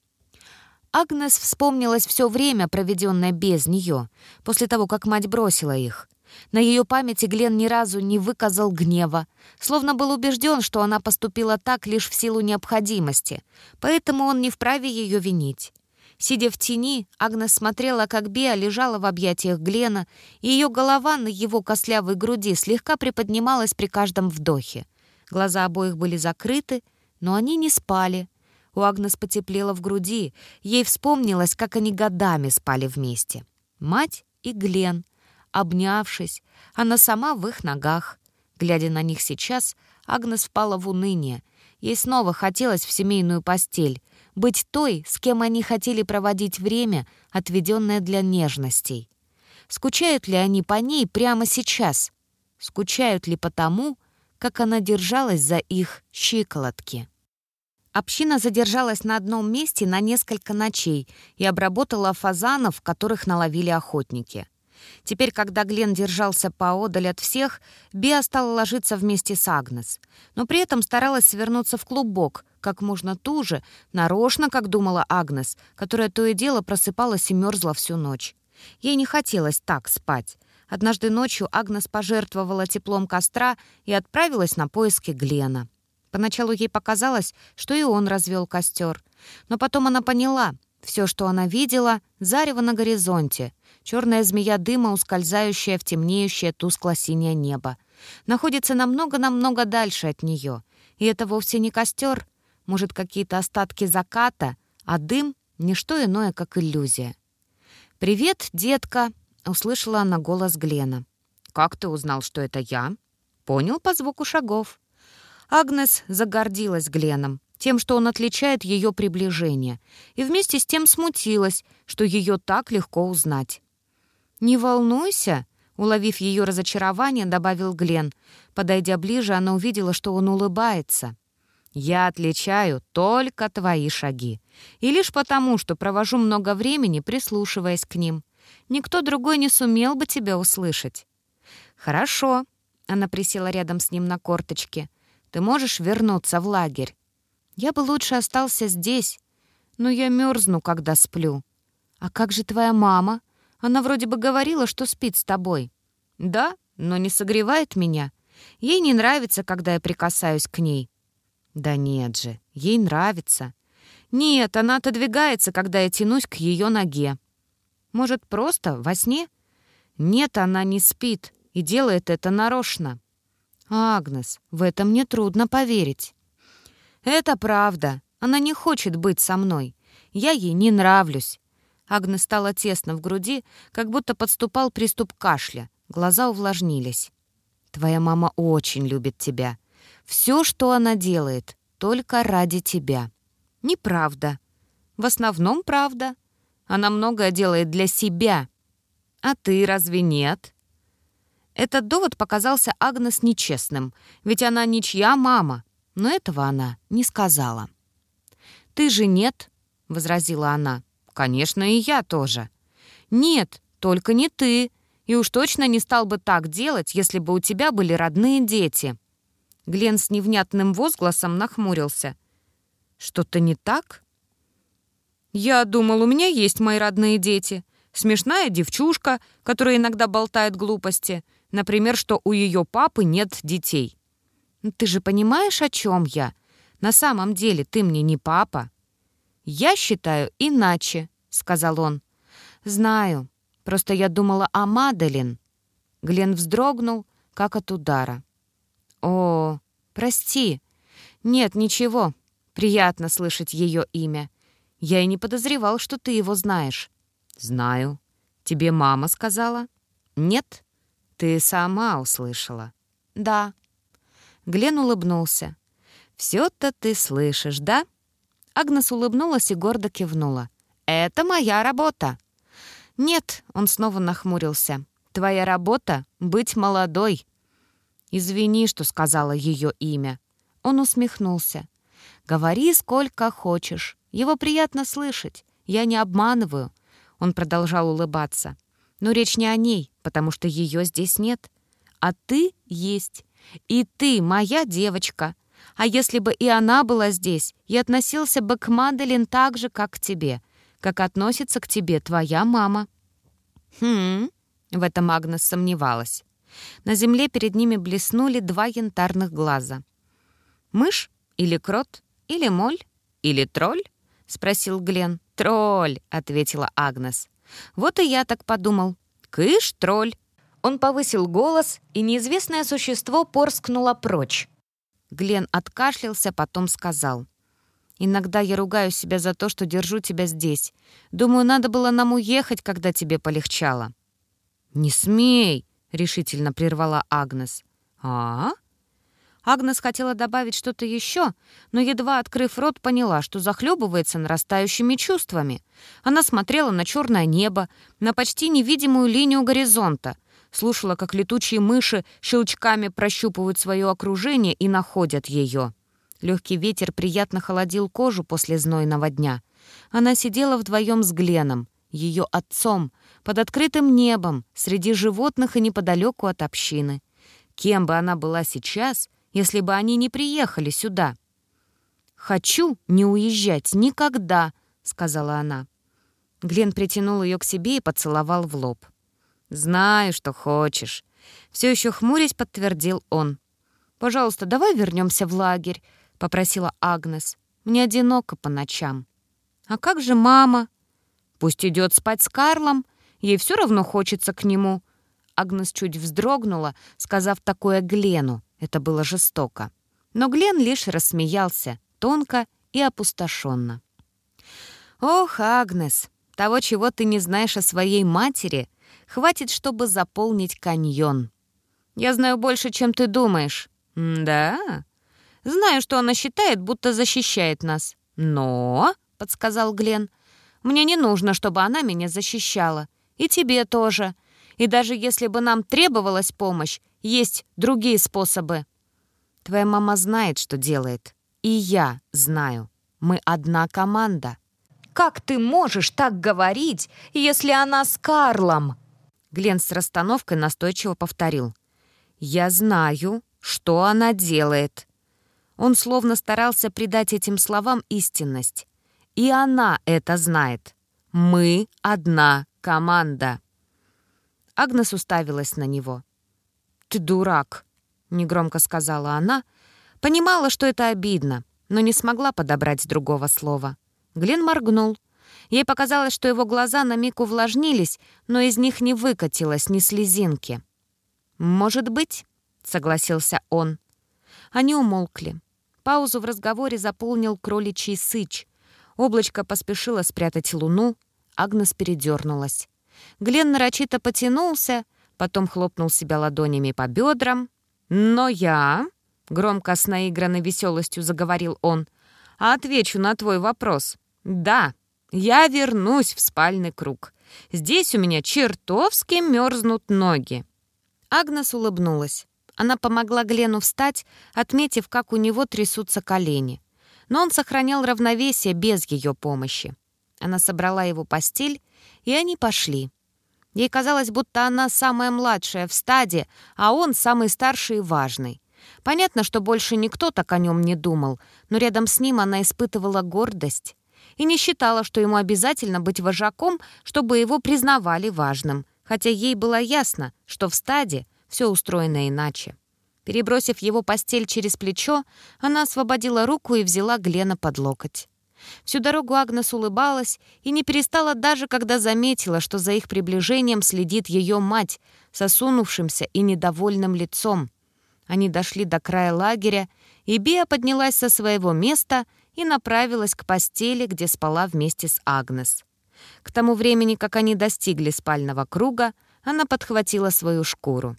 Агнес вспомнилась все время, проведенное без нее, после того, как мать бросила их. На ее памяти Глен ни разу не выказал гнева, словно был убежден, что она поступила так лишь в силу необходимости, поэтому он не вправе ее винить. Сидя в тени, Агнес смотрела, как Беа лежала в объятиях Глена, и ее голова на его костлявой груди слегка приподнималась при каждом вдохе. Глаза обоих были закрыты, но они не спали, у Агнес потеплело в груди. Ей вспомнилось, как они годами спали вместе. Мать и Глен, обнявшись, она сама в их ногах. Глядя на них сейчас, Агнес впала в уныние. Ей снова хотелось в семейную постель, быть той, с кем они хотели проводить время, отведенное для нежностей. Скучают ли они по ней прямо сейчас? Скучают ли по тому, как она держалась за их щиколотки? Община задержалась на одном месте на несколько ночей и обработала фазанов, которых наловили охотники. Теперь, когда Глен держался поодаль от всех, Биа стала ложиться вместе с Агнес, но при этом старалась свернуться в клубок, как можно туже, нарочно, как думала Агнес, которая то и дело просыпалась и мерзла всю ночь. Ей не хотелось так спать. Однажды ночью Агнес пожертвовала теплом костра и отправилась на поиски Глена. Поначалу ей показалось, что и он развел костер. Но потом она поняла, все, что она видела, зарево на горизонте, черная змея дыма, ускользающая в темнеющее тускло-синее небо. Находится намного-намного дальше от нее. И это вовсе не костер, может, какие-то остатки заката, а дым — ничто иное, как иллюзия. «Привет, детка!» — услышала она голос Глена. «Как ты узнал, что это я?» «Понял по звуку шагов». Агнес загордилась Гленом, тем, что он отличает ее приближение, и вместе с тем смутилась, что ее так легко узнать. «Не волнуйся», — уловив ее разочарование, добавил Глен. Подойдя ближе, она увидела, что он улыбается. «Я отличаю только твои шаги. И лишь потому, что провожу много времени, прислушиваясь к ним. Никто другой не сумел бы тебя услышать». «Хорошо», — она присела рядом с ним на корточке. «Ты можешь вернуться в лагерь?» «Я бы лучше остался здесь, но я мерзну, когда сплю». «А как же твоя мама? Она вроде бы говорила, что спит с тобой». «Да, но не согревает меня. Ей не нравится, когда я прикасаюсь к ней». «Да нет же, ей нравится». «Нет, она отодвигается, когда я тянусь к ее ноге». «Может, просто во сне?» «Нет, она не спит и делает это нарочно». «Агнес, в это мне трудно поверить». «Это правда. Она не хочет быть со мной. Я ей не нравлюсь». Агнес стало тесно в груди, как будто подступал приступ кашля. Глаза увлажнились. «Твоя мама очень любит тебя. Все, что она делает, только ради тебя». «Неправда. В основном правда. Она многое делает для себя. А ты разве нет?» Этот довод показался Агнес нечестным, ведь она ничья мама, но этого она не сказала. «Ты же нет», — возразила она. «Конечно, и я тоже». «Нет, только не ты», и уж точно не стал бы так делать, если бы у тебя были родные дети». Глен с невнятным возгласом нахмурился. «Что-то не так?» «Я думал, у меня есть мои родные дети. Смешная девчушка, которая иногда болтает глупости. Например, что у ее папы нет детей». «Ты же понимаешь, о чем я? На самом деле ты мне не папа». «Я считаю иначе», — сказал он. «Знаю. Просто я думала о Маделин». Глен вздрогнул, как от удара. «О, прости. Нет, ничего. Приятно слышать ее имя. Я и не подозревал, что ты его знаешь». «Знаю. Тебе мама сказала?» «Нет. Ты сама услышала». «Да». Глен улыбнулся. «Все-то ты слышишь, да?» Агнес улыбнулась и гордо кивнула. «Это моя работа». «Нет», — он снова нахмурился. «Твоя работа — быть молодой». «Извини, что сказала ее имя». Он усмехнулся. «Говори сколько хочешь. Его приятно слышать. Я не обманываю». Он продолжал улыбаться. «Но речь не о ней, потому что ее здесь нет. А ты есть. И ты моя девочка. А если бы и она была здесь, я относился бы к Маделин так же, как к тебе как относится к тебе твоя мама». «Хм...» — в этом Агнес сомневалась. На земле перед ними блеснули два янтарных глаза. «Мышь или крот? Или моль? Или тролль?» — спросил Глен. «Тролль», — ответила Агнес. «Вот и я так подумал. Кыш, тролль». Он повысил голос, и неизвестное существо порскнуло прочь. Глен откашлялся, потом сказал. Иногда я ругаю себя за то, что держу тебя здесь. Думаю, надо было нам уехать, когда тебе полегчало». «Не смей!» — решительно прервала Агнес. «А?» Агнес хотела добавить что-то еще, но, едва открыв рот, поняла, что захлебывается нарастающими чувствами. Она смотрела на черное небо, на почти невидимую линию горизонта, слушала, как летучие мыши щелчками прощупывают свое окружение и находят ее. Легкий ветер приятно холодил кожу после знойного дня. Она сидела вдвоем с Гленом, ее отцом, под открытым небом, среди животных и неподалеку от общины. Кем бы она была сейчас, если бы они не приехали сюда? «Хочу не уезжать никогда», — сказала она. Глен притянул ее к себе и поцеловал в лоб. «Знаю, что хочешь», — все еще хмурясь подтвердил он. «Пожалуйста, давай вернемся в лагерь», — попросила Агнес. «Мне одиноко по ночам». «А как же мама?» «Пусть идет спать с Карлом. Ей все равно хочется к нему». Агнес чуть вздрогнула, сказав такое Глену. Это было жестоко. Но Глен лишь рассмеялся, тонко и опустошенно. «Ох, Агнес, того, чего ты не знаешь о своей матери, Хватит, чтобы заполнить каньон. Я знаю больше, чем ты думаешь. Да? Знаю, что она считает, будто защищает нас. Но, — подсказал Глен, — мне не нужно, чтобы она меня защищала. И тебе тоже. И даже если бы нам требовалась помощь, есть другие способы. Твоя мама знает, что делает. И я знаю. Мы одна команда. Как ты можешь так говорить, если она с Карлом? Глен с расстановкой настойчиво повторил. «Я знаю, что она делает». Он словно старался придать этим словам истинность. И она это знает. Мы одна команда. Агнес уставилась на него. «Ты дурак», — негромко сказала она. Понимала, что это обидно, но не смогла подобрать другого слова. Глен моргнул. Ей показалось, что его глаза на миг увлажнились, но из них не выкатилось ни слезинки. «Может быть», — согласился он. Они умолкли. Паузу в разговоре заполнил кроличий сыч. Облачко поспешило спрятать луну. Агнес передернулась. Глен нарочито потянулся, потом хлопнул себя ладонями по бедрам. «Но я...» — громко с наигранной веселостью заговорил он. «Отвечу на твой вопрос. Да, я вернусь в спальный круг. Здесь у меня чертовски мерзнут ноги». Агнес улыбнулась. Она помогла Глену встать, отметив, как у него трясутся колени. Но он сохранял равновесие без ее помощи. Она собрала его постель, и они пошли. Ей казалось, будто она самая младшая в стаде, а он самый старший и важный. Понятно, что больше никто так о нем не думал, но рядом с ним она испытывала гордость и не считала, что ему обязательно быть вожаком, чтобы его признавали важным, хотя ей было ясно, что в стаде все устроено иначе. Перебросив его постель через плечо, она освободила руку и взяла Глена под локоть. Всю дорогу Агнес улыбалась и не перестала даже, когда заметила, что за их приближением следит ее мать с осунувшимся и недовольным лицом. Они дошли до края лагеря, и Биа поднялась со своего места и направилась к постели, где спала вместе с Агнес. К тому времени, как они достигли спального круга, она подхватила свою шкуру.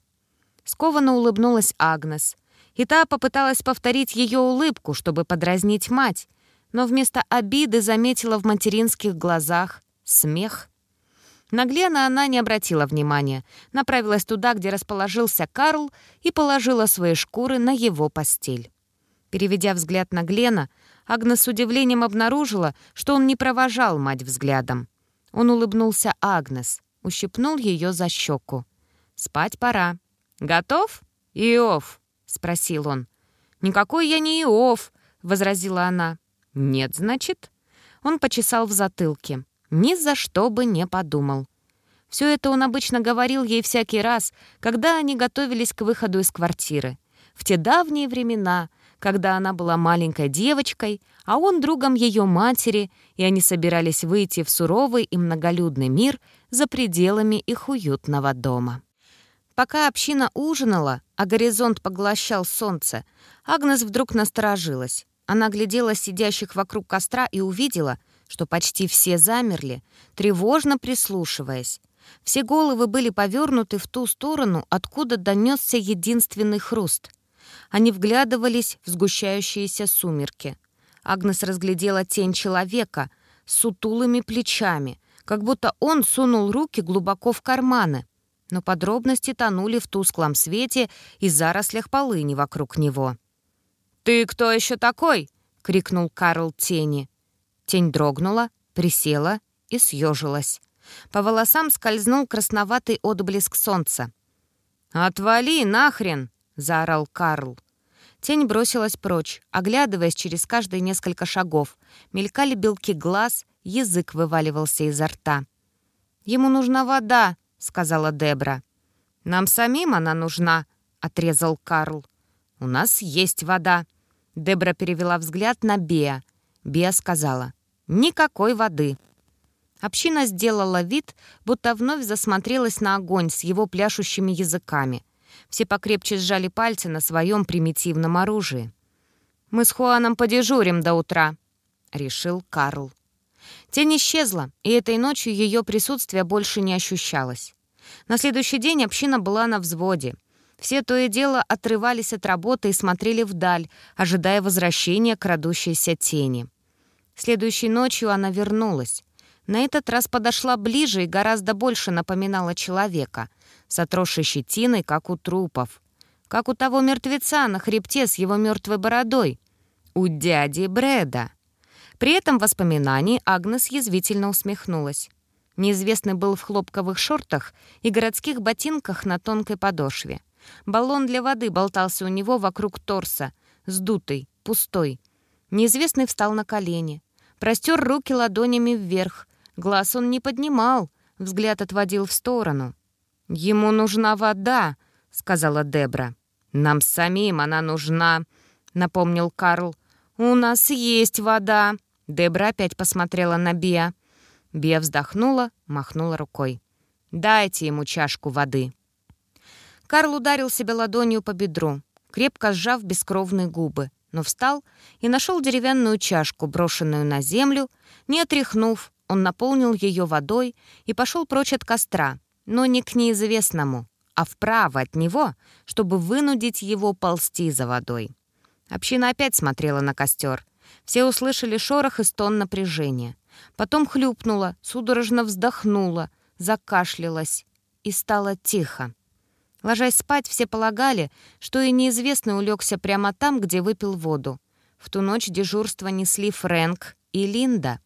Скованно улыбнулась Агнес. И та попыталась повторить ее улыбку, чтобы подразнить мать, но вместо обиды заметила в материнских глазах смех. На Глена она не обратила внимания, направилась туда, где расположился Карл, и положила свои шкуры на его постель. Переведя взгляд на Глена, Агнес с удивлением обнаружила, что он не провожал мать взглядом. Он улыбнулся Агнес, ущипнул ее за щеку. «Спать пора». «Готов, Иов?» — спросил он. «Никакой я не Иов», — возразила она. «Нет, значит?» Он почесал в затылке. Ни за что бы не подумал. Все это он обычно говорил ей всякий раз, когда они готовились к выходу из квартиры. В те давние времена, когда она была маленькой девочкой, а он другом ее матери, и они собирались выйти в суровый и многолюдный мир за пределами их уютного дома. Пока община ужинала, а горизонт поглощал солнце, Агнес вдруг насторожилась. Она глядела сидящих вокруг костра и увидела, что почти все замерли, тревожно прислушиваясь. Все головы были повернуты в ту сторону, откуда донесся единственный хруст. Они вглядывались в сгущающиеся сумерки. Агнес разглядела тень человека с сутулыми плечами, как будто он сунул руки глубоко в карманы но подробности тонули в тусклом свете и зарослях полыни вокруг него. «Ты кто еще такой?» — крикнул Карл тени. Тень дрогнула, присела и съежилась. По волосам скользнул красноватый отблеск солнца. «Отвали нахрен!» — заорал Карл. Тень бросилась прочь, оглядываясь через каждые несколько шагов. Мелькали белки глаз, язык вываливался изо рта. «Ему нужна вода!» сказала Дебра. «Нам самим она нужна», — отрезал Карл. «У нас есть вода». Дебра перевела взгляд на Беа. Беа сказала, «Никакой воды». Община сделала вид, будто вновь засмотрелась на огонь с его пляшущими языками. Все покрепче сжали пальцы на своем примитивном оружии. «Мы с Хуаном подежурим до утра», — решил Карл. Тень исчезла, и этой ночью ее присутствие больше не ощущалось. На следующий день община была на взводе. Все то и дело отрывались от работы и смотрели вдаль, ожидая возвращения крадущейся тени. Следующей ночью она вернулась. На этот раз подошла ближе и гораздо больше напоминала человека, с отросшей щетиной, как у трупов. Как у того мертвеца на хребте с его мертвой бородой. У дяди Брэда. При этом воспоминании Агнес язвительно усмехнулась. Неизвестный был в хлопковых шортах и городских ботинках на тонкой подошве. Баллон для воды болтался у него вокруг торса, сдутый, пустой. Неизвестный встал на колени, простер руки ладонями вверх. Глаз он не поднимал, взгляд отводил в сторону. «Ему нужна вода», — сказала Дебра. «Нам самим она нужна», — напомнил Карл. «У нас есть вода». Дебра опять посмотрела на Биа. Биа вздохнула, махнула рукой. «Дайте ему чашку воды». Карл ударил себя ладонью по бедру, крепко сжав бескровные губы, но встал и нашел деревянную чашку, брошенную на землю. Не отряхнув, он наполнил ее водой и пошел прочь от костра, но не к неизвестному, а вправо от него, чтобы вынудить его ползти за водой. Община опять смотрела на костер. Все услышали шорох и стон напряжения. Потом хлюпнула, судорожно вздохнула, закашлялась и стало тихо. Ложась спать, все полагали, что и неизвестный улегся прямо там, где выпил воду. В ту ночь дежурство несли Фрэнк и Линда.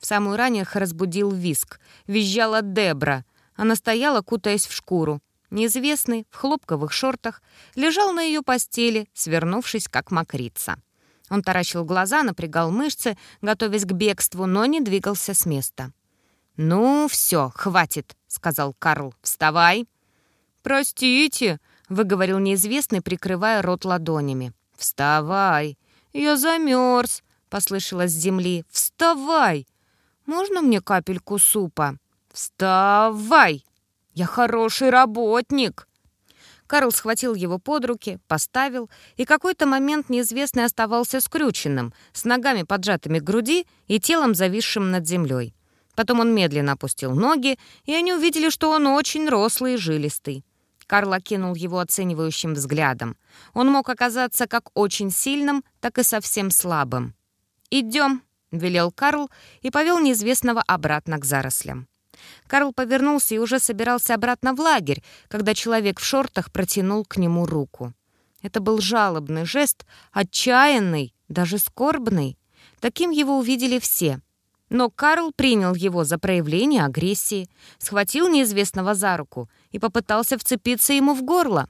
В самую рань разбудил виск. Визжала Дебра. Она стояла, кутаясь в шкуру. Неизвестный, в хлопковых шортах, лежал на ее постели, свернувшись, как мокрица. Он таращил глаза, напрягал мышцы, готовясь к бегству, но не двигался с места. «Ну, все, хватит», — сказал Карл. «Вставай!» «Простите», — выговорил неизвестный, прикрывая рот ладонями. «Вставай! Я замерз!» — послышалось с земли. «Вставай! Можно мне капельку супа?» «Вставай! Я хороший работник!» Карл схватил его под руки, поставил, и какой-то момент неизвестный оставался скрюченным, с ногами поджатыми к груди и телом зависшим над землей. Потом он медленно опустил ноги, и они увидели, что он очень рослый и жилистый. Карл окинул его оценивающим взглядом. Он мог оказаться как очень сильным, так и совсем слабым. «Идем», — велел Карл и повел неизвестного обратно к зарослям. Карл повернулся и уже собирался обратно в лагерь, когда человек в шортах протянул к нему руку. Это был жалобный жест, отчаянный, даже скорбный. Таким его увидели все. Но Карл принял его за проявление агрессии, схватил неизвестного за руку и попытался вцепиться ему в горло.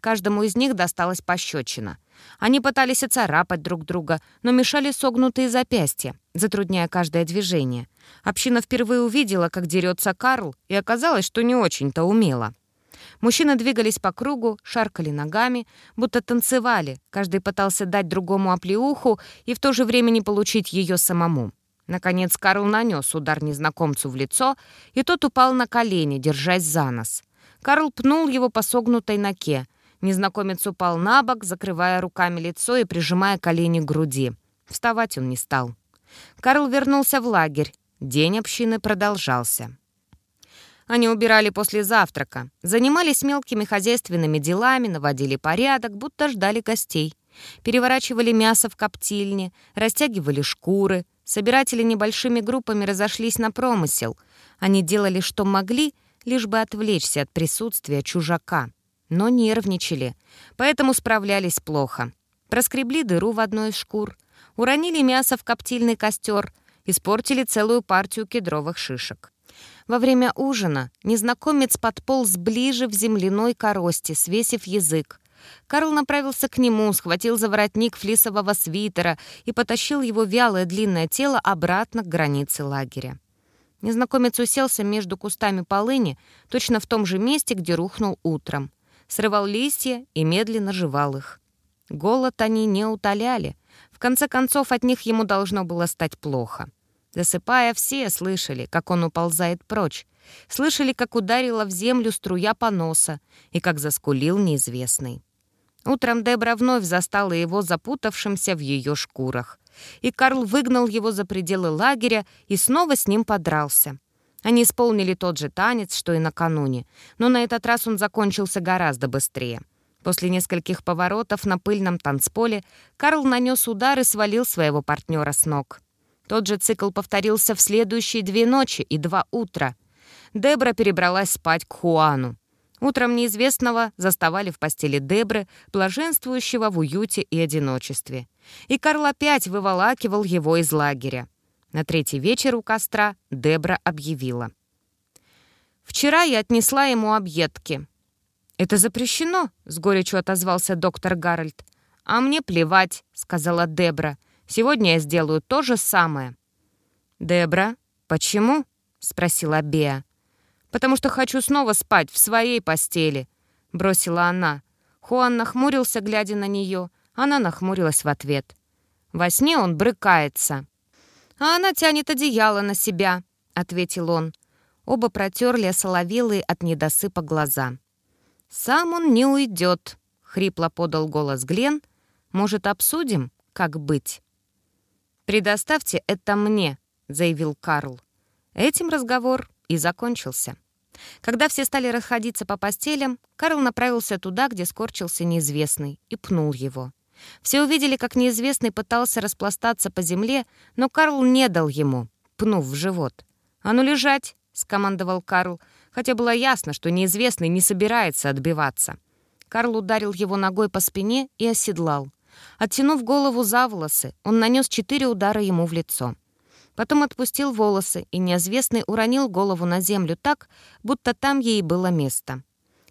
Каждому из них досталась пощечина. Они пытались оцарапать друг друга, но мешали согнутые запястья, затрудняя каждое движение. Община впервые увидела, как дерется Карл, и оказалось, что не очень-то умело. Мужчины двигались по кругу, шаркали ногами, будто танцевали. Каждый пытался дать другому оплеуху и в то же время не получить ее самому. Наконец Карл нанес удар незнакомцу в лицо, и тот упал на колени, держась за нос. Карл пнул его по согнутой ноке. Незнакомец упал на бок, закрывая руками лицо и прижимая колени к груди. Вставать он не стал. Карл вернулся в лагерь. День общины продолжался. Они убирали после завтрака, занимались мелкими хозяйственными делами, наводили порядок, будто ждали гостей. Переворачивали мясо в коптильне, растягивали шкуры. Собиратели небольшими группами разошлись на промысел. Они делали, что могли, лишь бы отвлечься от присутствия чужака. Но нервничали, поэтому справлялись плохо. Проскребли дыру в одной из шкур, уронили мясо в коптильный костер, испортили целую партию кедровых шишек. Во время ужина незнакомец подполз ближе в земляной коросте, свесив язык. Карл направился к нему, схватил за воротник флисового свитера и потащил его вялое длинное тело обратно к границе лагеря. Незнакомец уселся между кустами полыни, точно в том же месте, где рухнул утром. Срывал листья и медленно жевал их. Голод они не утоляли. В конце концов, от них ему должно было стать плохо. Засыпая, все слышали, как он уползает прочь. Слышали, как ударила в землю струя поноса и как заскулил неизвестный. Утром Дебра вновь застала его запутавшимся в ее шкурах и Карл выгнал его за пределы лагеря и снова с ним подрался. Они исполнили тот же танец, что и накануне, но на этот раз он закончился гораздо быстрее. После нескольких поворотов на пыльном танцполе Карл нанес удар и свалил своего партнера с ног. Тот же цикл повторился в следующие две ночи и два утра. Дебра перебралась спать к Хуану. Утром неизвестного заставали в постели Дебры, блаженствующего в уюте и одиночестве. И Карл опять выволакивал его из лагеря. На третий вечер у костра Дебра объявила. «Вчера я отнесла ему объедки». «Это запрещено», — с горечью отозвался доктор Гарольд. «А мне плевать», — сказала Дебра. «Сегодня я сделаю то же самое». «Дебра, почему?» — спросила Беа. «Потому что хочу снова спать в своей постели», — бросила она. Хуан нахмурился, глядя на нее. Она нахмурилась в ответ. Во сне он брыкается. «А она тянет одеяло на себя», — ответил он. Оба протерли соловелые от недосыпа глаза. «Сам он не уйдет», — хрипло подал голос Глен. «Может, обсудим, как быть?» «Предоставьте это мне», — заявил Карл. Этим разговор и закончился. Когда все стали расходиться по постелям, Карл направился туда, где скорчился неизвестный, и пнул его. Все увидели, как неизвестный пытался распластаться по земле, но Карл не дал ему, пнув в живот. «А ну лежать!» — скомандовал Карл, хотя было ясно, что неизвестный не собирается отбиваться. Карл ударил его ногой по спине и оседлал. Оттянув голову за волосы, он нанес четыре удара ему в лицо. Потом отпустил волосы, и неизвестный уронил голову на землю так, будто там ей было место.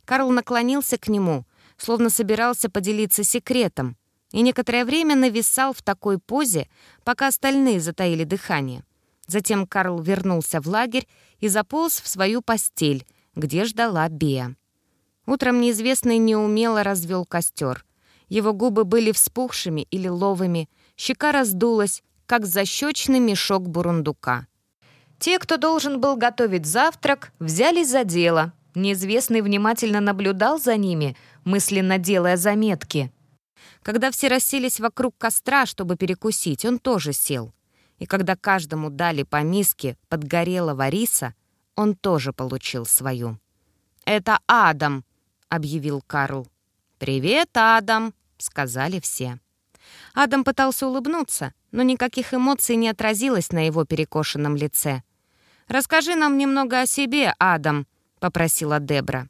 Карл наклонился к нему, словно собирался поделиться секретом, и некоторое время нависал в такой позе, пока остальные затаили дыхание. Затем Карл вернулся в лагерь и заполз в свою постель, где ждала Беа. Утром неизвестный неумело развел костер. Его губы были вспухшими и лиловыми, щека раздулась, как защечный мешок бурундука. Те, кто должен был готовить завтрак, взялись за дело. Неизвестный внимательно наблюдал за ними, мысленно делая заметки — когда все расселись вокруг костра, чтобы перекусить, он тоже сел. И когда каждому дали по миске подгорелого риса, он тоже получил свою. «Это Адам», — объявил Карл. «Привет, Адам», — сказали все. Адам пытался улыбнуться, но никаких эмоций не отразилось на его перекошенном лице. «Расскажи нам немного о себе, Адам», — попросила Дебра.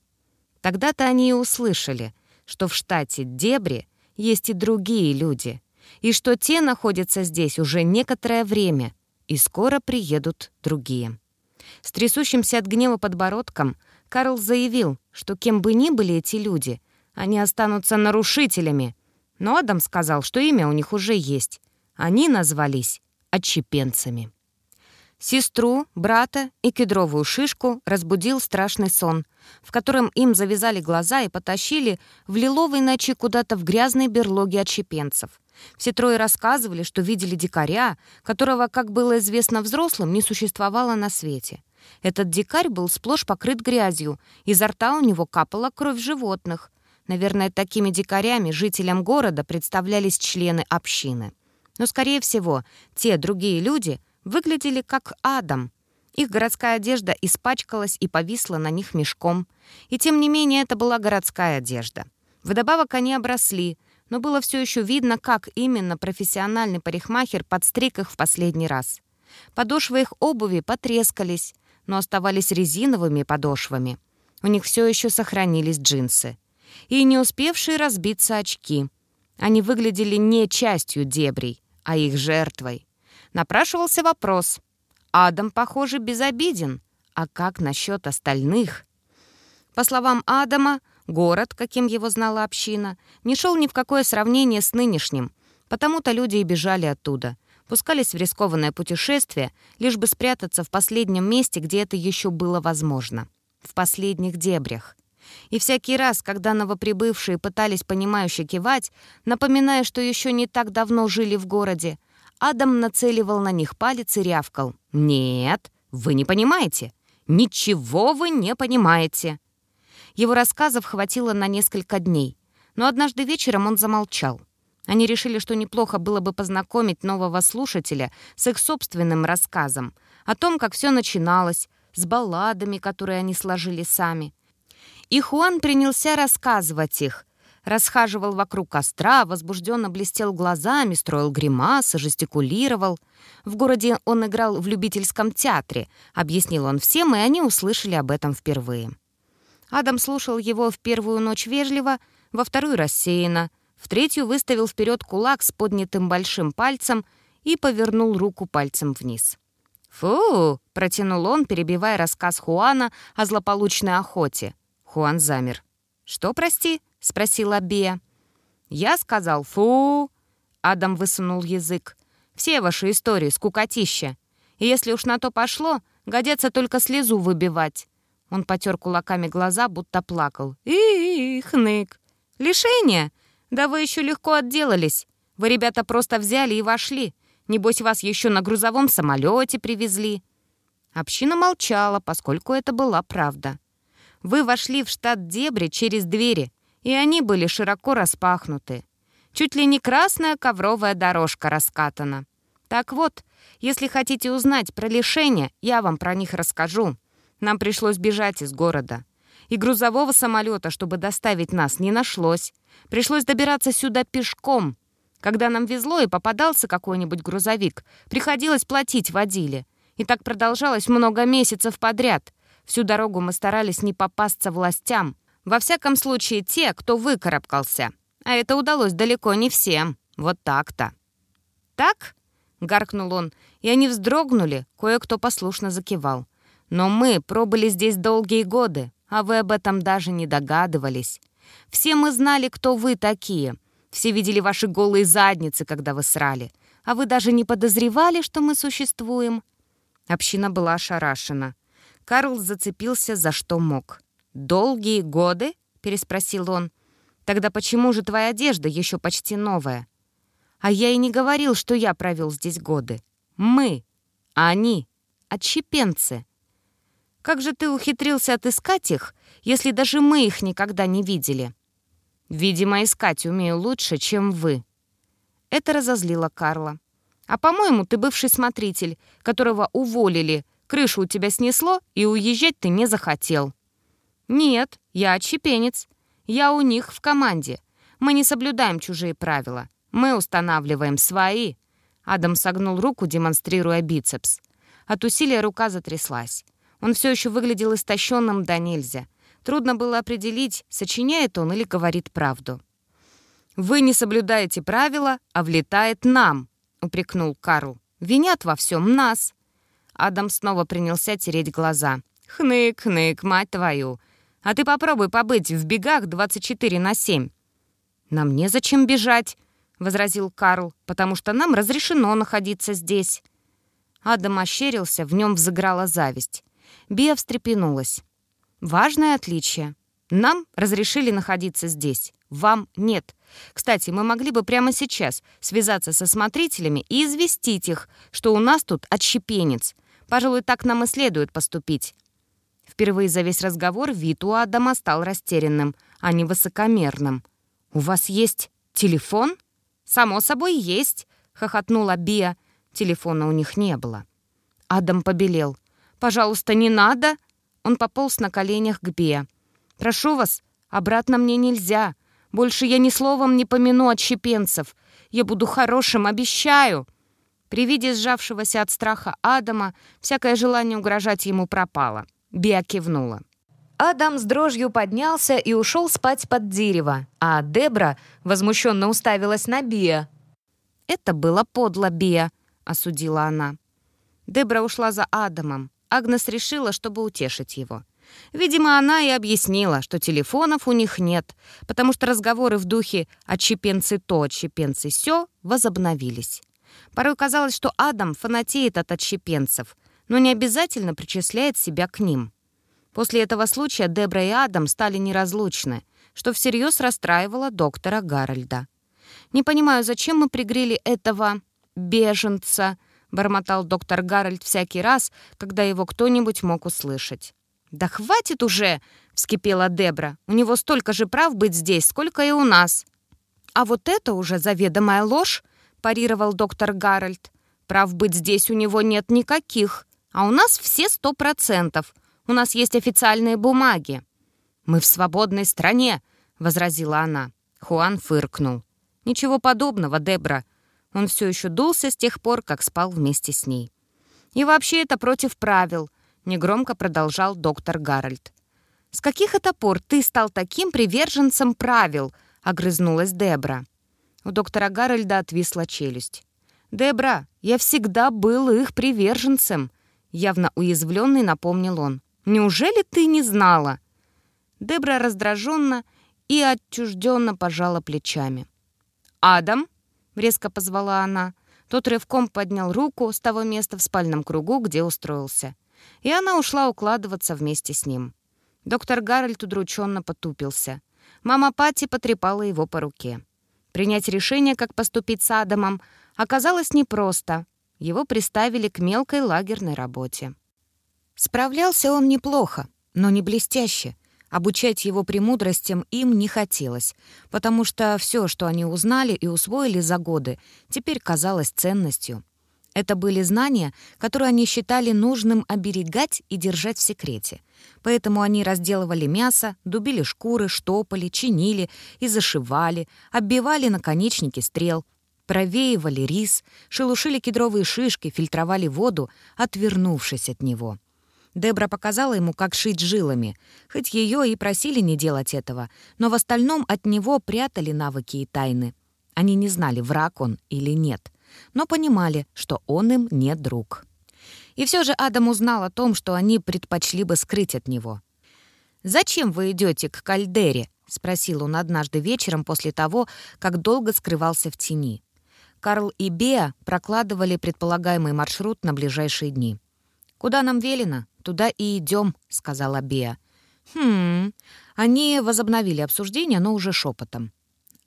Тогда-то они и услышали, что в штате Дебри есть и другие люди, и что те находятся здесь уже некоторое время, и скоро приедут другие. С трясущимся от гнева подбородком Карл заявил, что кем бы ни были эти люди, они останутся нарушителями. Но Адам сказал, что имя у них уже есть. Они назвались отчепенцами. Сестру, брата и кедровую шишку разбудил страшный сон, в котором им завязали глаза и потащили в лиловой ночи куда-то в грязные берлоги отщепенцев. Все трое рассказывали, что видели дикаря, которого, как было известно взрослым, не существовало на свете. Этот дикарь был сплошь покрыт грязью, изо рта у него капала кровь животных. Наверное, такими дикарями жителям города представлялись члены общины. Но, скорее всего, те другие люди — выглядели как Адам. Их городская одежда испачкалась и повисла на них мешком. И тем не менее это была городская одежда. Вдобавок они обросли, но было все еще видно, как именно профессиональный парикмахер подстриг их в последний раз. Подошвы их обуви потрескались, но оставались резиновыми подошвами. У них все еще сохранились джинсы. И не успевшие разбиться очки. Они выглядели не частью дебрей, а их жертвой напрашивался вопрос. Адам, похоже, безобиден. А как насчет остальных? По словам Адама, город, каким его знала община, не шел ни в какое сравнение с нынешним. Потому-то люди и бежали оттуда. Пускались в рискованное путешествие, лишь бы спрятаться в последнем месте, где это еще было возможно. В последних дебрях. И всякий раз, когда новоприбывшие пытались понимающе кивать, напоминая, что еще не так давно жили в городе, Адам нацеливал на них палец и рявкал. «Нет, вы не понимаете. Ничего вы не понимаете». Его рассказов хватило на несколько дней. Но однажды вечером он замолчал. Они решили, что неплохо было бы познакомить нового слушателя с их собственным рассказом о том, как все начиналось, с балладами, которые они сложили сами. И Хуан принялся рассказывать их. Расхаживал вокруг костра, возбужденно блестел глазами, строил гримасы, жестикулировал. В городе он играл в любительском театре, объяснил он всем, и они услышали об этом впервые. Адам слушал его в первую ночь вежливо, во вторую рассеянно, в третью выставил вперед кулак с поднятым большим пальцем и повернул руку пальцем вниз. «Фу!» — протянул он, перебивая рассказ Хуана о злополучной охоте. Хуан замер. «Что, прости?» — спросила Бея. «Я сказал «фу!»» Адам высунул язык. «Все ваши истории скукотища. И если уж на то пошло, годятся только слезу выбивать». Он потер кулаками глаза, будто плакал. «Их, нык! Лишение? Да вы еще легко отделались. Вы, ребята, просто взяли и вошли. Небось, вас еще на грузовом самолете привезли». Община молчала, поскольку это была правда. Вы вошли в штат Дебри через двери, и они были широко распахнуты. Чуть ли не красная ковровая дорожка раскатана. Так вот, если хотите узнать про лишения, я вам про них расскажу. Нам пришлось бежать из города. И грузового самолета, чтобы доставить нас, не нашлось. Пришлось добираться сюда пешком. Когда нам везло и попадался какой-нибудь грузовик, приходилось платить водиле. И так продолжалось много месяцев подряд. Всю дорогу мы старались не попасться властям. Во всяком случае, те, кто выкарабкался. А это удалось далеко не всем. Вот так-то. «Так?» — гаркнул он, и они вздрогнули, кое-кто послушно закивал. «Но мы пробыли здесь долгие годы, а вы об этом даже не догадывались. Все мы знали, кто вы такие. Все видели ваши голые задницы, когда вы срали. А вы даже не подозревали, что мы существуем?» Община была ошарашена. Карл зацепился за что мог. «Долгие годы?» — переспросил он. «Тогда почему же твоя одежда еще почти новая?» «А я и не говорил, что я провел здесь годы. Мы, а они — отщепенцы. Как же ты ухитрился отыскать их, если даже мы их никогда не видели?» «Видимо, искать умею лучше, чем вы». Это разозлило Карла. «А, по-моему, ты бывший смотритель, которого уволили, крышу у тебя снесло, и уезжать ты не захотел». «Нет, я отщепенец. Я у них в команде. Мы не соблюдаем чужие правила. Мы устанавливаем свои». Адам согнул руку, демонстрируя бицепс. От усилия рука затряслась. Он все еще выглядел истощенным до нельзя. Трудно было определить, сочиняет он или говорит правду. «Вы не соблюдаете правила, а влетает нам», — упрекнул Карл. «Винят во всем нас». Адам снова принялся тереть глаза. «Хнык, хнык, мать твою! А ты попробуй побыть в бегах 24 на 7». «Нам незачем бежать», — возразил Карл, «потому что нам разрешено находиться здесь». Адам ощерился, в нем взыграла зависть. Бия встрепенулась. «Важное отличие. Нам разрешили находиться здесь, вам нет. Кстати, мы могли бы прямо сейчас связаться со смотрителями и известить их, что у нас тут отщепенец. Пожалуй, так нам и следует поступить. Впервые за весь разговор вид у Адама стал растерянным, а не высокомерным. «У вас есть телефон?» «Само собой, есть», — хохотнула Бия. Телефона у них не было. Адам побелел. «Пожалуйста, не надо!» Он пополз на коленях к Бия. «Прошу вас, обратно мне нельзя. Больше я ни словом не помяну отщепенцев. Я буду хорошим, обещаю!» При виде сжавшегося от страха Адама всякое желание угрожать ему пропало. Биа кивнула. Адам с дрожью поднялся и ушел спать под дерево, а Дебра возмущенно уставилась на Биа. «Это было подло, Биа», — осудила она. Дебра ушла за Адамом. Агнес решила, чтобы утешить его. Видимо, она и объяснила, что телефонов у них нет, потому что разговоры в духе «отщепенцы то, отщепенцы сё» возобновились. Порой казалось, что Адам фанатеет от отщепенцев, но не обязательно причисляет себя к ним. После этого случая Дебра и Адам стали неразлучны, что всерьез расстраивало доктора Гарольда. «Не понимаю, зачем мы пригрели этого беженца?» — бормотал доктор Гарольд всякий раз, когда его кто-нибудь мог услышать. «Да хватит уже!» — вскипела Дебра. «У него столько же прав быть здесь, сколько и у нас». «А вот это уже заведомая ложь!» — парировал доктор Гарольд. «Прав быть здесь у него нет никаких», А у нас все сто процентов. У нас есть официальные бумаги». «Мы в свободной стране», — возразила она. Хуан фыркнул. «Ничего подобного, Дебра. Он все еще дулся с тех пор, как спал вместе с ней. «И вообще это против правил», — негромко продолжал доктор Гарольд. «С каких это пор ты стал таким приверженцем правил?» — огрызнулась Дебра. У доктора Гарольда отвисла челюсть. «Дебра, я всегда был их приверженцем», — явно уязвленный напомнил он. «Неужели ты не знала?» Дебра раздраженно и отчужденно пожала плечами. «Адам?» — резко позвала она. Тот рывком поднял руку с того места в спальном кругу, где устроился. И она ушла укладываться вместе с ним. Доктор Гарольд удрученно потупился. Мама Пати потрепала его по руке. Принять решение, как поступить с Адамом, оказалось непросто. Его приставили к мелкой лагерной работе. Справлялся он неплохо, но не блестяще. Обучать его премудростям им не хотелось, потому что все, что они узнали и усвоили за годы, теперь казалось ценностью. Это были знания, которые они считали нужным оберегать и держать в секрете. Поэтому они разделывали мясо, дубили шкуры, штопали, чинили и зашивали, оббивали наконечники стрел, провеивали рис, шелушили кедровые шишки, фильтровали воду, отвернувшись от него — Дебра показала ему, как шить жилами, хоть ее и просили не делать этого, но в остальном от него прятали навыки и тайны. Они не знали, враг он или нет, но понимали, что он им не друг. И все же Адам узнал о том, что они предпочли бы скрыть от него. «Зачем вы идете к кальдере?» — спросил он однажды вечером после того, как долго скрывался в тени. Карл и Беа прокладывали предполагаемый маршрут на ближайшие дни. «Куда нам велено, туда и идем», — сказала Беа. «Хм...» Они возобновили обсуждение, но уже шепотом.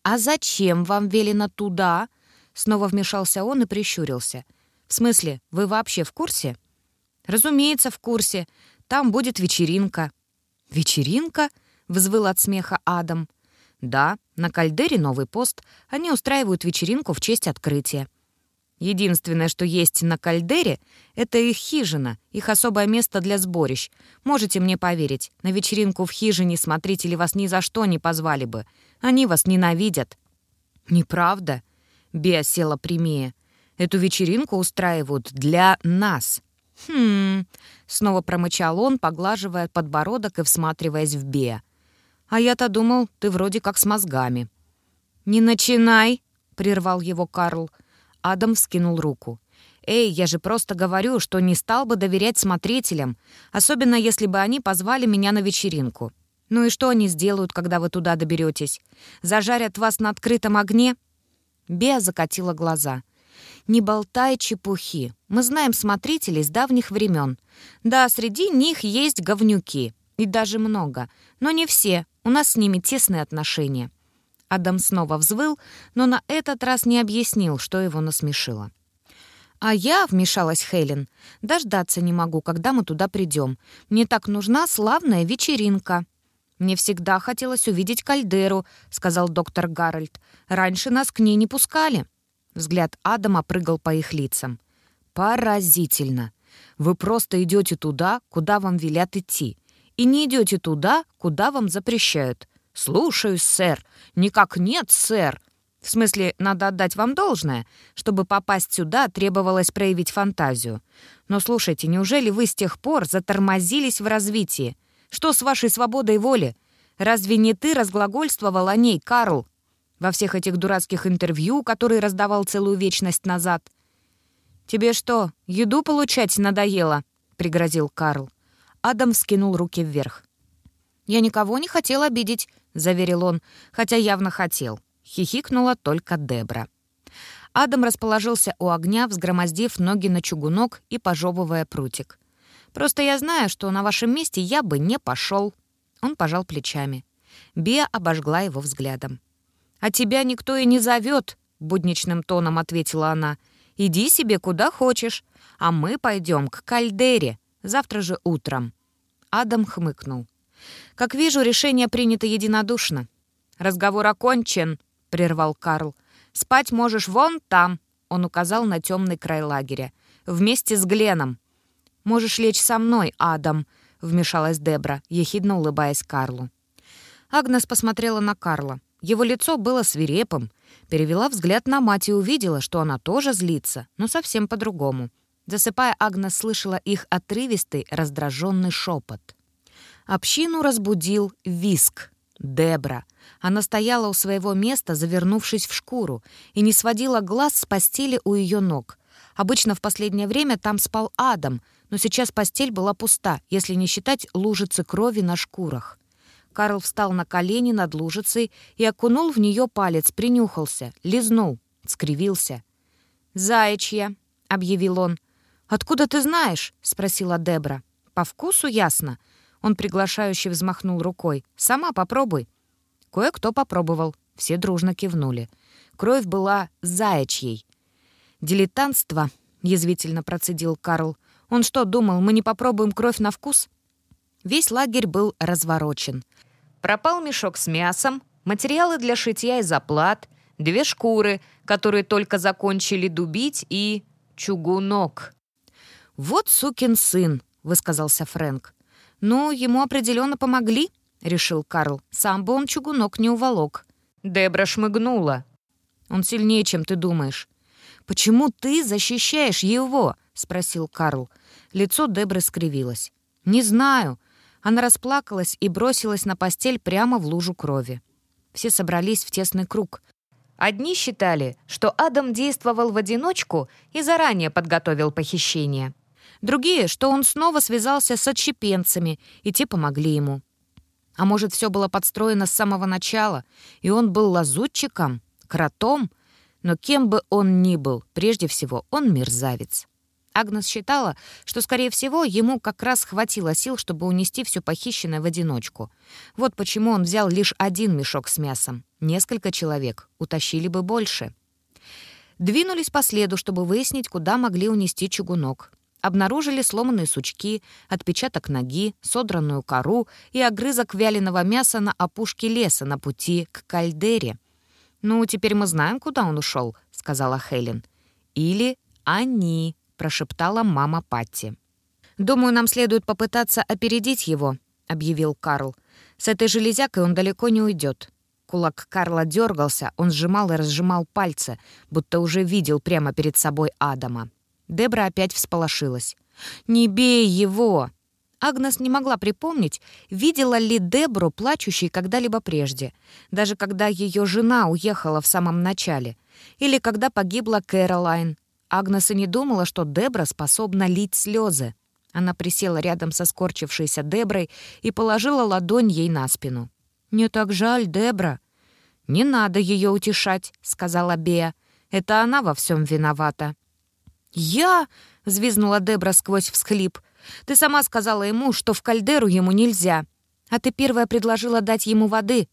«А зачем вам велено туда?» Снова вмешался он и прищурился. «В смысле, вы вообще в курсе?» «Разумеется, в курсе. Там будет вечеринка». «Вечеринка?» — взвыл от смеха Адам. «Да, на Кальдере новый пост. Они устраивают вечеринку в честь открытия. Единственное, что есть на Кальдере, это их хижина, их особое место для сборищ. Можете мне поверить, на вечеринку в хижине смотрители вас ни за что не позвали бы. Они вас ненавидят». «Неправда?» — Беа села прямее. «Эту вечеринку устраивают для нас». «Хм...» — снова промычал он, поглаживая подбородок и всматриваясь в Беа. «А я-то думал, ты вроде как с мозгами». «Не начинай!» — прервал его Карл. Адам вскинул руку. «Эй, я же просто говорю, что не стал бы доверять смотрителям, особенно если бы они позвали меня на вечеринку. Ну и что они сделают, когда вы туда доберетесь? Зажарят вас на открытом огне?» Беа закатила глаза. «Не болтай чепухи. Мы знаем смотрителей с давних времен. Да, среди них есть говнюки. И даже много. Но не все. У нас с ними тесные отношения. Адам снова взвыл, но на этот раз не объяснил, что его насмешило. «А я», — вмешалась Хелен, — «дождаться не могу, когда мы туда придем. Мне так нужна славная вечеринка». «Мне всегда хотелось увидеть кальдеру», — сказал доктор Гарольд. «Раньше нас к ней не пускали». Взгляд Адама прыгал по их лицам. «Поразительно. Вы просто идете туда, куда вам велят идти, и не идете туда, куда вам запрещают. «Слушаюсь, сэр». «Никак нет, сэр». В смысле, надо отдать вам должное. Чтобы попасть сюда, требовалось проявить фантазию. Но слушайте, неужели вы с тех пор затормозились в развитии? Что с вашей свободой воли? Разве не ты разглагольствовал о ней, Карл? Во всех этих дурацких интервью, которые раздавал целую вечность назад. «Тебе что, еду получать надоело?» — пригрозил Карл. Адам вскинул руки вверх. «Я никого не хотел обидеть», — заверил он, хотя явно хотел. Хихикнула только Дебра. Адам расположился у огня, взгромоздив ноги на чугунок и пожевывая прутик. «Просто я знаю, что на вашем месте я бы не пошел». Он пожал плечами. Беа обожгла его взглядом. «А тебя никто и не зовет», — будничным тоном ответила она. «Иди себе куда хочешь, а мы пойдем к Кальдере, завтра же утром». Адам хмыкнул. Как вижу, решение принято единодушно. Разговор окончен, прервал Карл. Спать можешь вон там, он указал на темный край лагеря, вместе с Гленом. «Можешь лечь со мной, Адам», — вмешалась Дебра, ехидно улыбаясь Карлу. Агнес посмотрела на Карла. Его лицо было свирепым. Перевела взгляд на мать и увидела, что она тоже злится, но совсем по-другому. Засыпая, Агнес слышала их отрывистый, раздраженный шепот. Общину разбудил виск. Дебра. Она стояла у своего места, завернувшись в шкуру, и не сводила глаз с постели у ее ног. Обычно в последнее время там спал Адам, но сейчас постель была пуста, если не считать лужицы крови на шкурах. Карл встал на колени над лужицей и окунул в нее палец, принюхался, лизнул, скривился. «Заячья», — объявил он. «Откуда ты знаешь?» — спросила Дебра. «По вкусу ясно. Он приглашающе взмахнул рукой. «Сама попробуй». Кое-кто попробовал. Все дружно кивнули. Кровь была заячьей. «Дилетантство», — язвительно процедил Карл. «Он что, думал, мы не попробуем кровь на вкус?» Весь лагерь был разворочен. Пропал мешок с мясом, материалы для шитья и заплат, две шкуры, которые только закончили дубить, и чугунок. «Вот сукин сын», — высказался Фрэнк. «Ну, ему определенно помогли», — решил Карл. «Сам бы он чугунок не уволок». Дебра шмыгнула. «Он сильнее, чем ты думаешь». «Почему ты защищаешь его?» — спросил Карл. Лицо Дебры скривилось. «Не знаю». Она расплакалась и бросилась на постель прямо в лужу крови. Все собрались в тесный круг. Одни считали, что Адам действовал в одиночку и заранее подготовил похищение. Другие, что он снова связался с отщепенцами, и те помогли ему. А может, все было подстроено с самого начала, и он был лазутчиком, кротом, но кем бы он ни был, прежде всего, он мерзавец. Агнес считала, что, скорее всего, ему как раз хватило сил, чтобы унести все похищенное в одиночку. Вот почему он взял лишь один мешок с мясом. Несколько человек утащили бы больше. Двинулись по следу, чтобы выяснить, куда могли унести чугунок обнаружили сломанные сучки, отпечаток ноги, содранную кору и огрызок вяленого мяса на опушке леса на пути к кальдере. «Ну, теперь мы знаем, куда он ушел», — сказала Хелен. «Или они», — прошептала мама Патти. «Думаю, нам следует попытаться опередить его», — объявил Карл. «С этой железякой он далеко не уйдет». Кулак Карла дергался, он сжимал и разжимал пальцы, будто уже видел прямо перед собой Адама. Дебра опять всполошилась. «Не бей его!» Агнес не могла припомнить, видела ли Дебру плачущей когда-либо прежде, даже когда ее жена уехала в самом начале, или когда погибла Кэролайн. Агнес и не думала, что Дебра способна лить слезы. Она присела рядом со скорчившейся Деброй и положила ладонь ей на спину. «Мне так жаль, Дебра». «Не надо ее утешать», — сказала Беа. «Это она во всем виновата». «Я?» — взвизнула Дебра сквозь всхлип. «Ты сама сказала ему, что в кальдеру ему нельзя. А ты первая предложила дать ему воды».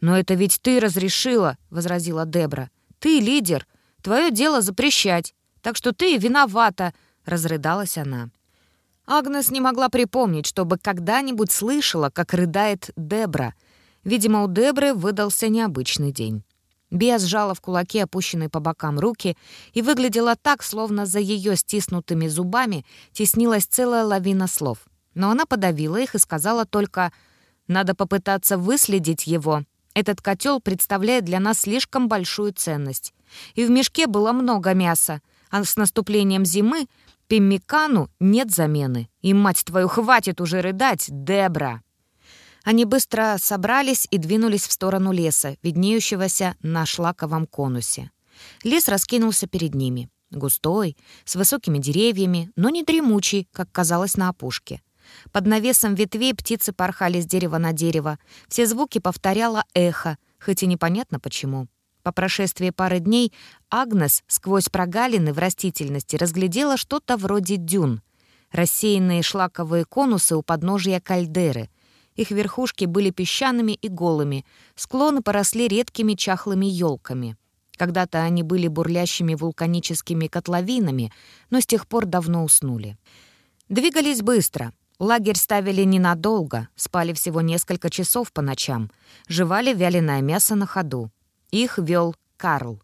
«Но это ведь ты разрешила», — возразила Дебра. «Ты лидер. Твое дело запрещать. Так что ты виновата», — разрыдалась она. Агнес не могла припомнить, чтобы когда-нибудь слышала, как рыдает Дебра. Видимо, у Дебры выдался необычный день. Бия сжала в кулаке опущенные по бокам руки и выглядела так, словно за ее стиснутыми зубами теснилась целая лавина слов. Но она подавила их и сказала только «Надо попытаться выследить его. Этот котел представляет для нас слишком большую ценность. И в мешке было много мяса, а с наступлением зимы Пиммикану нет замены. И, мать твою, хватит уже рыдать, Дебра!» Они быстро собрались и двинулись в сторону леса, виднеющегося на шлаковом конусе. Лес раскинулся перед ними. Густой, с высокими деревьями, но не дремучий, как казалось на опушке. Под навесом ветвей птицы порхали с дерева на дерево. Все звуки повторяло эхо, хоть и непонятно почему. По прошествии пары дней Агнес сквозь прогалины в растительности разглядела что-то вроде дюн. Рассеянные шлаковые конусы у подножия кальдеры — их верхушки были песчаными и голыми, склоны поросли редкими чахлыми елками. Когда-то они были бурлящими вулканическими котловинами, но с тех пор давно уснули. Двигались быстро. Лагерь ставили ненадолго, спали всего несколько часов по ночам, жевали вяленое мясо на ходу. Их вел Карл.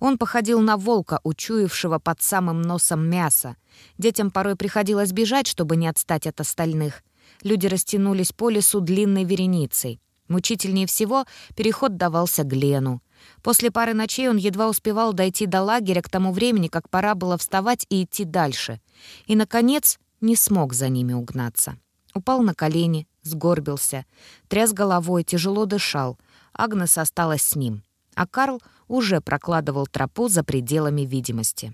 Он походил на волка, учуявшего под самым носом мясо. Детям порой приходилось бежать, чтобы не отстать от остальных. Люди растянулись по лесу длинной вереницей. Мучительнее всего переход давался Глену. После пары ночей он едва успевал дойти до лагеря к тому времени, как пора было вставать и идти дальше. И, наконец, не смог за ними угнаться. Упал на колени, сгорбился, тряс головой, тяжело дышал. Агнес осталась с ним, а Карл уже прокладывал тропу за пределами видимости.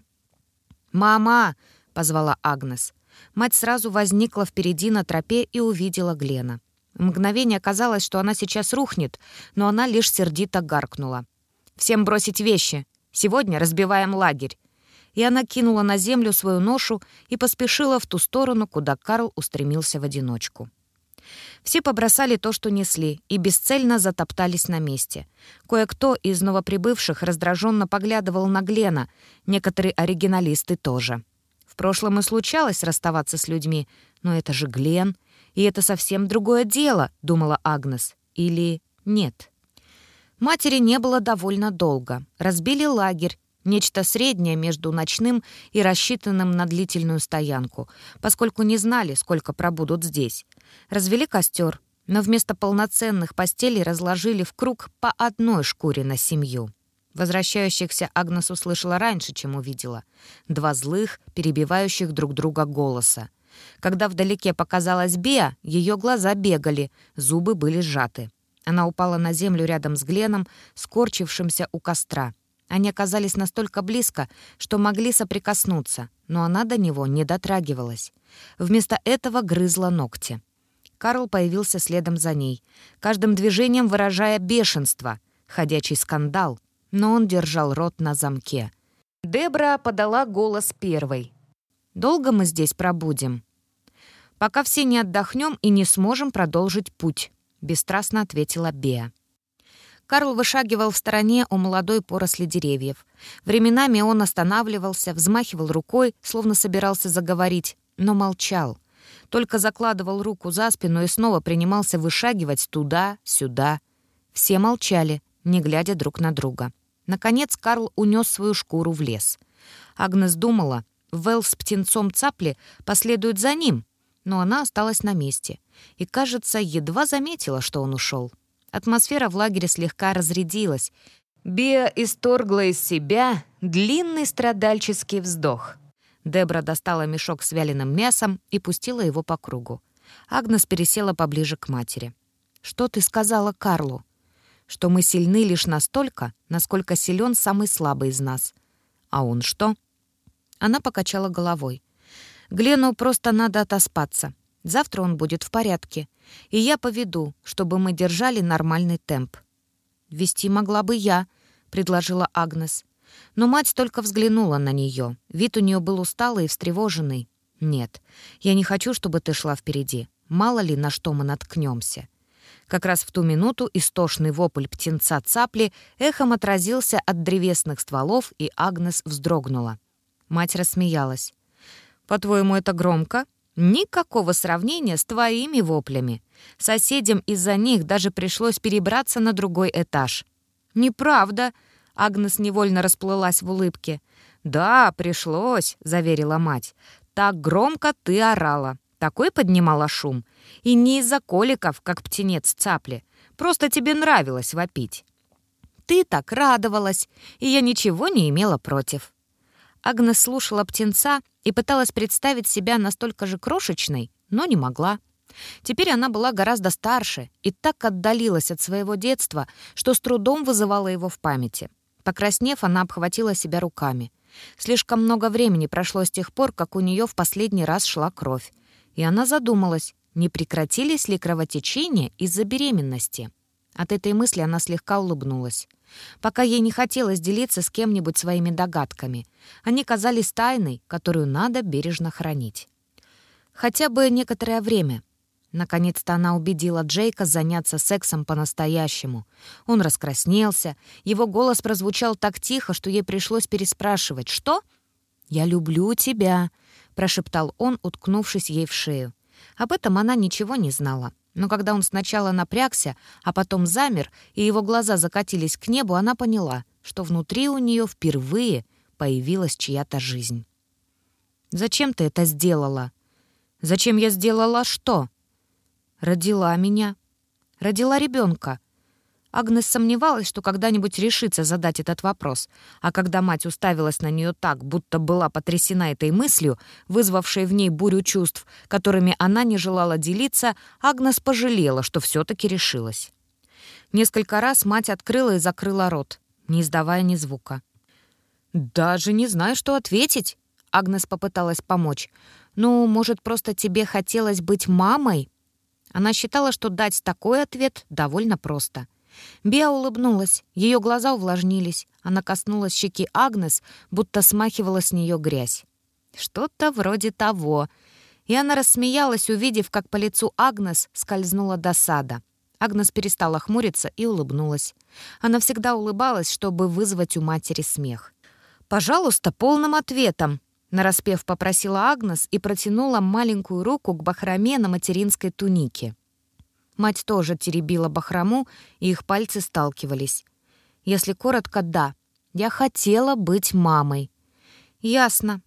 «Мама!» — позвала Агнес. Мать сразу возникла впереди на тропе и увидела Глена. Мгновение казалось, что она сейчас рухнет, но она лишь сердито гаркнула. «Всем бросить вещи! Сегодня разбиваем лагерь!» И она кинула на землю свою ношу и поспешила в ту сторону, куда Карл устремился в одиночку. Все побросали то, что несли, и бесцельно затоптались на месте. Кое-кто из новоприбывших раздраженно поглядывал на Глена, некоторые оригиналисты тоже. В прошлом и случалось расставаться с людьми, но это же Глен, и это совсем другое дело, думала Агнес. Или нет? Матери не было довольно долго. Разбили лагерь, Нечто среднее между ночным и рассчитанным на длительную стоянку, поскольку не знали, сколько пробудут здесь. Развели костер, но вместо полноценных постелей разложили в круг по одной шкуре на семью. Возвращающихся Агнес услышала раньше, чем увидела. Два злых, перебивающих друг друга голоса. Когда вдалеке показалась Беа, ее глаза бегали, зубы были сжаты. Она упала на землю рядом с Гленом, скорчившимся у костра. Они оказались настолько близко, что могли соприкоснуться, но она до него не дотрагивалась. Вместо этого грызла ногти. Карл появился следом за ней, каждым движением выражая бешенство, ходячий скандал, но он держал рот на замке. Дебра подала голос первой. «Долго мы здесь пробудем?» «Пока все не отдохнем и не сможем продолжить путь», — бесстрастно ответила Беа. Карл вышагивал в стороне у молодой поросли деревьев. Временами он останавливался, взмахивал рукой, словно собирался заговорить, но молчал. Только закладывал руку за спину и снова принимался вышагивать туда-сюда. Все молчали, не глядя друг на друга. Наконец Карл унес свою шкуру в лес. Агнес думала, Вэл с птенцом цапли последует за ним, но она осталась на месте и, кажется, едва заметила, что он ушел. Атмосфера в лагере слегка разрядилась. Биа исторгла из себя длинный страдальческий вздох. Дебра достала мешок с вяленым мясом и пустила его по кругу. Агнес пересела поближе к матери. «Что ты сказала Карлу?» «Что мы сильны лишь настолько, насколько силен самый слабый из нас». «А он что?» Она покачала головой. «Глену просто надо отоспаться. Завтра он будет в порядке. И я поведу, чтобы мы держали нормальный темп». «Вести могла бы я», — предложила Агнес. Но мать только взглянула на нее. Вид у нее был усталый и встревоженный. «Нет, я не хочу, чтобы ты шла впереди. Мало ли, на что мы наткнемся». Как раз в ту минуту истошный вопль птенца цапли эхом отразился от древесных стволов, и Агнес вздрогнула. Мать рассмеялась. «По-твоему, это громко?» Никакого сравнения с твоими воплями. Соседям из-за них даже пришлось перебраться на другой этаж. «Неправда», — Агнес невольно расплылась в улыбке. «Да, пришлось», — заверила мать. «Так громко ты орала, такой поднимала шум. И не из-за коликов, как птенец цапли. Просто тебе нравилось вопить». «Ты так радовалась, и я ничего не имела против». Агнес слушала птенца и пыталась представить себя настолько же крошечной, но не могла. Теперь она была гораздо старше и так отдалилась от своего детства, что с трудом вызывала его в памяти. Покраснев, она обхватила себя руками. Слишком много времени прошло с тех пор, как у нее в последний раз шла кровь. И она задумалась, не прекратились ли кровотечения из-за беременности. От этой мысли она слегка улыбнулась. Пока ей не хотелось делиться с кем-нибудь своими догадками. Они казались тайной, которую надо бережно хранить. Хотя бы некоторое время. Наконец-то она убедила Джейка заняться сексом по-настоящему. Он раскраснелся, его голос прозвучал так тихо, что ей пришлось переспрашивать «Что?» «Я люблю тебя», — прошептал он, уткнувшись ей в шею. Об этом она ничего не знала. Но когда он сначала напрягся, а потом замер, и его глаза закатились к небу, она поняла, что внутри у нее впервые появилась чья-то жизнь. «Зачем ты это сделала?» «Зачем я сделала что?» «Родила меня. Родила ребенка. Агнес сомневалась, что когда-нибудь решится задать этот вопрос, а когда мать уставилась на нее так, будто была потрясена этой мыслью, вызвавшей в ней бурю чувств, которыми она не желала делиться, Агнес пожалела, что все-таки решилась. Несколько раз мать открыла и закрыла рот, не издавая ни звука. «Даже не знаю, что ответить», — Агнес попыталась помочь. «Ну, может, просто тебе хотелось быть мамой?» Она считала, что дать такой ответ довольно просто — Биа улыбнулась, ее глаза увлажнились. Она коснулась щеки Агнес, будто смахивала с нее грязь. «Что-то вроде того». И она рассмеялась, увидев, как по лицу Агнес скользнула досада. Агнес перестала хмуриться и улыбнулась. Она всегда улыбалась, чтобы вызвать у матери смех. «Пожалуйста, полным ответом», — нараспев попросила Агнес и протянула маленькую руку к бахроме на материнской тунике. Мать тоже теребила бахрому, и их пальцы сталкивались. Если коротко, да. Я хотела быть мамой. Ясно.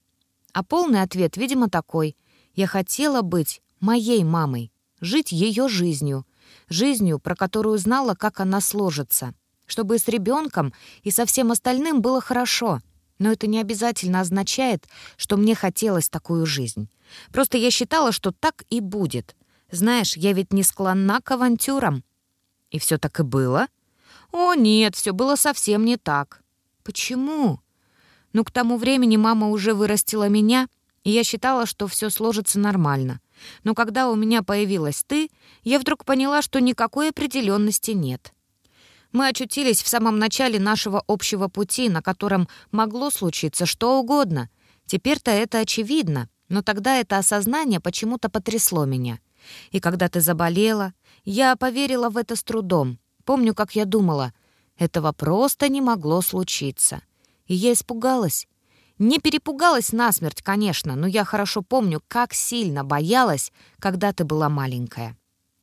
А полный ответ, видимо, такой. Я хотела быть моей мамой, жить ее жизнью, жизнью, про которую знала, как она сложится, чтобы и с ребенком, и со всем остальным было хорошо. Но это не обязательно означает, что мне хотелось такую жизнь. Просто я считала, что так и будет. Знаешь, я ведь не склонна к авантюрам». «И все так и было?» «О, нет, все было совсем не так». «Почему?» «Ну, к тому времени мама уже вырастила меня, и я считала, что все сложится нормально. Но когда у меня появилась ты, я вдруг поняла, что никакой определенности нет». Мы очутились в самом начале нашего общего пути, на котором могло случиться что угодно. Теперь-то это очевидно, но тогда это осознание почему-то потрясло меня. И когда ты заболела, я поверила в это с трудом. Помню, как я думала, этого просто не могло случиться. И я испугалась. Не перепугалась насмерть, конечно, но я хорошо помню, как сильно боялась, когда ты была маленькая.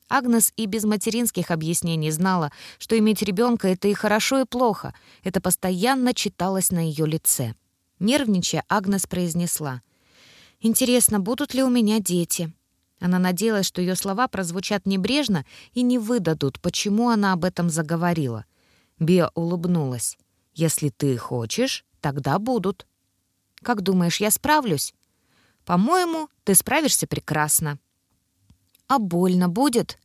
Агнес и без материнских объяснений знала, что иметь ребенка это и хорошо, и плохо. Это постоянно читалось на ее лице. Нервничая, Агнес произнесла. «Интересно, будут ли у меня дети?» Она надеялась, что ее слова прозвучат небрежно и не выдадут, почему она об этом заговорила. Биа улыбнулась. «Если ты хочешь, тогда будут». «Как думаешь, я справлюсь?» «По-моему, ты справишься прекрасно». «А больно будет?»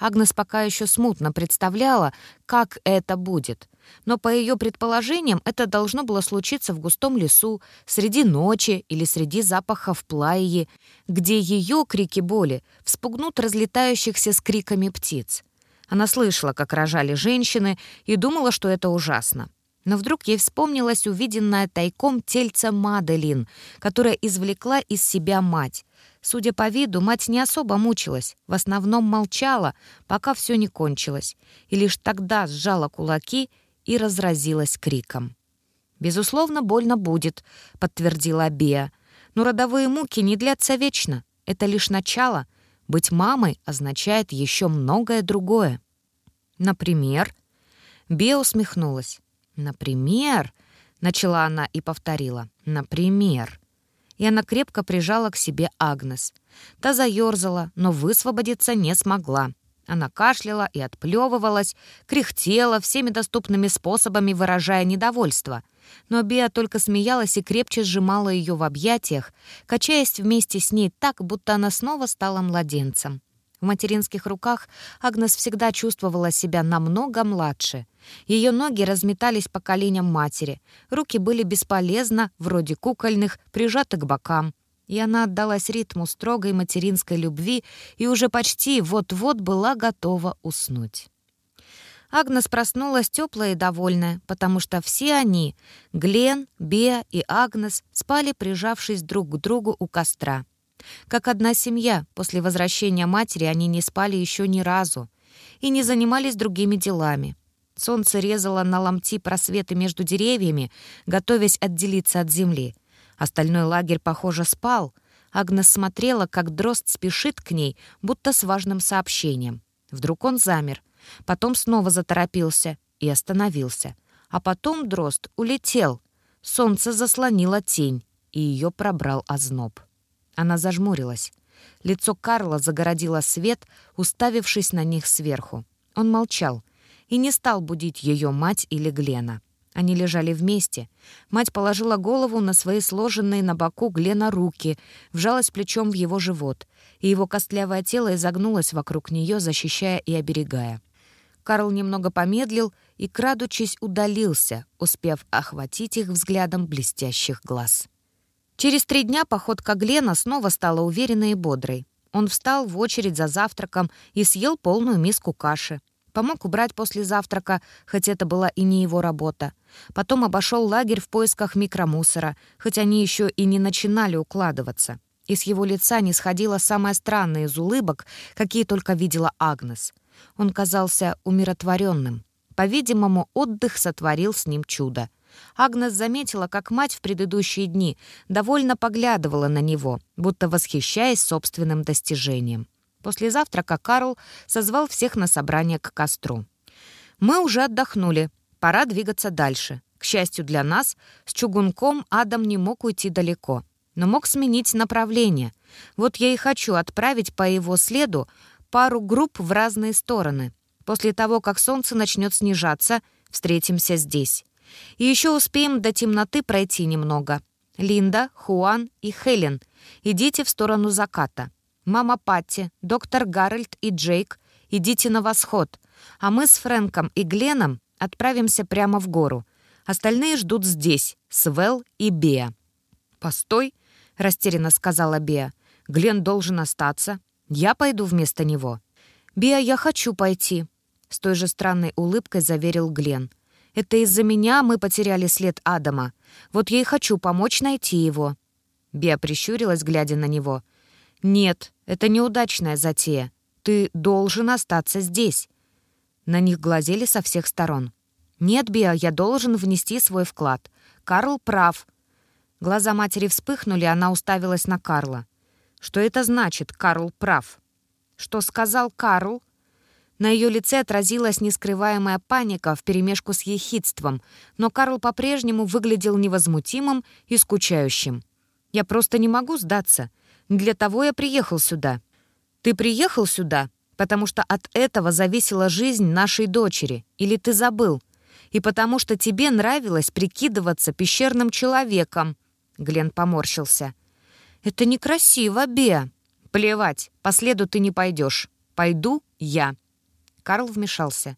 Агнес пока еще смутно представляла, как это будет. Но по ее предположениям это должно было случиться в густом лесу, среди ночи или среди запахов плаи, где ее крики боли вспугнут разлетающихся с криками птиц. Она слышала, как рожали женщины, и думала, что это ужасно. Но вдруг ей вспомнилось увиденное тайком тельце Маделин, которая извлекла из себя мать. Судя по виду, мать не особо мучилась, в основном молчала, пока все не кончилось, и лишь тогда сжала кулаки и разразилась криком. «Безусловно, больно будет», — подтвердила Беа. «Но родовые муки не длятся вечно. Это лишь начало. Быть мамой означает еще многое другое». «Например?» Беа усмехнулась. «Например?» — начала она и повторила. «Например?» И она крепко прижала к себе Агнес. Та заерзала, но высвободиться не смогла. Она кашляла и отплевывалась, кряхтела, всеми доступными способами выражая недовольство. Но Беа только смеялась и крепче сжимала ее в объятиях, качаясь вместе с ней так, будто она снова стала младенцем. В материнских руках Агнес всегда чувствовала себя намного младше. Ее ноги разметались по коленям матери, руки были бесполезно, вроде кукольных, прижаты к бокам. И она отдалась ритму строгой материнской любви и уже почти вот-вот была готова уснуть. Агнес проснулась теплая и довольная, потому что все они, Глен, Беа и Агнес, спали, прижавшись друг к другу у костра. Как одна семья, после возвращения матери они не спали еще ни разу и не занимались другими делами. Солнце резало на ломти просветы между деревьями, готовясь отделиться от земли. Остальной лагерь, похоже, спал. Агнес смотрела, как дрозд спешит к ней, будто с важным сообщением. Вдруг он замер. Потом снова заторопился и остановился. А потом дрозд улетел. Солнце заслонило тень, и ее пробрал озноб. Она зажмурилась. Лицо Карла загородило свет, уставившись на них сверху. Он молчал и не стал будить ее мать или Глена. Они лежали вместе. Мать положила голову на свои сложенные на боку Глена руки, вжалась плечом в его живот, и его костлявое тело изогнулось вокруг нее, защищая и оберегая. Карл немного помедлил и, крадучись, удалился, успев охватить их взглядом блестящих глаз. Через три дня походка Глена снова стала уверенной и бодрой. Он встал в очередь за завтраком и съел полную миску каши. Помог убрать после завтрака, хоть это была и не его работа. Потом обошел лагерь в поисках микромусора, хоть они еще и не начинали укладываться. И с его лица не сходило самое странное из улыбок, какие только видела Агнес. Он казался умиротворенным. По-видимому, отдых сотворил с ним чудо. Агнес заметила, как мать в предыдущие дни довольно поглядывала на него, будто восхищаясь собственным достижением. После завтрака Карл созвал всех на собрание к костру. «Мы уже отдохнули. Пора двигаться дальше. К счастью для нас, с чугунком Адам не мог уйти далеко, но мог сменить направление. Вот я и хочу отправить по его следу пару групп в разные стороны. После того, как солнце начнет снижаться, встретимся здесь. И еще успеем до темноты пройти немного. Линда, Хуан и Хелен, идите в сторону заката. Мама Патти, доктор Гарольд и Джейк, идите на восход. А мы с Фрэнком и Гленом отправимся прямо в гору. Остальные ждут здесь, Свел и Беа. «Постой», — растерянно сказала Беа. «Глен должен остаться. Я пойду вместо него». «Беа, я хочу пойти», — с той же странной улыбкой заверил Глен. Это из-за меня мы потеряли след Адама. Вот я и хочу помочь найти его». Беа прищурилась, глядя на него. «Нет, это неудачная затея. Ты должен остаться здесь». На них глазели со всех сторон. «Нет, Беа, я должен внести свой вклад. Карл прав». Глаза матери вспыхнули, она уставилась на Карла. «Что это значит, Карл прав?» «Что сказал Карл?» На ее лице отразилась нескрываемая паника вперемешку с ехидством, но Карл по-прежнему выглядел невозмутимым и скучающим. «Я просто не могу сдаться. Для того я приехал сюда». «Ты приехал сюда, потому что от этого зависела жизнь нашей дочери, или ты забыл? И потому что тебе нравилось прикидываться пещерным человеком». Глен поморщился. «Это некрасиво, Беа». «Плевать, по следу ты не пойдешь. Пойду я». Карл вмешался.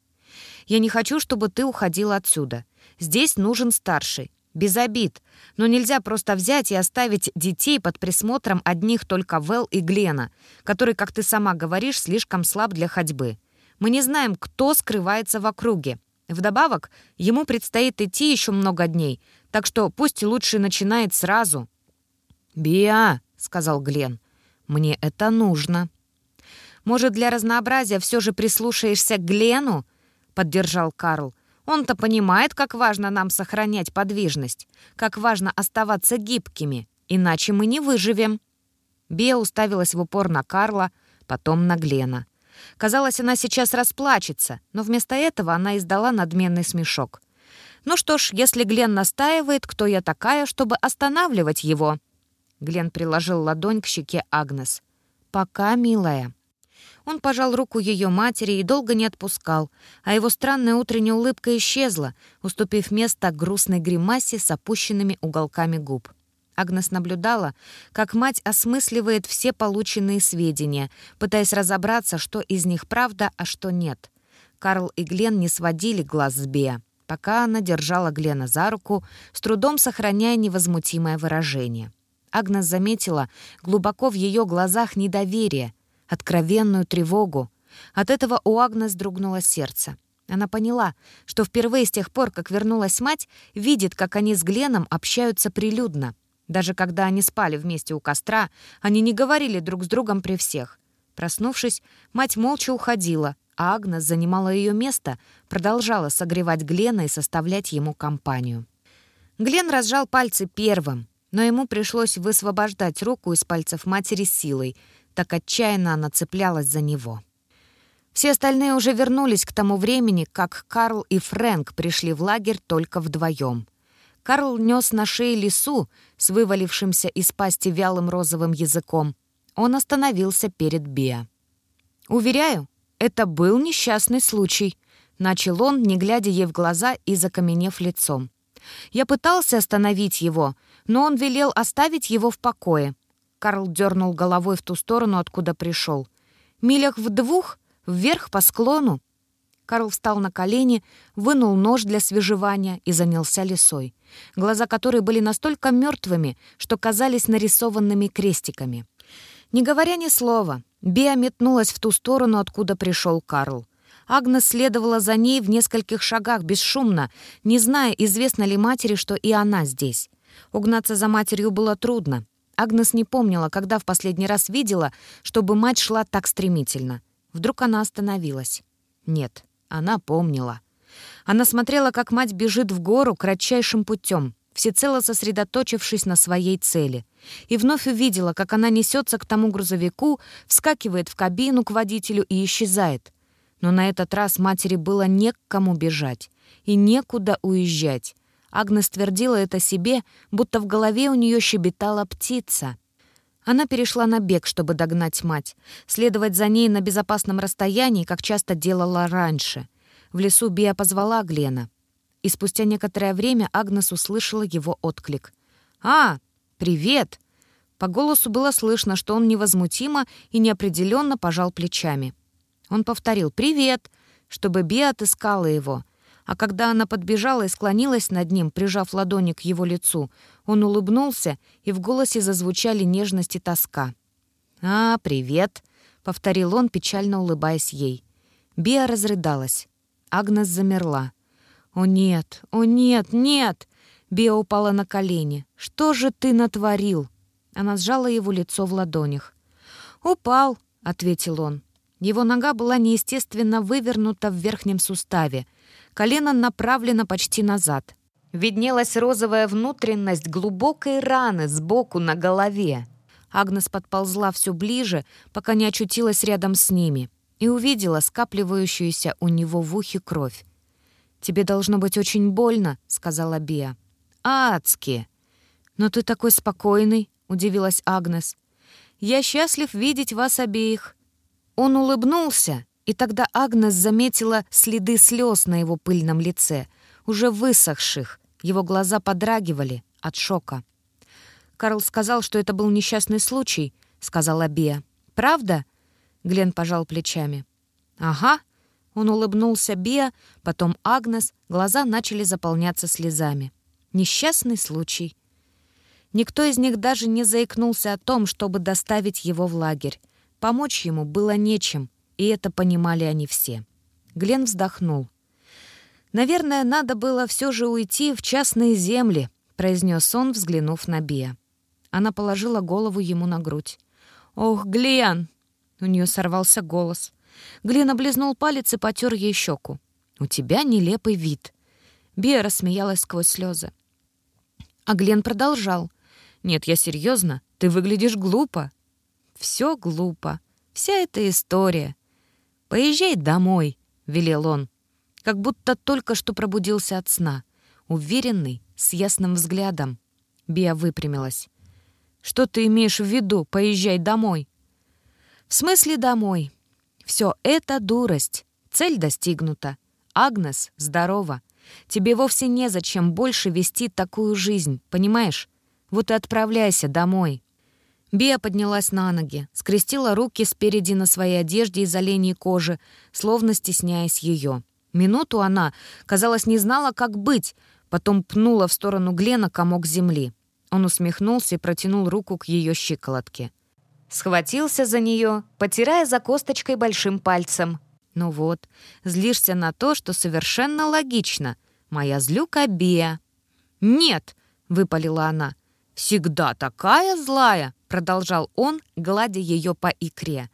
«Я не хочу, чтобы ты уходила отсюда. Здесь нужен старший. Без обид. Но нельзя просто взять и оставить детей под присмотром одних только Вэл и Глена, который, как ты сама говоришь, слишком слаб для ходьбы. Мы не знаем, кто скрывается в округе. Вдобавок, ему предстоит идти еще много дней, так что пусть лучше начинает сразу». «Биа», — сказал Глен, — «мне это нужно». Может, для разнообразия все же прислушаешься к Глену?» — поддержал Карл. «Он-то понимает, как важно нам сохранять подвижность, как важно оставаться гибкими, иначе мы не выживем». Беа уставилась в упор на Карла, потом на Глена. Казалось, она сейчас расплачется, но вместо этого она издала надменный смешок. «Ну что ж, если Глен настаивает, кто я такая, чтобы останавливать его?» Глен приложил ладонь к щеке Агнес. «Пока, милая». Он пожал руку ее матери и долго не отпускал, а его странная утренняя улыбка исчезла, уступив место грустной гримасе с опущенными уголками губ. Агнес наблюдала, как мать осмысливает все полученные сведения, пытаясь разобраться, что из них правда, а что нет. Карл и Глен не сводили глаз с Беа, пока она держала Глена за руку, с трудом сохраняя невозмутимое выражение. Агнес заметила глубоко в ее глазах недоверие — откровенную тревогу. От этого у Агнес дрогнуло сердце. Она поняла, что впервые с тех пор, как вернулась мать, видит, как они с Гленом общаются прилюдно. Даже когда они спали вместе у костра, они не говорили друг с другом при всех. Проснувшись, мать молча уходила, а Агнес занимала ее место, продолжала согревать Глена и составлять ему компанию. Глен разжал пальцы первым, но ему пришлось высвобождать руку из пальцев матери силой, так отчаянно она цеплялась за него. Все остальные уже вернулись к тому времени, как Карл и Фрэнк пришли в лагерь только вдвоем. Карл нес на шее лису с вывалившимся из пасти вялым розовым языком. Он остановился перед Беа. «Уверяю, это был несчастный случай», — начал он, не глядя ей в глаза и закаменев лицом. «Я пытался остановить его, но он велел оставить его в покое». Карл дернул головой в ту сторону, откуда пришел. «Милях в двух, вверх по склону». Карл встал на колени, вынул нож для свежевания и занялся лесой, глаза которой были настолько мертвыми, что казались нарисованными крестиками. Не говоря ни слова, Беа метнулась в ту сторону, откуда пришел Карл. Агнес следовала за ней в нескольких шагах бесшумно, не зная, известно ли матери, что и она здесь. Угнаться за матерью было трудно. Агнес не помнила, когда в последний раз видела, чтобы мать шла так стремительно. Вдруг она остановилась. Нет, она помнила. Она смотрела, как мать бежит в гору кратчайшим путем, всецело сосредоточившись на своей цели. И вновь увидела, как она несется к тому грузовику, вскакивает в кабину к водителю и исчезает. Но на этот раз матери было не к кому бежать и некуда уезжать. Агнес твердила это себе, будто в голове у нее щебетала птица. Она перешла на бег, чтобы догнать мать, следовать за ней на безопасном расстоянии, как часто делала раньше. В лесу Биа позвала Глена. И спустя некоторое время Агнес услышала его отклик. «А, привет!» По голосу было слышно, что он невозмутимо и неопределенно пожал плечами. Он повторил «Привет!», чтобы Биа отыскала его, а когда она подбежала и склонилась над ним, прижав ладони к его лицу, он улыбнулся, и в голосе зазвучали нежность и тоска. «А, привет!» — повторил он, печально улыбаясь ей. Биа разрыдалась. Агнес замерла. «О нет! О нет! Нет!» Биа упала на колени. «Что же ты натворил?» Она сжала его лицо в ладонях. «Упал», — ответил он. Его нога была неестественно вывернута в верхнем суставе — Колено направлено почти назад. Виднелась розовая внутренность глубокой раны сбоку на голове. Агнес подползла все ближе, пока не очутилась рядом с ними, и увидела скапливающуюся у него в ухе кровь. «Тебе должно быть очень больно», — сказала Биа. «Адски!» «Но ты такой спокойный», — удивилась Агнес. «Я счастлив видеть вас обеих». Он улыбнулся, и тогда Агнес заметила следы слез на его пыльном лице, уже высохших. Его глаза подрагивали от шока. «Карл сказал, что это был несчастный случай», — сказала Бия. «Правда?» — Глен пожал плечами. «Ага». Он улыбнулся Бия, потом Агнес, глаза начали заполняться слезами. «Несчастный случай». Никто из них даже не заикнулся о том, чтобы доставить его в лагерь. Помочь ему было нечем — и это понимали они все. Глен вздохнул. «Наверное, надо было все же уйти в частные земли», — произнес он, взглянув на Бия. Она положила голову ему на грудь. «Ох, Глен!» — у нее сорвался голос. Глен облизнул палец и потер ей щеку. «У тебя нелепый вид». Бия рассмеялась сквозь слезы. А Глен продолжал. «Нет, я серьезно. Ты выглядишь глупо». «Все глупо. Вся эта история. «Поезжай домой», — велел он, как будто только что пробудился от сна, уверенный, с ясным взглядом. Биа выпрямилась. «Что ты имеешь в виду? Поезжай домой». «В смысле домой? Все это дурость. Цель достигнута. Агнес здорова. Тебе вовсе незачем больше вести такую жизнь, понимаешь? Вот и отправляйся домой». Бия поднялась на ноги, скрестила руки спереди на своей одежде из оленей кожи, словно стесняясь ее. Минуту она, казалось, не знала, как быть, потом пнула в сторону Глена комок земли. Он усмехнулся и протянул руку к ее щиколотке. Схватился за нее, потирая за косточкой большим пальцем. «Ну вот, злишься на то, что совершенно логично. Моя злюка Бия». «Нет!» — выпалила она. «Всегда такая злая!» Продолжал он, гладя ее по икре.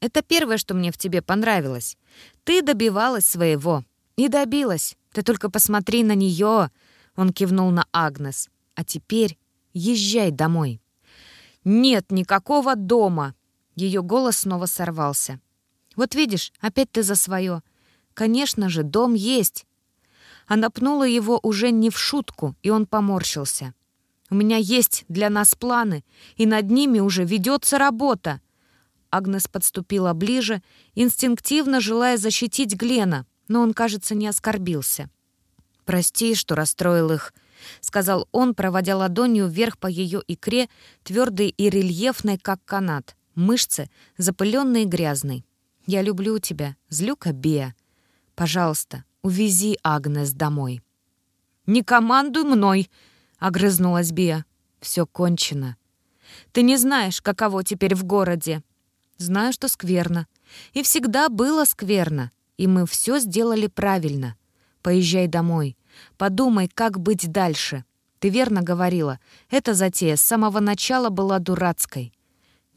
«Это первое, что мне в тебе понравилось. Ты добивалась своего. И добилась. Ты только посмотри на нее!» Он кивнул на Агнес. «А теперь езжай домой». «Нет никакого дома!» Ее голос снова сорвался. Вот видишь, опять ты за свое. Конечно же, дом есть. Она пнула его уже не в шутку, и он поморщился. У меня есть для нас планы, и над ними уже ведется работа. Агнес подступила ближе, инстинктивно желая защитить Глена, но он, кажется, не оскорбился. «Прости, что расстроил их», — сказал он, проводя ладонью вверх по ее икре, твердой и рельефной, как канат, мышцы, запыленной и грязной. «Я люблю тебя, злюка Беа. Пожалуйста, увези Агнес домой». «Не командуй мной!» — огрызнулась Беа. «Все кончено. Ты не знаешь, каково теперь в городе. Знаю, что скверно. И всегда было скверно. И мы все сделали правильно. Поезжай домой. Подумай, как быть дальше. Ты верно говорила. Эта затея с самого начала была дурацкой.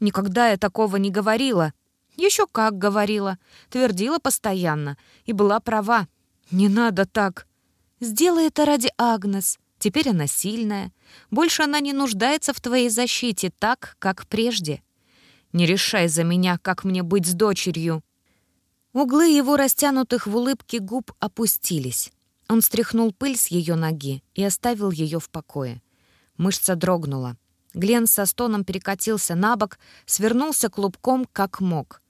Никогда я такого не говорила. Еще как говорила. Твердила постоянно. И была права. Не надо так. Сделай это ради Агнес. Теперь она сильная. Больше она не нуждается в твоей защите так, как прежде. Не решай за меня, как мне быть с дочерью». Углы его растянутых в улыбке губ опустились. Он стряхнул пыль с ее ноги и оставил ее в покое. Мышца дрогнула. Глен со стоном перекатился на бок, свернулся клубком, как мог.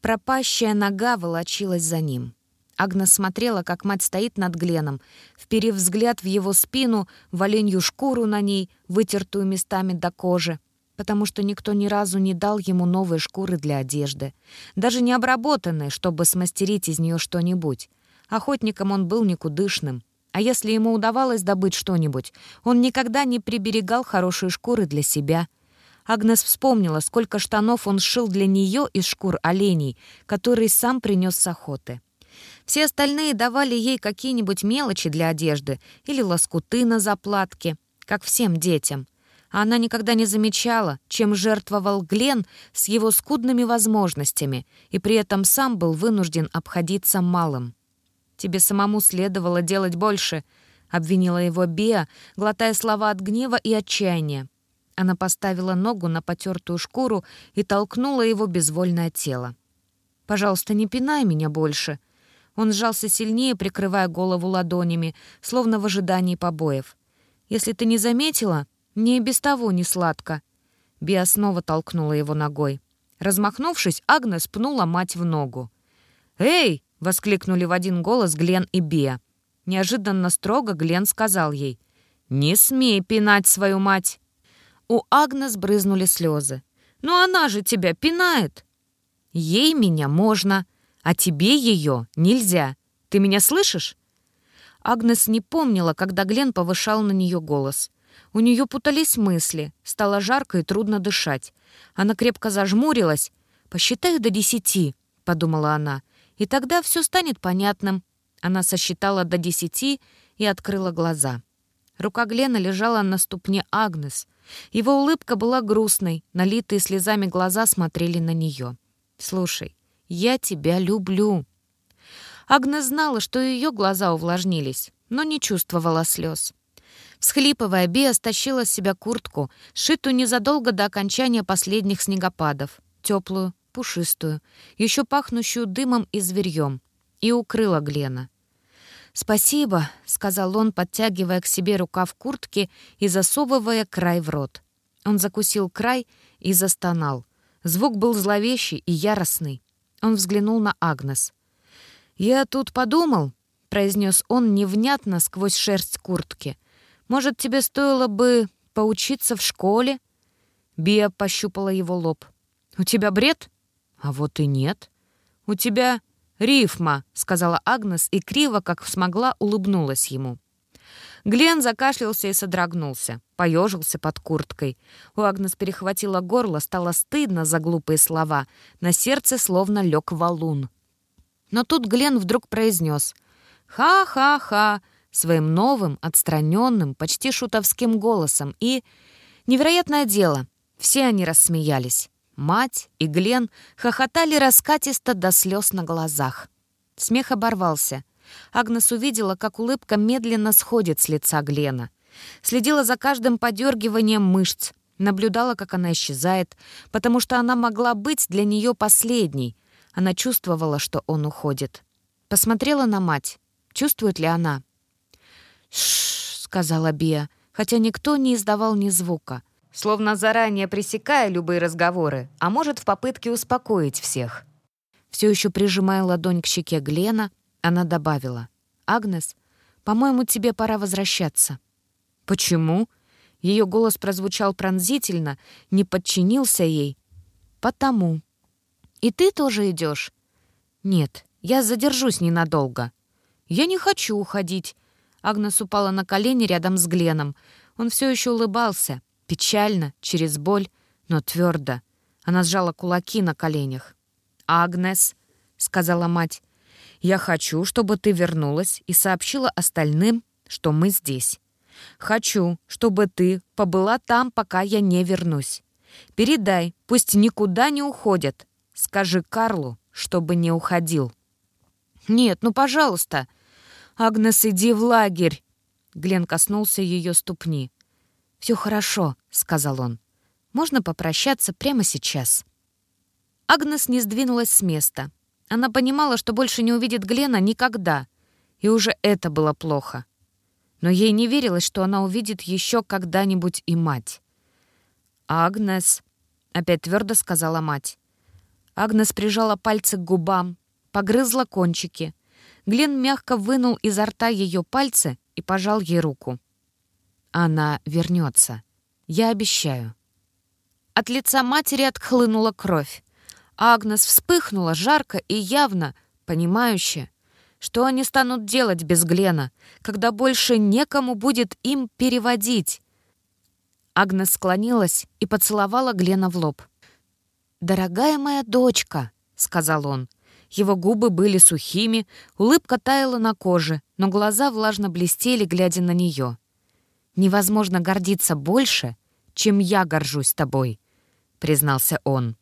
Пропащая нога волочилась за ним. Агна смотрела, как мать стоит над Гленом, вперев взгляд в его спину, в оленью шкуру на ней, вытертую местами до кожи потому что никто ни разу не дал ему новые шкуры для одежды, даже не обработанные, чтобы смастерить из нее что-нибудь. Охотником он был никудышным. А если ему удавалось добыть что-нибудь, он никогда не приберегал хорошие шкуры для себя. Агнес вспомнила, сколько штанов он сшил для нее из шкур оленей, которые сам принес с охоты. Все остальные давали ей какие-нибудь мелочи для одежды или лоскуты на заплатке, как всем детям а она никогда не замечала, чем жертвовал Глен с его скудными возможностями, и при этом сам был вынужден обходиться малым. «Тебе самому следовало делать больше», — обвинила его Беа, глотая слова от гнева и отчаяния. Она поставила ногу на потертую шкуру и толкнула его безвольное тело. «Пожалуйста, не пинай меня больше». Он сжался сильнее, прикрывая голову ладонями, словно в ожидании побоев. «Если ты не заметила, мне и без того не сладко. Биа снова толкнула его ногой. Размахнувшись, Агнес пнула мать в ногу. «Эй!» — воскликнули в один голос Глен и Биа. Неожиданно строго Глен сказал ей. «Не смей пинать свою мать!» У Агнес брызнули слезы. «Но она же тебя пинает!» «Ей меня можно, а тебе ее нельзя. Ты меня слышишь?» Агнес не помнила, когда Глен повышал на нее голос. У нее путались мысли, стало жарко и трудно дышать. Она крепко зажмурилась. «Посчитаю до десяти», — подумала она, — «и тогда все станет понятным». Она сосчитала до десяти и открыла глаза. Рука Глена лежала на ступне Агнес. Его улыбка была грустной, налитые слезами глаза смотрели на нее. «Слушай, я тебя люблю». Агнес знала, что ее глаза увлажнились, но не чувствовала слез. Всхлипывая, Бия стащила с себя куртку, сшитую незадолго до окончания последних снегопадов, теплую, пушистую, еще пахнущую дымом и зверьем, и укрыла Глена. «Спасибо», — сказал он, подтягивая к себе рукав куртки и засовывая край в рот. Он закусил край и застонал. Звук был зловещий и яростный. Он взглянул на Агнес. «Я тут подумал», — произнес он невнятно сквозь шерсть куртки — может, тебе стоило бы поучиться в школе?» Бия пощупала его лоб. «У тебя бред?» «А вот и нет». «У тебя рифма», — сказала Агнес и криво, как смогла, улыбнулась ему. Глен закашлялся и содрогнулся, поежился под курткой. У Агнес перехватило горло, стало стыдно за глупые слова. На сердце словно лег валун. Но тут Глен вдруг произнес «Ха-ха-ха! своим новым, отстраненным, почти шутовским голосом, и... Невероятное дело, все они рассмеялись. Мать и Глен хохотали раскатисто до слез на глазах. Смех оборвался. Агнес увидела, как улыбка медленно сходит с лица Глена. Следила за каждым подергиванием мышц, наблюдала, как она исчезает, потому что она могла быть для нее последней, Она чувствовала, что он уходит. Посмотрела на мать. Чувствует ли она? «Ш-ш-ш», сказала Бия, хотя никто не издавал ни звука, словно заранее пресекая любые разговоры, а может, в попытке успокоить всех. Все еще прижимая ладонь к щеке Глена, она добавила. «Агнес, по-моему, тебе пора возвращаться». «Почему?» Ее голос прозвучал пронзительно, не подчинился ей. «Потому». «И ты тоже идешь?» «Нет, я задержусь ненадолго». «Я не хочу уходить». Агнес упала на колени рядом с Гленом. Он все еще улыбался, печально, через боль, но твердо. Она сжала кулаки на коленях. «Агнес», — сказала мать, — «я хочу, чтобы ты вернулась и сообщила остальным, что мы здесь. Хочу, чтобы ты побыла там, пока я не вернусь. Передай, пусть никуда не уходят. Скажи Карлу, чтобы не уходил». «Нет, ну, пожалуйста». «Агнес, иди в лагерь!» Глен коснулся ее ступни. «Все хорошо», — сказал он. «Можно попрощаться прямо сейчас». Агнес не сдвинулась с места. Она понимала, что больше не увидит Глена никогда. И уже это было плохо. Но ей не верилось, что она увидит еще когда-нибудь и мать. «Агнес», — опять твердо сказала мать. Агнес прижала пальцы к губам, погрызла кончики. Глен мягко вынул изо рта ее пальцы и пожал ей руку. «Она вернется. Я обещаю». От лица матери отхлынула кровь. Агнес вспыхнула жарко и явно, понимающе. Что они станут делать без Глена, когда больше некому будет им переводить? Агнес склонилась и поцеловала Глена в лоб. «Дорогая моя дочка», — сказал он. Его губы были сухими, улыбка таяла на коже, но глаза влажно блестели, глядя на нее. «Невозможно гордиться больше, чем я горжусь тобой», — признался он.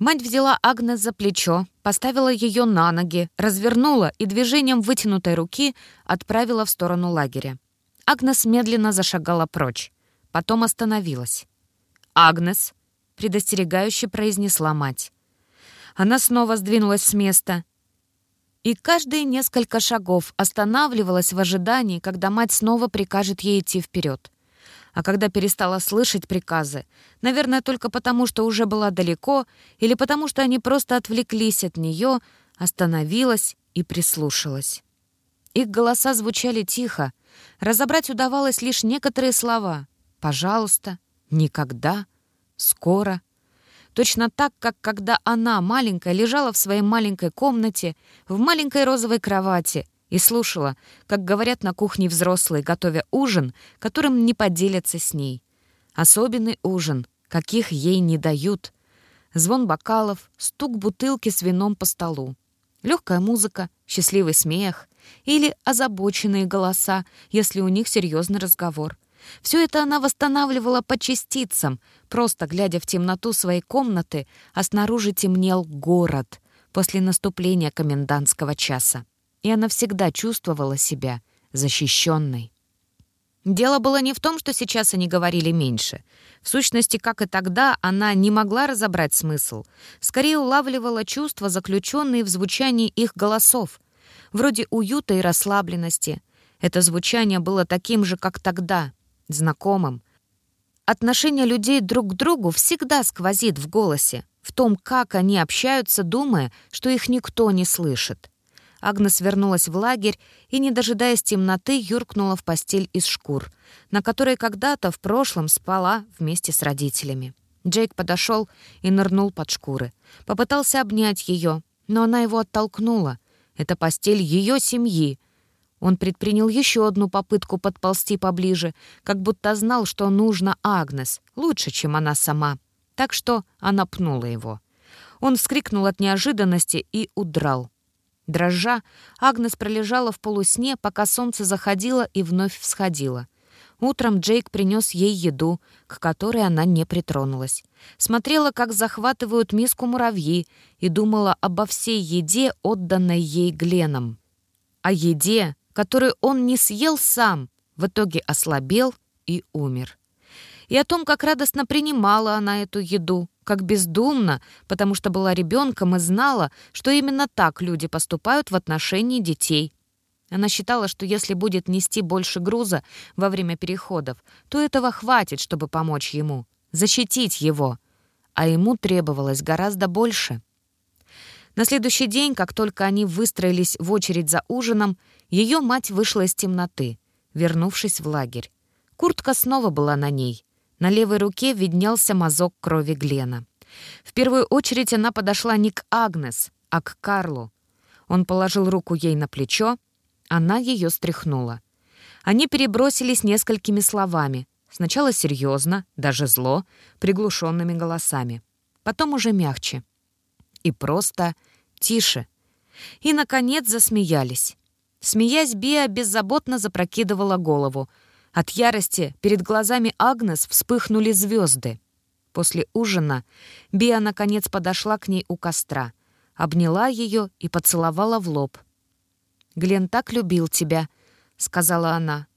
Мать взяла Агнес за плечо, поставила ее на ноги, развернула и движением вытянутой руки отправила в сторону лагеря. Агнес медленно зашагала прочь. Потом остановилась. «Агнес!» — предостерегающе произнесла мать. Она снова сдвинулась с места. И каждые несколько шагов останавливалась в ожидании, когда мать снова прикажет ей идти вперед а когда перестала слышать приказы, наверное, только потому, что уже была далеко, или потому, что они просто отвлеклись от нее, остановилась и прислушалась. Их голоса звучали тихо, разобрать удавалось лишь некоторые слова «пожалуйста», «никогда», «скоро». Точно так, как когда она, маленькая, лежала в своей маленькой комнате, в маленькой розовой кровати и слушала, как говорят на кухне взрослые, готовя ужин, которым не поделятся с ней. Особенный ужин, каких ей не дают. Звон бокалов, стук бутылки с вином по столу. Легкая музыка, счастливый смех или озабоченные голоса, если у них серьезный разговор. Все это она восстанавливала по частицам, просто глядя в темноту своей комнаты, а снаружи темнел город после наступления комендантского часа и она всегда чувствовала себя защищенной. Дело было не в том, что сейчас они говорили меньше. В сущности, как и тогда, она не могла разобрать смысл. Скорее улавливала чувства, заключенные в звучании их голосов. Вроде уюта и расслабленности. Это звучание было таким же, как тогда, знакомым. Отношение людей друг к другу всегда сквозит в голосе, в том, как они общаются, думая, что их никто не слышит. Агнес вернулась в лагерь и, не дожидаясь темноты, юркнула в постель из шкур, на которой когда-то в прошлом спала вместе с родителями. Джейк подошел и нырнул под шкуры. Попытался обнять ее, но она его оттолкнула. Это постель ее семьи. Он предпринял еще одну попытку подползти поближе, как будто знал, что нужно Агнес, лучше, чем она сама. Так что она пнула его. Он вскрикнул от неожиданности и удрал. Дрожа, Агнес пролежала в полусне, пока солнце заходило и вновь всходило. Утром Джейк принес ей еду, к которой она не притронулась. Смотрела, как захватывают миску муравьи, и думала обо всей еде, отданной ей Гленом. О еде, которую он не съел сам, в итоге ослабел и умер. И о том, как радостно принимала она эту еду, как бездумно, потому что была ребенком и знала, что именно так люди поступают в отношении детей. Она считала, что если будет нести больше груза во время переходов, то этого хватит, чтобы помочь ему, защитить его. А ему требовалось гораздо больше. На следующий день, как только они выстроились в очередь за ужином, ее мать вышла из темноты, вернувшись в лагерь. Куртка снова была на ней. На левой руке виднелся мазок крови Глена. В первую очередь она подошла не к Агнес, а к Карлу. Он положил руку ей на плечо, она ее стряхнула. Они перебросились несколькими словами. Сначала серьезно, даже зло, приглушенными голосами. Потом уже мягче. И просто тише. И, наконец, засмеялись. Смеясь, Биа беззаботно запрокидывала голову. От ярости перед глазами Агнес вспыхнули звезды. После ужина Биа наконец подошла к ней у костра, обняла ее и поцеловала в лоб. «Глен так любил тебя», — сказала она.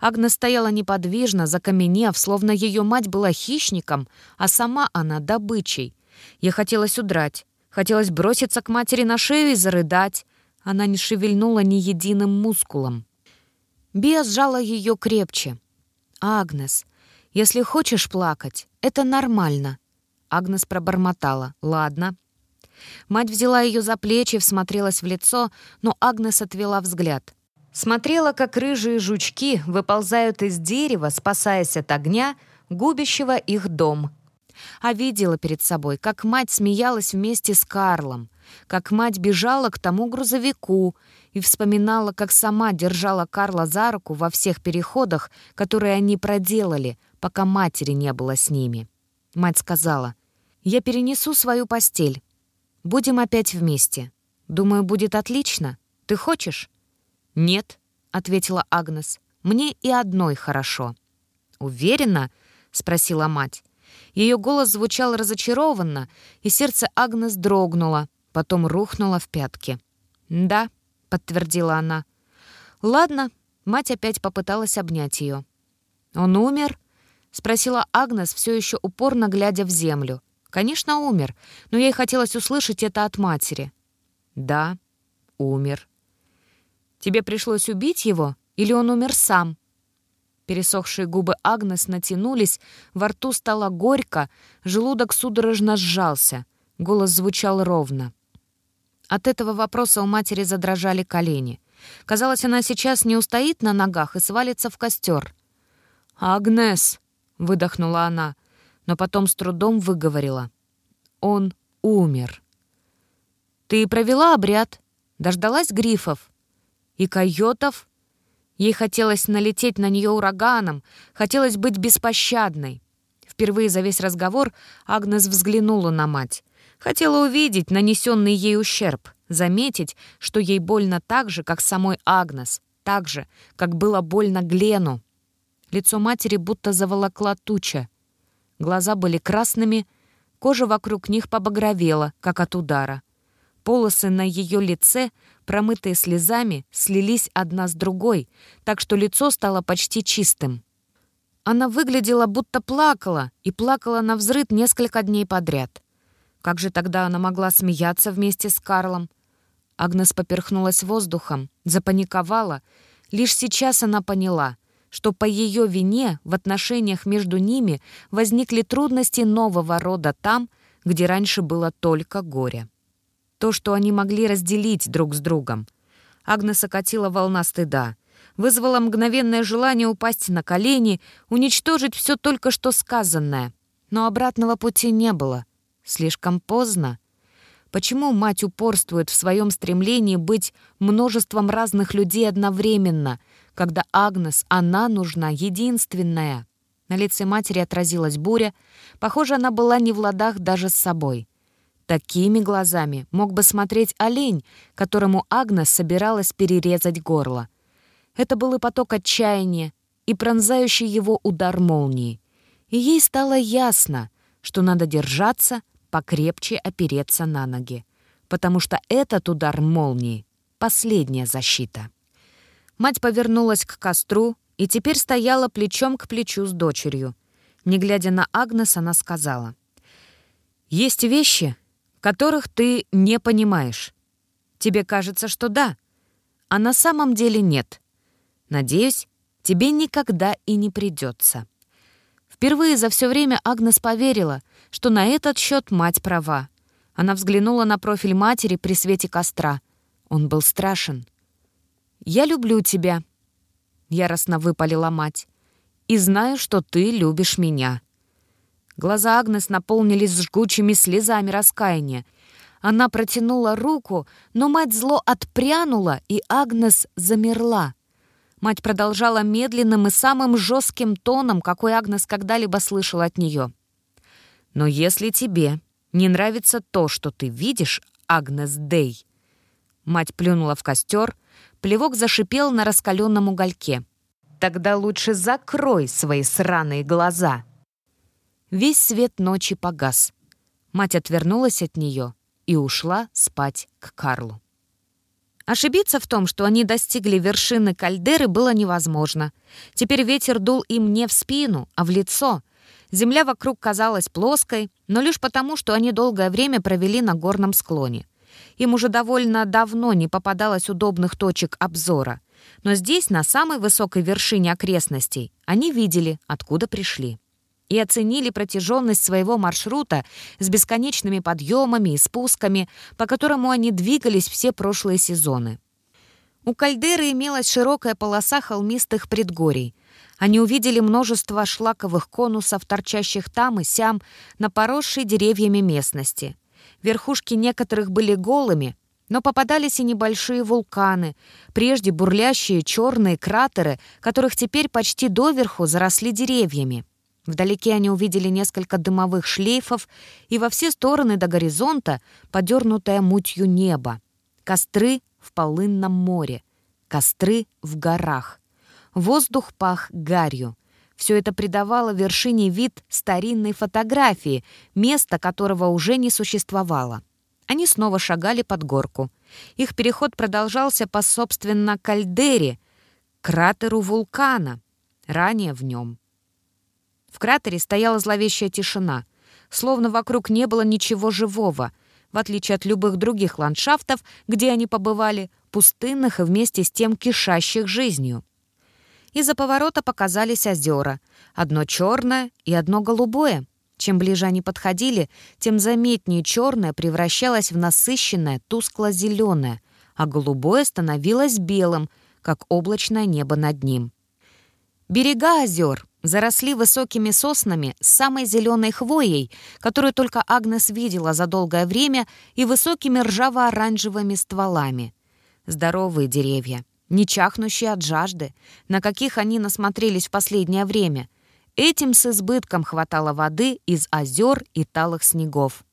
Агнес стояла неподвижно, закаменев, словно ее мать была хищником, а сама она добычей. Ей хотелось удрать, хотелось броситься к матери на шею и зарыдать. Она не шевельнула ни единым мускулом. Биа сжала ее крепче. «Агнес, если хочешь плакать, это нормально». Агнес пробормотала. «Ладно». Мать взяла ее за плечи, всмотрелась в лицо, но Агнес отвела взгляд. Смотрела, как рыжие жучки выползают из дерева, спасаясь от огня, губящего их дом. А видела перед собой, как мать смеялась вместе с Карлом, как мать бежала к тому грузовику и вспоминала, как сама держала Карла за руку во всех переходах, которые они проделали, пока матери не было с ними. Мать сказала, «Я перенесу свою постель. Будем опять вместе. Думаю, будет отлично. Ты хочешь?» «Нет», — ответила Агнес, — «мне и одной хорошо». «Уверена?» — спросила мать. Ее голос звучал разочарованно, и сердце Агнес дрогнуло, потом рухнуло в пятки. «Да», — подтвердила она. «Ладно», — мать опять попыталась обнять ее. «Он умер?» — спросила Агнес, все еще упорно глядя в землю. «Конечно, умер, но ей хотелось услышать это от матери». «Да, умер». «Тебе пришлось убить его, или он умер сам?» Пересохшие губы Агнес натянулись, во рту стало горько, желудок судорожно сжался. Голос звучал ровно. От этого вопроса у матери задрожали колени. Казалось, она сейчас не устоит на ногах и свалится в костер. «Агнес!» — выдохнула она, но потом с трудом выговорила. «Он умер». «Ты провела обряд? Дождалась грифов? И койотов?» Ей хотелось налететь на нее ураганом, хотелось быть беспощадной. Впервые за весь разговор Агнес взглянула на мать. Хотела увидеть нанесенный ей ущерб, заметить, что ей больно так же, как самой Агнес, так же, как было больно Глену. Лицо матери будто заволокла туча. Глаза были красными, кожа вокруг них побагровела, как от удара. Полосы на ее лице промытые слезами, слились одна с другой, так что лицо стало почти чистым. Она выглядела, будто плакала, и плакала на взрыд несколько дней подряд. Как же тогда она могла смеяться вместе с Карлом? Агнес поперхнулась воздухом, запаниковала. Лишь сейчас она поняла, что по ее вине в отношениях между ними возникли трудности нового рода там, где раньше было только горе то, что они могли разделить друг с другом. Агнес окатила волна стыда. Вызвала мгновенное желание упасть на колени, уничтожить все только что сказанное. Но обратного пути не было. Слишком поздно. Почему мать упорствует в своем стремлении быть множеством разных людей одновременно, когда Агнес, она нужна единственная? На лице матери отразилась буря. Похоже, она была не в ладах даже с собой. Такими глазами мог бы смотреть олень, которому Агнес собиралась перерезать горло. Это был и поток отчаяния, и пронзающий его удар молнии. И ей стало ясно, что надо держаться, покрепче опереться на ноги, потому что этот удар молнии — последняя защита. Мать повернулась к костру и теперь стояла плечом к плечу с дочерью. Не глядя на Агнес, она сказала. «Есть вещи, которых ты не понимаешь. Тебе кажется, что да, а на самом деле нет. Надеюсь, тебе никогда и не придется». Впервые за все время Агнес поверила, что на этот счет мать права. Она взглянула на профиль матери при свете костра. Он был страшен. «Я люблю тебя», — яростно выпалила мать, «и знаю, что ты любишь меня». Глаза Агнес наполнились жгучими слезами раскаяния. Она протянула руку, но мать зло отпрянула, и Агнес замерла. Мать продолжала медленным и самым жестким тоном, какой Агнес когда-либо слышала от нее. «Но если тебе не нравится то, что ты видишь, Агнес Дей...» Мать плюнула в костер, плевок зашипел на раскаленном угольке. «Тогда лучше закрой свои сраные глаза!» Весь свет ночи погас. Мать отвернулась от нее и ушла спать к Карлу. Ошибиться в том, что они достигли вершины кальдеры, было невозможно. Теперь ветер дул им не в спину, а в лицо. Земля вокруг казалась плоской, но лишь потому, что они долгое время провели на горном склоне. Им уже довольно давно не попадалось удобных точек обзора. Но здесь, на самой высокой вершине окрестностей, они видели, откуда пришли и оценили протяженность своего маршрута с бесконечными подъемами и спусками, по которому они двигались все прошлые сезоны. У кальдеры имелась широкая полоса холмистых предгорий. Они увидели множество шлаковых конусов, торчащих там и сям на поросшей деревьями местности. Верхушки некоторых были голыми, но попадались и небольшие вулканы, прежде бурлящие черные кратеры, которых теперь почти доверху заросли деревьями. Вдалеке они увидели несколько дымовых шлейфов и во все стороны до горизонта подернутое мутью небо. Костры в полынном море, костры в горах. Воздух пах гарью. Все это придавало вершине вид старинной фотографии, место которого уже не существовало. Они снова шагали под горку. Их переход продолжался по, собственно, кальдере, кратеру вулкана, ранее в нем. В кратере стояла зловещая тишина, словно вокруг не было ничего живого, в отличие от любых других ландшафтов, где они побывали, пустынных и вместе с тем кишащих жизнью. Из-за поворота показались озера, одно черное и одно голубое. Чем ближе они подходили, тем заметнее черное превращалось в насыщенное тускло-зеленое, а голубое становилось белым, как облачное небо над ним. Берега озер заросли высокими соснами с самой зеленой хвоей, которую только Агнес видела за долгое время, и высокими ржаво-оранжевыми стволами. Здоровые деревья, не чахнущие от жажды, на каких они насмотрелись в последнее время. Этим с избытком хватало воды из озер и талых снегов.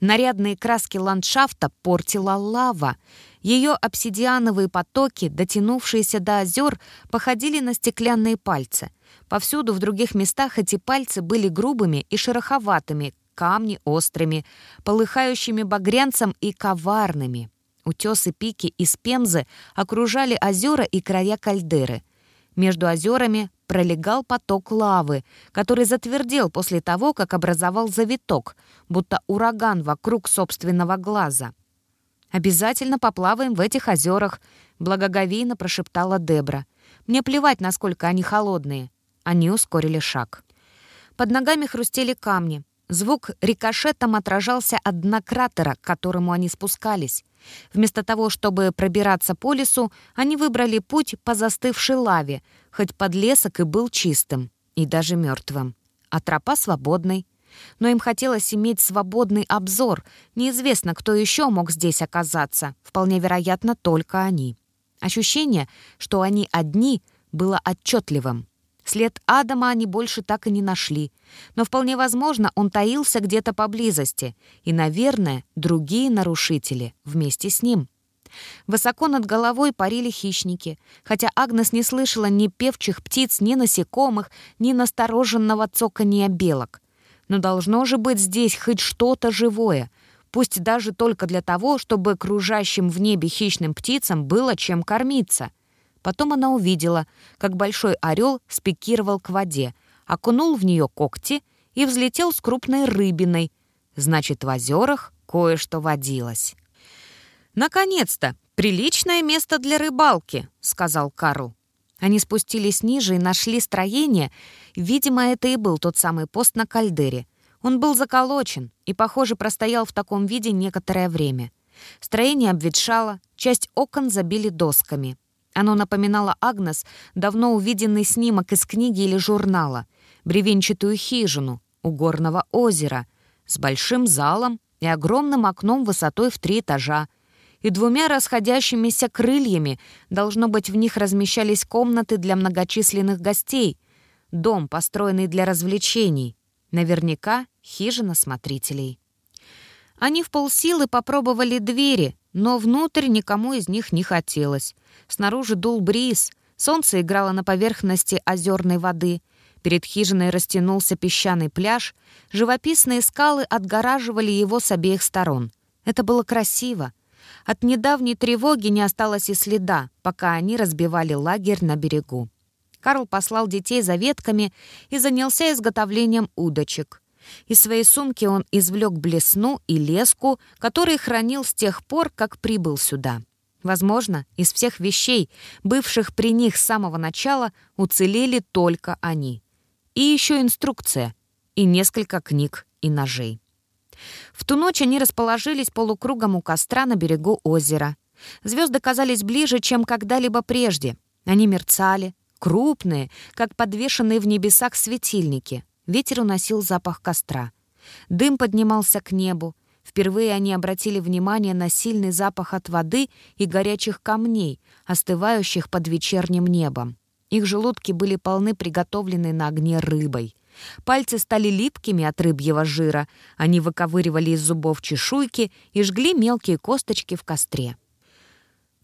Нарядные краски ландшафта портила лава. Ее обсидиановые потоки, дотянувшиеся до озер, походили на стеклянные пальцы. Повсюду в других местах эти пальцы были грубыми и шероховатыми, камни острыми, полыхающими багрянцем и коварными. Утесы пики из пемзы окружали озера и края кальдеры. Между озерами пролегал поток лавы, который затвердел после того, как образовал завиток, будто ураган вокруг собственного глаза. «Обязательно поплаваем в этих озерах», — благоговейно прошептала Дебра. «Мне плевать, насколько они холодные». Они ускорили шаг. Под ногами хрустели камни. Звук рикошетом отражался от дна кратера, к которому они спускались. Вместо того, чтобы пробираться по лесу, они выбрали путь по застывшей лаве, хоть подлесок и был чистым, и даже мертвым, а тропа свободной. Но им хотелось иметь свободный обзор. Неизвестно, кто еще мог здесь оказаться. Вполне вероятно, только они. Ощущение, что они одни, было отчетливым. След Адама они больше так и не нашли. Но вполне возможно, он таился где-то поблизости. И, наверное, другие нарушители вместе с ним. Высоко над головой парили хищники, хотя Агнес не слышала ни певчих птиц, ни насекомых, ни настороженного цоканья белок. Но должно же быть здесь хоть что-то живое, пусть даже только для того, чтобы кружащим в небе хищным птицам было чем кормиться — Потом она увидела, как большой орел спикировал к воде, окунул в нее когти и взлетел с крупной рыбиной. Значит, в озерах кое-что водилось. «Наконец-то! Приличное место для рыбалки!» — сказал Карл. Они спустились ниже и нашли строение. Видимо, это и был тот самый пост на кальдере. Он был заколочен и, похоже, простоял в таком виде некоторое время. Строение обветшало, часть окон забили досками. Оно напоминало Агнес давно увиденный снимок из книги или журнала, бревенчатую хижину у горного озера с большим залом и огромным окном высотой в три этажа, и двумя расходящимися крыльями, должно быть, в них размещались комнаты для многочисленных гостей, дом, построенный для развлечений, наверняка хижина смотрителей. Они в полсилы попробовали двери, но внутрь никому из них не хотелось. Снаружи дул бриз, солнце играло на поверхности озерной воды, перед хижиной растянулся песчаный пляж, живописные скалы отгораживали его с обеих сторон. Это было красиво, от недавней тревоги не осталось и следа, пока они разбивали лагерь на берегу. Карл послал детей за ветками и занялся изготовлением удочек. Из своей сумки он извлек блесну и леску, которые хранил с тех пор, как прибыл сюда. Возможно, из всех вещей, бывших при них с самого начала, уцелели только они. И еще инструкция, и несколько книг и ножей. В ту ночь они расположились полукругом у костра на берегу озера. Звезды казались ближе, чем когда-либо прежде. Они мерцали, крупные, как подвешенные в небесах светильники. Ветер уносил запах костра. Дым поднимался к небу. Впервые они обратили внимание на сильный запах от воды и горячих камней, остывающих под вечерним небом. Их желудки были полны приготовленной на огне рыбой. Пальцы стали липкими от рыбьего жира. Они выковыривали из зубов чешуйки и жгли мелкие косточки в костре.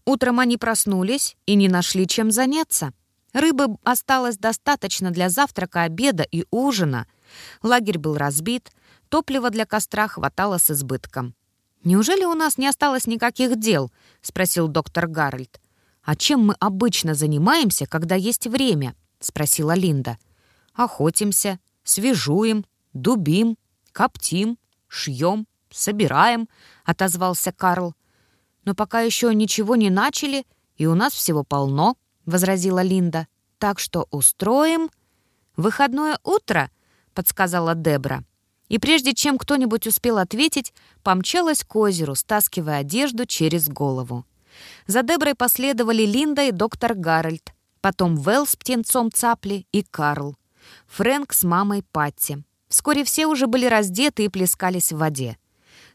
Утром они проснулись и не нашли чем заняться. Рыбы осталось достаточно для завтрака, обеда и ужина. Лагерь был разбит, топлива для костра хватало с избытком. «Неужели у нас не осталось никаких дел?» — спросил доктор Гарольд. «А чем мы обычно занимаемся, когда есть время?» — спросила Линда. «Охотимся, свежуем, дубим, коптим, шьем, собираем», — отозвался Карл. «Но пока еще ничего не начали, и у нас всего полно», — возразила Линда. «Так что устроим...» «Выходное утро», — подсказала Дебра. И прежде чем кто-нибудь успел ответить, помчалась к озеру, стаскивая одежду через голову. За Деброй последовали Линда и доктор Гарольд, потом Вэл с птенцом цапли и Карл. Фрэнк с мамой Патти. Вскоре все уже были раздеты и плескались в воде.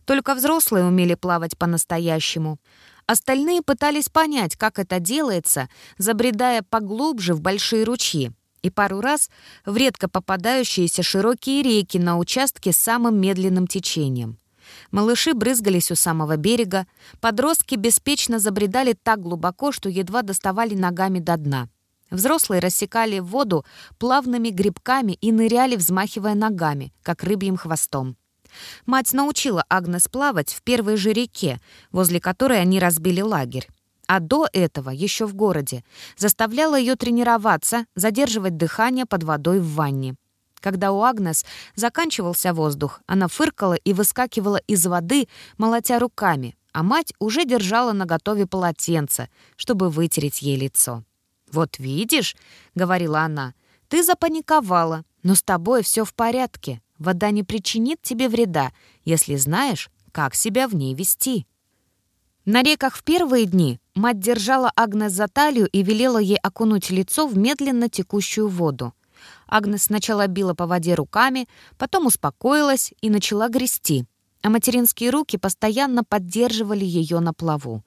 Только взрослые умели плавать по-настоящему. Остальные пытались понять, как это делается, забредая поглубже в большие ручьи и пару раз в редко попадающиеся широкие реки на участке с самым медленным течением. Малыши брызгались у самого берега, подростки беспечно забредали так глубоко, что едва доставали ногами до дна. Взрослые рассекали воду плавными грибками и ныряли, взмахивая ногами, как рыбьим хвостом. Мать научила Агнес плавать в первой же реке, возле которой они разбили лагерь. А до этого, еще в городе, заставляла ее тренироваться, задерживать дыхание под водой в ванне. Когда у Агнес заканчивался воздух, она фыркала и выскакивала из воды, молотя руками, а мать уже держала наготове полотенце, чтобы вытереть ей лицо. «Вот видишь», — говорила она, — «ты запаниковала, но с тобой все в порядке. Вода не причинит тебе вреда, если знаешь, как себя в ней вести». На реках в первые дни мать держала Агнес за талию и велела ей окунуть лицо в медленно текущую воду. Агнес сначала била по воде руками, потом успокоилась и начала грести, а материнские руки постоянно поддерживали ее на плаву.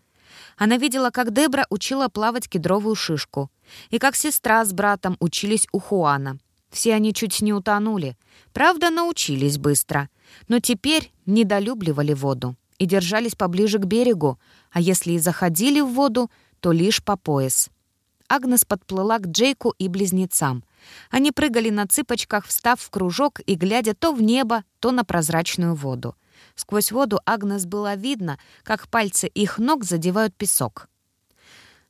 Она видела, как Дебра учила плавать кедровую шишку, и как сестра с братом учились у Хуана. Все они чуть не утонули. Правда, научились быстро, но теперь недолюбливали воду и держались поближе к берегу, а если и заходили в воду, то лишь по пояс. Агнес подплыла к Джейку и близнецам. Они прыгали на цыпочках, встав в кружок и глядя то в небо, то на прозрачную воду. Сквозь воду Агнес было видно, как пальцы их ног задевают песок.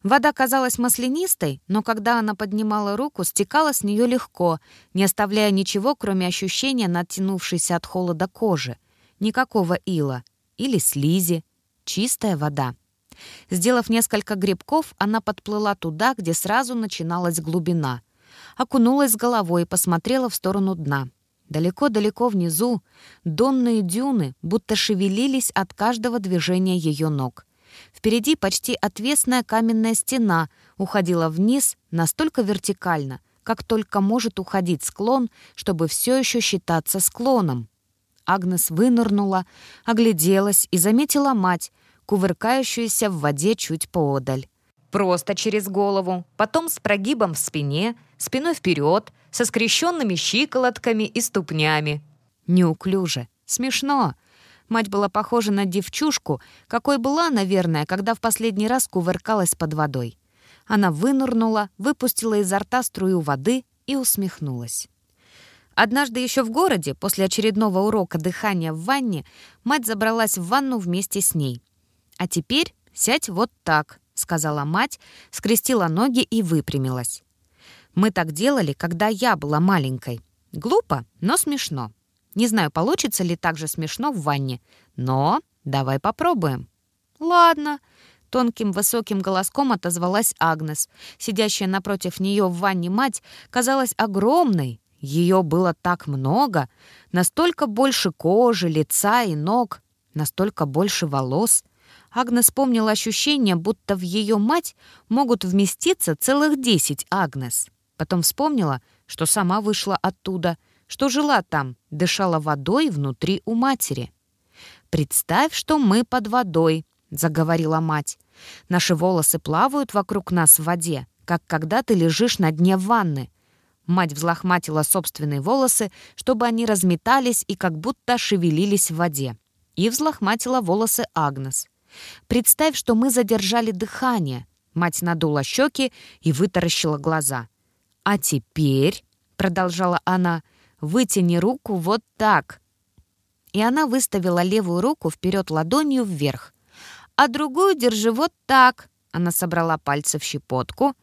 Вода казалась маслянистой, но когда она поднимала руку, стекала с нее легко, не оставляя ничего, кроме ощущения натянувшейся от холода кожи. Никакого ила или слизи. Чистая вода. Сделав несколько грибков, она подплыла туда, где сразу начиналась глубина. Окунулась головой и посмотрела в сторону дна. Далеко-далеко внизу донные дюны будто шевелились от каждого движения ее ног. Впереди почти отвесная каменная стена уходила вниз настолько вертикально, как только может уходить склон, чтобы все еще считаться склоном. Агнес вынырнула, огляделась и заметила мать, кувыркающуюся в воде чуть поодаль. Просто через голову, потом с прогибом в спине, спиной вперед, со скрещенными щиколотками и ступнями. Неуклюже, смешно, Мать была похожа на девчушку, какой была, наверное, когда в последний раз кувыркалась под водой. Она вынырнула, выпустила изо рта струю воды и усмехнулась. Однажды еще в городе, после очередного урока дыхания в ванне, мать забралась в ванну вместе с ней. «А теперь сядь вот так», — сказала мать, скрестила ноги и выпрямилась. «Мы так делали, когда я была маленькой. Глупо, но смешно. Не знаю, получится ли так же смешно в ванне, но давай попробуем». «Ладно», — тонким высоким голоском отозвалась Агнес. Сидящая напротив нее в ванне мать казалась огромной. Ее было так много, настолько больше кожи, лица и ног, настолько больше волос. Агнес помнила ощущение, будто в ее мать могут вместиться целых десять Агнес. Потом вспомнила, что сама вышла оттуда — что жила там, дышала водой внутри у матери. «Представь, что мы под водой», — заговорила мать. «Наши волосы плавают вокруг нас в воде, как когда ты лежишь на дне ванны». Мать взлохматила собственные волосы, чтобы они разметались и как будто шевелились в воде. И взлохматила волосы Агнес. «Представь, что мы задержали дыхание». Мать надула щеки и вытаращила глаза. «А теперь», — продолжала она, — Вытяни руку вот так». И она выставила левую руку вперед ладонью вверх. «А другую держи вот так». Она собрала пальцы в щепотку.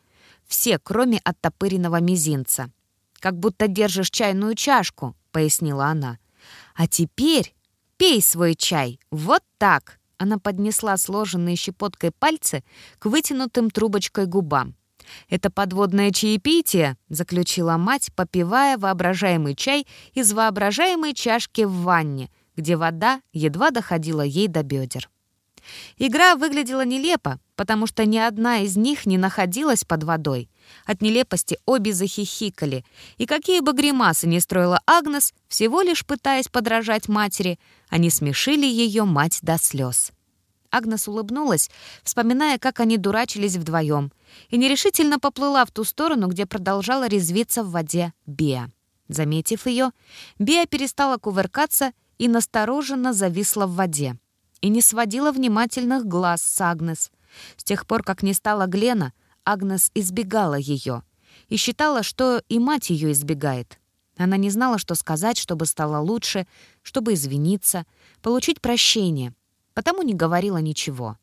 Все, кроме оттопыренного мизинца. «Как будто держишь чайную чашку», — пояснила она. «А теперь пей свой чай. Вот так». Она поднесла сложенные щепоткой пальцы к вытянутым трубочкой губам. «Это подводное чаепитие», — заключила мать, попивая воображаемый чай из воображаемой чашки в ванне, где вода едва доходила ей до бедер. Игра выглядела нелепо, потому что ни одна из них не находилась под водой. От нелепости обе захихикали, и какие бы гримасы ни строила Агнес, всего лишь пытаясь подражать матери, они смешили ее мать до слез. Агнес улыбнулась, вспоминая, как они дурачились вдвоем, и нерешительно поплыла в ту сторону, где продолжала резвиться в воде Беа. Заметив ее, Беа перестала кувыркаться и настороженно зависла в воде. И не сводила внимательных глаз с Агнес. С тех пор, как не стала Глена, Агнес избегала ее и считала, что и мать ее избегает. Она не знала, что сказать, чтобы стало лучше, чтобы извиниться, получить прощение — потому не говорила ничего.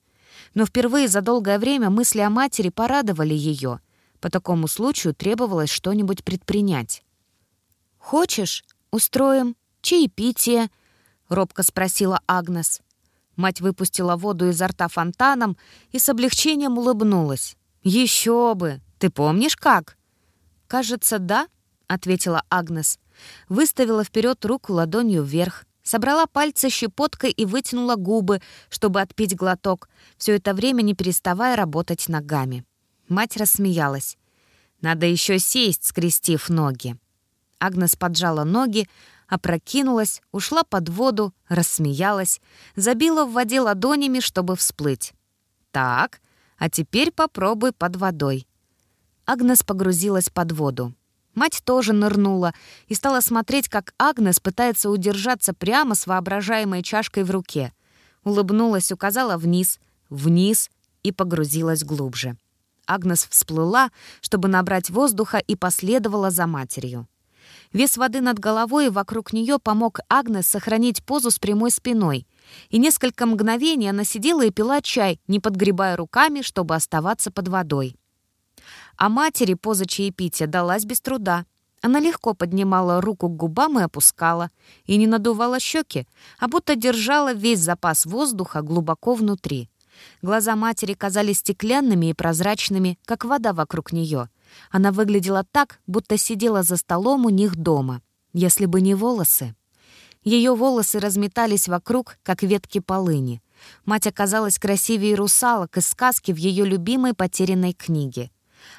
Но впервые за долгое время мысли о матери порадовали ее. По такому случаю требовалось что-нибудь предпринять. «Хочешь, устроим чаепитие?» — робко спросила Агнес. Мать выпустила воду изо рта фонтаном и с облегчением улыбнулась. «Еще бы! Ты помнишь, как?» «Кажется, да», — ответила Агнес. Выставила вперед руку ладонью вверх собрала пальцы щепоткой и вытянула губы, чтобы отпить глоток, все это время не переставая работать ногами. Мать рассмеялась. «Надо еще сесть, скрестив ноги». Агнес поджала ноги, опрокинулась, ушла под воду, рассмеялась, забила в воде ладонями, чтобы всплыть. «Так, а теперь попробуй под водой». Агнес погрузилась под воду. Мать тоже нырнула и стала смотреть, как Агнес пытается удержаться прямо с воображаемой чашкой в руке. Улыбнулась, указала вниз, вниз и погрузилась глубже. Агнес всплыла, чтобы набрать воздуха, и последовала за матерью. Вес воды над головой и вокруг нее помог Агнес сохранить позу с прямой спиной. И несколько мгновений она сидела и пила чай, не подгребая руками, чтобы оставаться под водой. А матери поза чаепития далась без труда. Она легко поднимала руку к губам и опускала, и не надувала щеки, а будто держала весь запас воздуха глубоко внутри. Глаза матери казались стеклянными и прозрачными, как вода вокруг нее. Она выглядела так, будто сидела за столом у них дома. Если бы не волосы. Ее волосы разметались вокруг, как ветки полыни. Мать оказалась красивее русалок из сказки в ее любимой потерянной книге.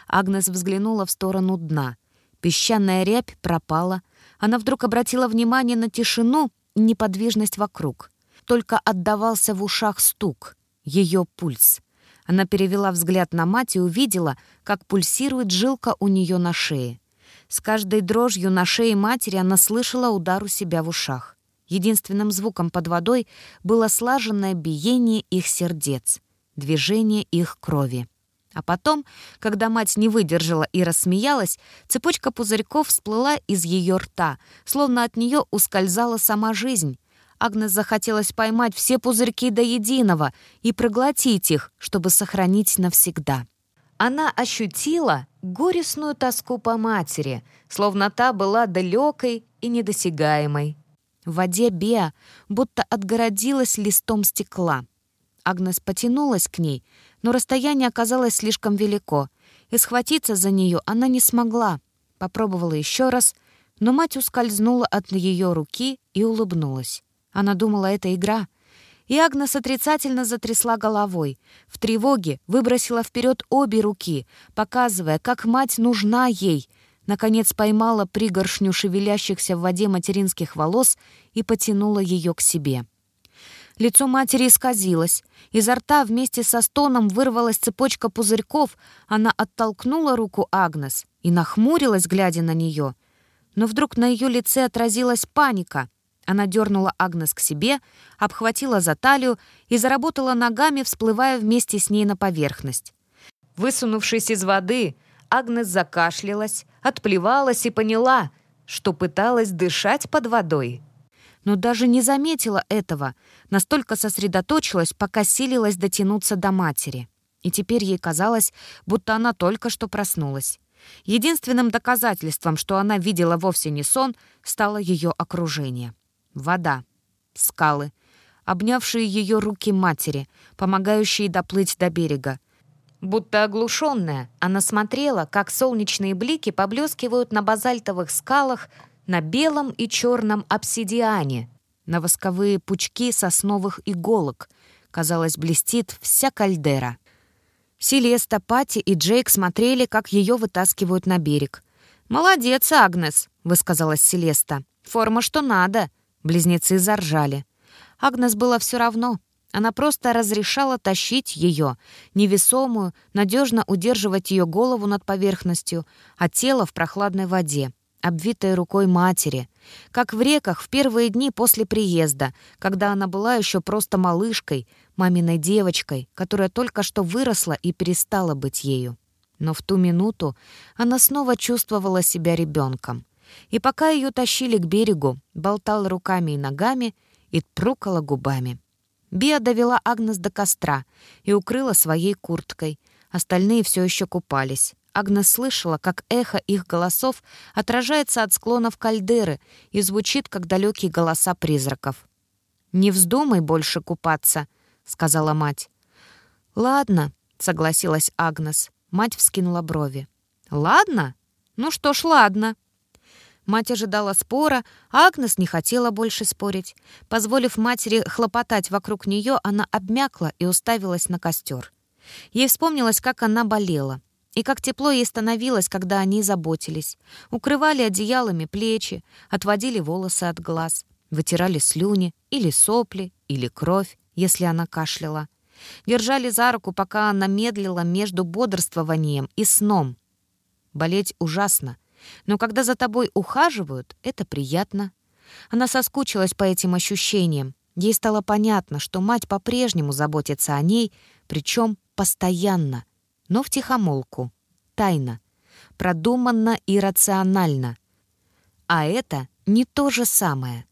Агнес взглянула в сторону дна. Песчаная рябь пропала. Она вдруг обратила внимание на тишину и неподвижность вокруг. Только отдавался в ушах стук, ее пульс. Она перевела взгляд на мать и увидела, как пульсирует жилка у нее на шее. С каждой дрожью на шее матери она слышала удар у себя в ушах. Единственным звуком под водой было слаженное биение их сердец, движение их крови. А потом, когда мать не выдержала и рассмеялась, цепочка пузырьков всплыла из ее рта, словно от нее ускользала сама жизнь. Агнес захотелось поймать все пузырьки до единого и проглотить их, чтобы сохранить навсегда. Она ощутила горестную тоску по матери, словно та была далекой и недосягаемой. В воде Беа будто отгородилась листом стекла. Агнес потянулась к ней — но расстояние оказалось слишком велико, и схватиться за нее она не смогла. Попробовала еще раз, но мать ускользнула от ее руки и улыбнулась. Она думала, это игра. И Агнес отрицательно затрясла головой. В тревоге выбросила вперед обе руки, показывая, как мать нужна ей. Наконец поймала пригоршню шевелящихся в воде материнских волос и потянула ее к себе. Лицо матери исказилось. Изо рта вместе со стоном вырвалась цепочка пузырьков. Она оттолкнула руку Агнес и нахмурилась, глядя на нее. Но вдруг на ее лице отразилась паника. Она дернула Агнес к себе, обхватила за талию и заработала ногами, всплывая вместе с ней на поверхность. Высунувшись из воды, Агнес закашлялась, отплевалась и поняла, что пыталась дышать под водой но даже не заметила этого, настолько сосредоточилась, пока силилась дотянуться до матери. И теперь ей казалось, будто она только что проснулась. Единственным доказательством, что она видела вовсе не сон, стало ее окружение. Вода, скалы, обнявшие ее руки матери, помогающие доплыть до берега. Будто оглушенная, она смотрела, как солнечные блики поблескивают на базальтовых скалах на белом и черном обсидиане, на восковые пучки сосновых иголок. Казалось, блестит вся кальдера. Селеста, Пати и Джейк смотрели, как ее вытаскивают на берег. «Молодец, Агнес», — высказалась Селеста. «Форма что надо». Близнецы заржали. Агнес было все равно. Она просто разрешала тащить ее, невесомую, надежно удерживать ее голову над поверхностью, а тело в прохладной воде обвитая рукой матери, как в реках в первые дни после приезда, когда она была еще просто малышкой, маминой девочкой, которая только что выросла и перестала быть ею. Но в ту минуту она снова чувствовала себя ребенком. И пока ее тащили к берегу, болтала руками и ногами и прукала губами. Биа довела Агнес до костра и укрыла своей курткой. Остальные все еще купались. Агнес слышала, как эхо их голосов отражается от склонов кальдеры и звучит, как далекие голоса призраков. «Не вздумай больше купаться», — сказала мать. «Ладно», — согласилась Агнес. Мать вскинула брови. «Ладно? Ну что ж, ладно». Мать ожидала спора, а Агнес не хотела больше спорить. Позволив матери хлопотать вокруг нее, она обмякла и уставилась на костер. Ей вспомнилось, как она болела — и как тепло ей становилось, когда они заботились. Укрывали одеялами плечи, отводили волосы от глаз, вытирали слюни или сопли, или кровь, если она кашляла. Держали за руку, пока она медлила между бодрствованием и сном. Болеть ужасно, но когда за тобой ухаживают, это приятно. Она соскучилась по этим ощущениям. Ей стало понятно, что мать по-прежнему заботится о ней, причем постоянно, но втихомолку, тайно, продуманно и рационально. А это не то же самое.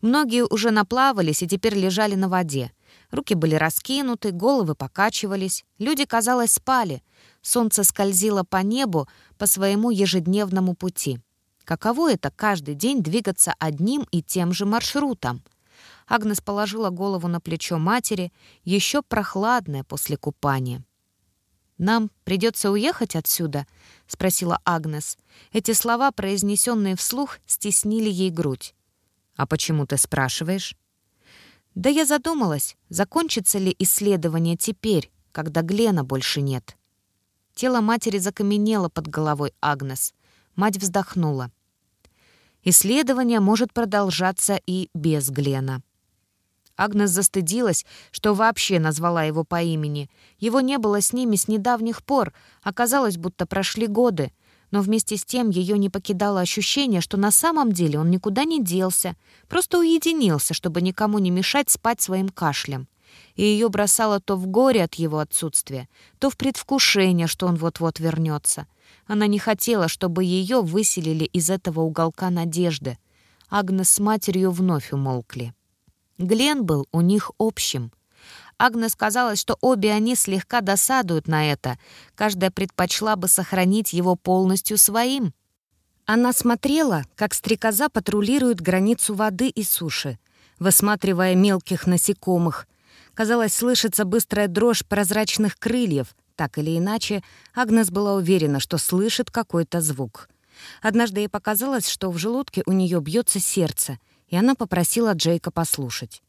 Многие уже наплавались и теперь лежали на воде. Руки были раскинуты, головы покачивались. Люди, казалось, спали. Солнце скользило по небу по своему ежедневному пути. Каково это каждый день двигаться одним и тем же маршрутом? Агнес положила голову на плечо матери, еще прохладная после купания. «Нам придется уехать отсюда?» — спросила Агнес. Эти слова, произнесенные вслух, стеснили ей грудь. «А почему ты спрашиваешь?» «Да я задумалась, закончится ли исследование теперь, когда Глена больше нет». Тело матери закаменело под головой Агнес. Мать вздохнула. «Исследование может продолжаться и без Глена». Агнес застыдилась, что вообще назвала его по имени. Его не было с ними с недавних пор. Оказалось, будто прошли годы. Но вместе с тем ее не покидало ощущение, что на самом деле он никуда не делся, просто уединился, чтобы никому не мешать спать своим кашлем. И ее бросало то в горе от его отсутствия, то в предвкушение, что он вот-вот вернется. Она не хотела, чтобы ее выселили из этого уголка надежды. Агнес с матерью вновь умолкли. Глен был у них общим. Агнес казалось, что обе они слегка досадуют на это. Каждая предпочла бы сохранить его полностью своим. Она смотрела, как стрекоза патрулирует границу воды и суши, высматривая мелких насекомых. Казалось, слышится быстрая дрожь прозрачных крыльев. Так или иначе, Агнес была уверена, что слышит какой-то звук. Однажды ей показалось, что в желудке у нее бьется сердце — и она попросила Джейка послушать.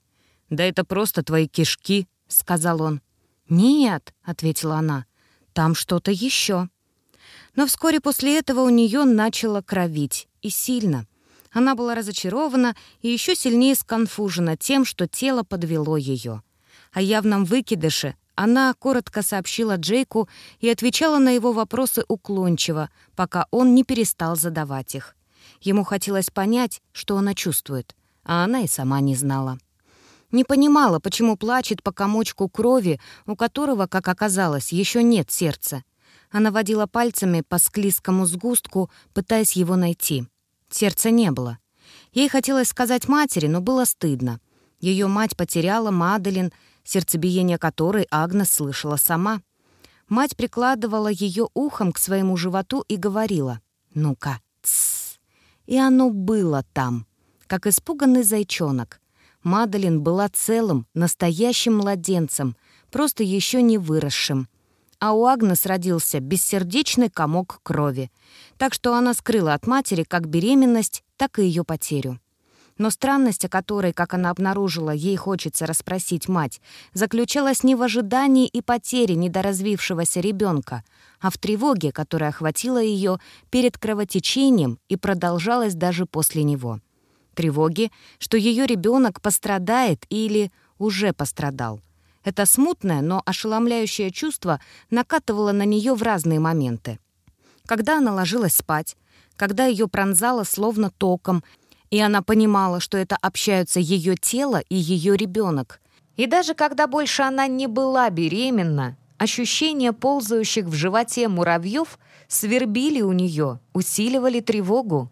«Да это просто твои кишки», — сказал он. «Нет», — ответила она, — «там что-то еще». Но вскоре после этого у нее начало кровить, и сильно. Она была разочарована и еще сильнее сконфужена тем, что тело подвело ее. О явном выкидыше она коротко сообщила Джейку и отвечала на его вопросы уклончиво, пока он не перестал задавать их. Ему хотелось понять, что она чувствует, а она и сама не знала. Не понимала, почему плачет по комочку крови, у которого, как оказалось, еще нет сердца. Она водила пальцами по склизкому сгустку, пытаясь его найти. Сердца не было. Ей хотелось сказать матери, но было стыдно. Ее мать потеряла Маделин, сердцебиение которой Агнес слышала сама. Мать прикладывала ее ухом к своему животу и говорила «Ну-ка, тссс, и оно было там, как испуганный зайчонок. Мадалин была целым, настоящим младенцем, просто еще не выросшим. А у Агнес родился бессердечный комок крови, так что она скрыла от матери как беременность, так и ее потерю. Но странность, о которой, как она обнаружила, ей хочется расспросить мать, заключалась не в ожидании и потере недоразвившегося ребенка, а в тревоге, которая охватила ее перед кровотечением и продолжалась даже после него. Тревоги, что ее ребенок пострадает или уже пострадал. Это смутное, но ошеломляющее чувство накатывало на нее в разные моменты. Когда она ложилась спать, когда ее пронзало словно током, и она понимала, что это общаются ее тело и ее ребенок. И даже когда больше она не была беременна, ощущения ползающих в животе муравьев свербили у нее, усиливали тревогу.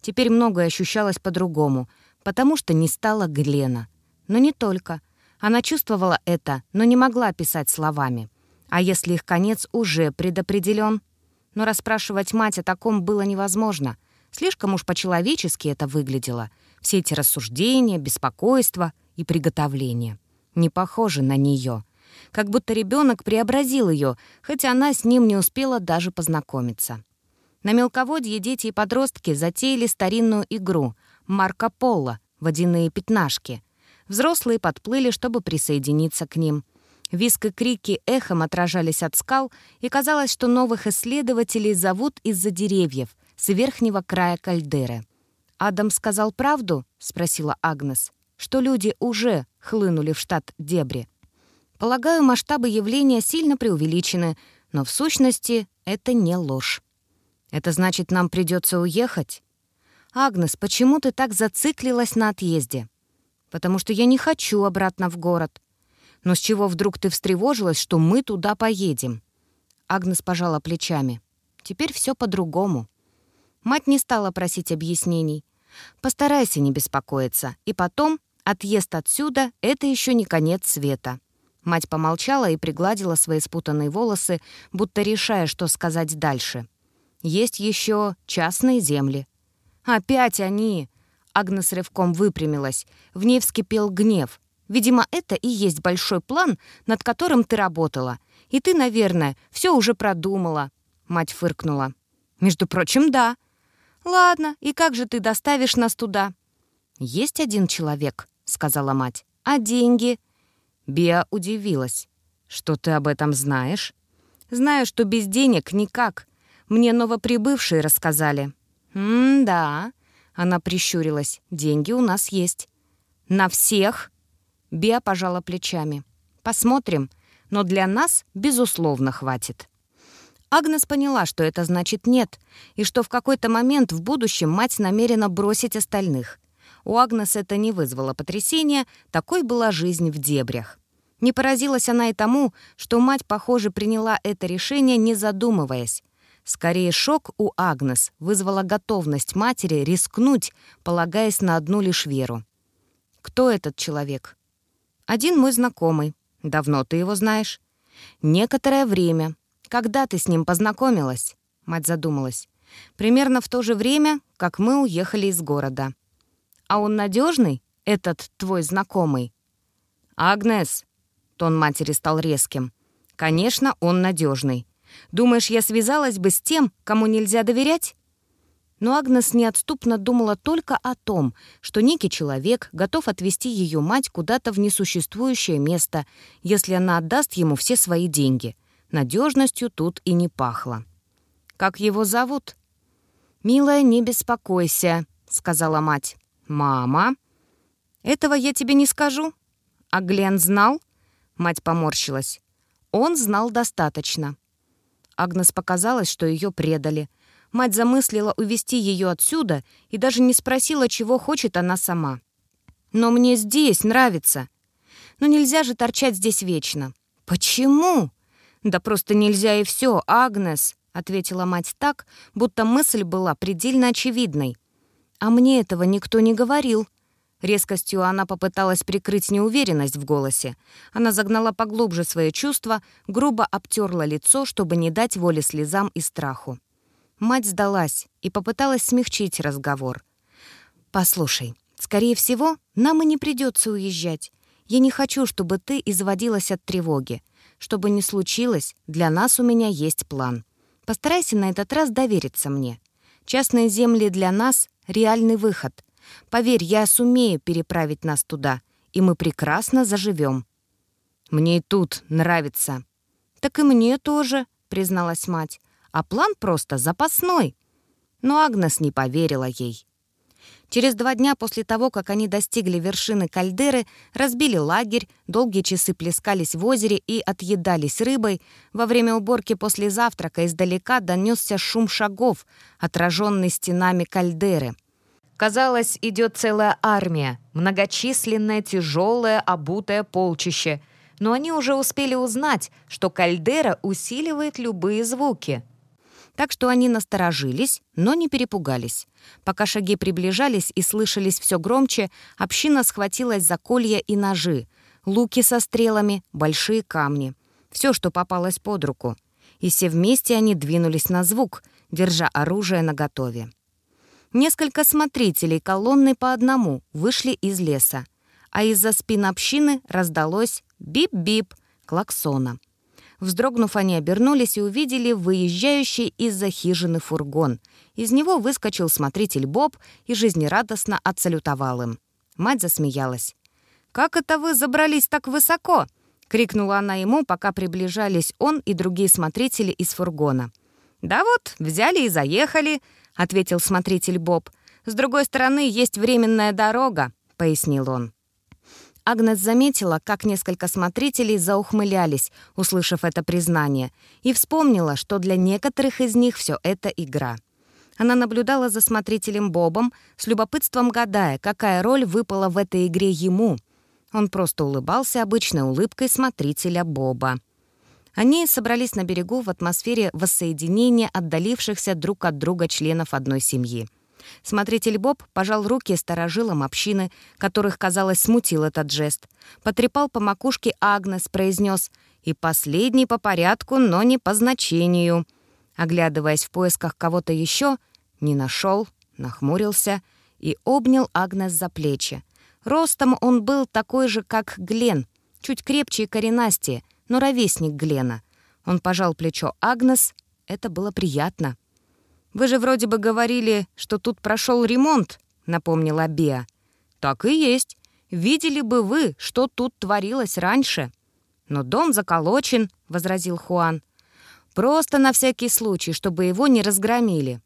Теперь многое ощущалось по-другому, потому что не стало Глена. Но не только. Она чувствовала это, но не могла писать словами. А если их конец уже предопределен? Но расспрашивать мать о таком было невозможно — Слишком уж по-человечески это выглядело. Все эти рассуждения, беспокойство и приготовления. Не похожи на нее. Как будто ребенок преобразил ее, хотя она с ним не успела даже познакомиться. На мелководье дети и подростки затеяли старинную игру «Марко Поло» — водяные пятнашки. Взрослые подплыли, чтобы присоединиться к ним. Виск и крики эхом отражались от скал, и казалось, что новых исследователей зовут из-за деревьев — с верхнего края кальдеры. «Адам сказал правду?» — спросила Агнес. «Что люди уже хлынули в штат Дебри?» Полагаю, масштабы явления сильно преувеличены, но в сущности это не ложь. Это значит, нам придется уехать? Агнес, почему ты так зациклилась на отъезде? Потому что я не хочу обратно в город. Но с чего вдруг ты встревожилась, что мы туда поедем? Агнес пожала плечами. Теперь все по-другому. Мать не стала просить объяснений. «Постарайся не беспокоиться. И потом, отъезд отсюда — это еще не конец света». Мать помолчала и пригладила свои спутанные волосы, будто решая, что сказать дальше. «Есть еще частные земли». «Опять они!» Агнес рывком выпрямилась. В ней вскипел гнев. «Видимо, это и есть большой план, над которым ты работала. И ты, наверное, все уже продумала». Мать фыркнула. «Между прочим, да. «Ладно, и как же ты доставишь нас туда?» «Есть один человек», — сказала мать. «А деньги?» Биа удивилась. «Что ты об этом знаешь?» «Знаю, что без денег никак. Мне новоприбывшие рассказали». «М-да», — она прищурилась. «Деньги у нас есть». «На всех?» Биа пожала плечами. «Посмотрим, но для нас, безусловно, хватит». Агнес поняла, что это значит «нет», и что в какой-то момент в будущем мать намерена бросить остальных. У Агнес это не вызвало потрясения, такой была жизнь в дебрях. Не поразилась она и тому, что мать, похоже, приняла это решение, не задумываясь. Скорее, шок у Агнес вызвала готовность матери рискнуть, полагаясь на одну лишь веру. «Кто этот человек?» «Один мой знакомый. Давно ты его знаешь?» «Некоторое время. «Когда ты с ним познакомилась?» Мать задумалась. «Примерно в то же время, как мы уехали из города». «А он надежный, этот твой знакомый?» «Агнес!» — тон матери стал резким. «Конечно, он надежный. Думаешь, я связалась бы с тем, кому нельзя доверять?» Но Агнес неотступно думала только о том, что некий человек готов отвезти ее мать куда-то в несуществующее место, если она отдаст ему все свои деньги — Надежностью тут и не пахло. «Как его зовут?» «Милая, не беспокойся», — сказала мать. «Мама?» «Этого я тебе не скажу». «А Глен знал?» Мать поморщилась. «Он знал достаточно». Агнес показалось, что ее предали. Мать замыслила увести ее отсюда и даже не спросила, чего хочет она сама. «Но мне здесь нравится. Но нельзя же торчать здесь вечно». «Почему?» «Да просто нельзя и все, Агнес», — ответила мать так, будто мысль была предельно очевидной. «А мне этого никто не говорил». Резкостью она попыталась прикрыть неуверенность в голосе. Она загнала поглубже свои чувства, грубо обтерла лицо, чтобы не дать воли слезам и страху. Мать сдалась и попыталась смягчить разговор. «Послушай, скорее всего, нам и не придется уезжать. Я не хочу, чтобы ты изводилась от тревоги. Что бы ни случилось, для нас у меня есть план. Постарайся на этот раз довериться мне. Частные земли для нас — реальный выход. Поверь, я сумею переправить нас туда, и мы прекрасно заживем. Мне и тут нравится. Так и мне тоже, призналась мать. А план просто запасной. Но Агнес не поверила ей. Через два дня после того, как они достигли вершины кальдеры, разбили лагерь, долгие часы плескались в озере и отъедались рыбой, во время уборки после завтрака издалека донесся шум шагов, отраженный стенами кальдеры. Казалось, идет целая армия, многочисленное, тяжелое, обутое полчище. Но они уже успели узнать, что кальдера усиливает любые звуки — так что они насторожились, но не перепугались. Пока шаги приближались и слышались все громче, община схватилась за колья и ножи, луки со стрелами, большие камни. Все, что попалось под руку. И все вместе они двинулись на звук, держа оружие наготове. Несколько смотрителей колонны по одному вышли из леса, а из-за спин общины раздалось бип-бип клаксона. Вздрогнув, они обернулись и увидели выезжающий из-за хижины фургон. Из него выскочил смотритель Боб и жизнерадостно отсалютовал им. Мать засмеялась. «Как это вы забрались так высоко?» — крикнула она ему, пока приближались он и другие смотрители из фургона. «Да вот, взяли и заехали», — ответил смотритель Боб. «С другой стороны есть временная дорога», — пояснил он. Агнес заметила, как несколько смотрителей заухмылялись, услышав это признание, и вспомнила, что для некоторых из них все это игра. Она наблюдала за смотрителем Бобом, с любопытством гадая, какая роль выпала в этой игре ему. Он просто улыбался обычной улыбкой смотрителя Боба. Они собрались на берегу в атмосфере воссоединения отдалившихся друг от друга членов одной семьи. Смотритель Боб пожал руки старожилам общины, которых, казалось, смутил этот жест. Потрепал по макушке Агнес, произнес «И последний по порядку, но не по значению». Оглядываясь в поисках кого-то еще, не нашел, нахмурился и обнял Агнес за плечи. Ростом он был такой же, как Глен, чуть крепче и коренастее, но ровесник Глена. Он пожал плечо Агнес. Это было приятно. «Вы же вроде бы говорили, что тут прошел ремонт», — напомнила Беа. «Так и есть. Видели бы вы, что тут творилось раньше». «Но дом заколочен», — возразил Хуан. «Просто на всякий случай, чтобы его не разгромили».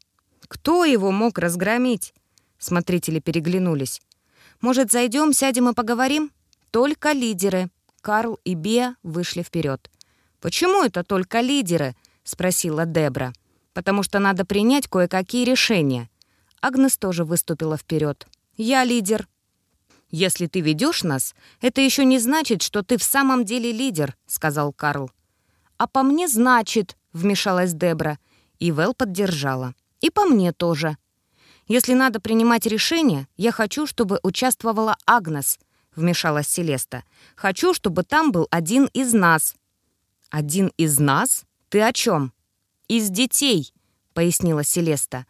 «Кто его мог разгромить?» Смотрители переглянулись. «Может, зайдем, сядем и поговорим?» «Только лидеры», Карл и Беа вышли вперед. «Почему это только лидеры?» — спросила Дебра. «Потому что надо принять кое-какие решения». Агнес тоже выступила вперед. «Я лидер». «Если ты ведешь нас, это еще не значит, что ты в самом деле лидер», — сказал Карл. «А по мне значит», — вмешалась Дебра. И Вэл поддержала. «И по мне тоже». «Если надо принимать решения, я хочу, чтобы участвовала Агнес», — вмешалась Селеста. «Хочу, чтобы там был один из нас». «Один из нас? Ты о чем?» «Из детей», — пояснила Селеста.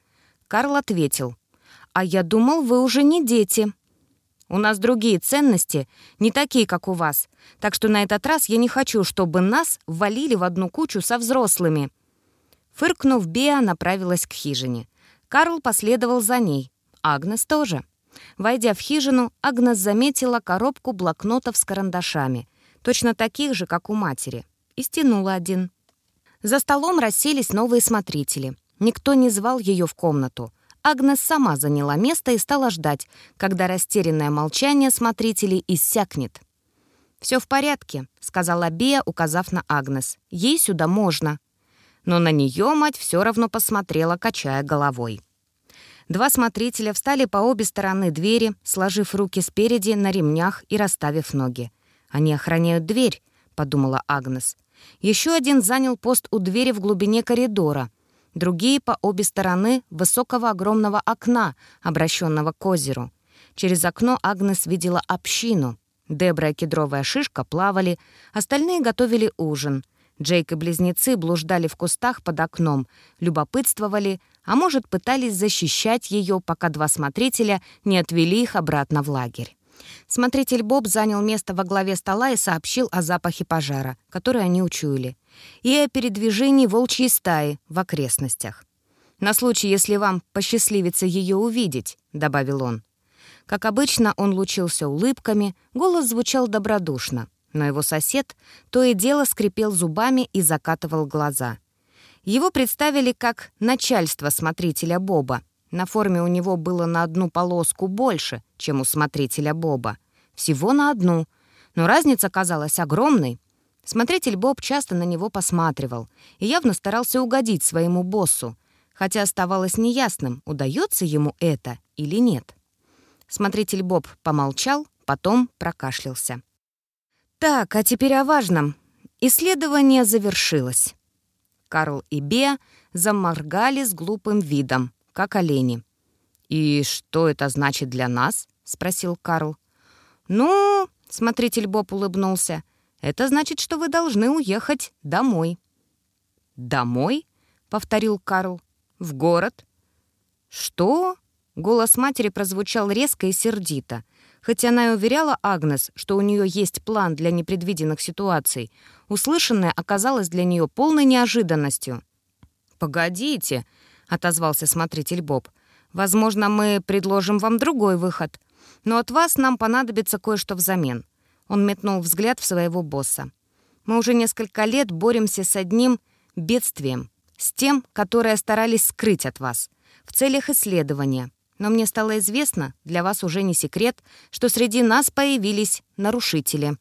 Карл ответил. «А я думал, вы уже не дети». «У нас другие ценности, не такие, как у вас. Так что на этот раз я не хочу, чтобы нас валили в одну кучу со взрослыми». Фыркнув, Беа направилась к хижине. Карл последовал за ней. Агнес тоже. Войдя в хижину, Агнес заметила коробку блокнотов с карандашами, точно таких же, как у матери, и стянула один. За столом расселись новые смотрители. Никто не звал ее в комнату. Агнес сама заняла место и стала ждать, когда растерянное молчание смотрителей иссякнет. «Все в порядке», — сказала Бея, указав на Агнес. «Ей сюда можно». Но на нее мать все равно посмотрела, качая головой. Два смотрителя встали по обе стороны двери, сложив руки спереди на ремнях и расставив ноги. «Они охраняют дверь», — подумала Агнес. Еще один занял пост у двери в глубине коридора. Другие по обе стороны высокого огромного окна, обращенного к озеру. Через окно Агнес видела общину. Дебра и кедровая шишка плавали, остальные готовили ужин. Джейк и близнецы блуждали в кустах под окном, любопытствовали, а может, пытались защищать ее, пока два смотрителя не отвели их обратно в лагерь. Смотритель Боб занял место во главе стола и сообщил о запахе пожара, который они учуяли, и о передвижении волчьей стаи в окрестностях. «На случай, если вам посчастливится ее увидеть», — добавил он. Как обычно, он лучился улыбками, голос звучал добродушно, но его сосед то и дело скрипел зубами и закатывал глаза — его представили как начальство смотрителя Боба. На форме у него было на одну полоску больше, чем у смотрителя Боба. Всего на одну. Но разница казалась огромной. Смотритель Боб часто на него посматривал и явно старался угодить своему боссу, хотя оставалось неясным, удается ему это или нет. Смотритель Боб помолчал, потом прокашлялся. «Так, а теперь о важном. Исследование завершилось. Карл и Беа заморгали с глупым видом, как олени. «И что это значит для нас?» — спросил Карл. «Ну...» — смотритель Боб улыбнулся. «Это значит, что вы должны уехать домой». «Домой?» — повторил Карл. «В город?» «Что?» — голос матери прозвучал резко и сердито. Хотя она и уверяла Агнес, что у нее есть план для непредвиденных ситуаций, услышанное оказалось для нее полной неожиданностью. «Погодите», — отозвался смотритель Боб. «Возможно, мы предложим вам другой выход. Но от вас нам понадобится кое-что взамен». Он метнул взгляд в своего босса. «Мы уже несколько лет боремся с одним бедствием, с тем, которое старались скрыть от вас, в целях исследования. Но мне стало известно, для вас уже не секрет, что среди нас появились нарушители».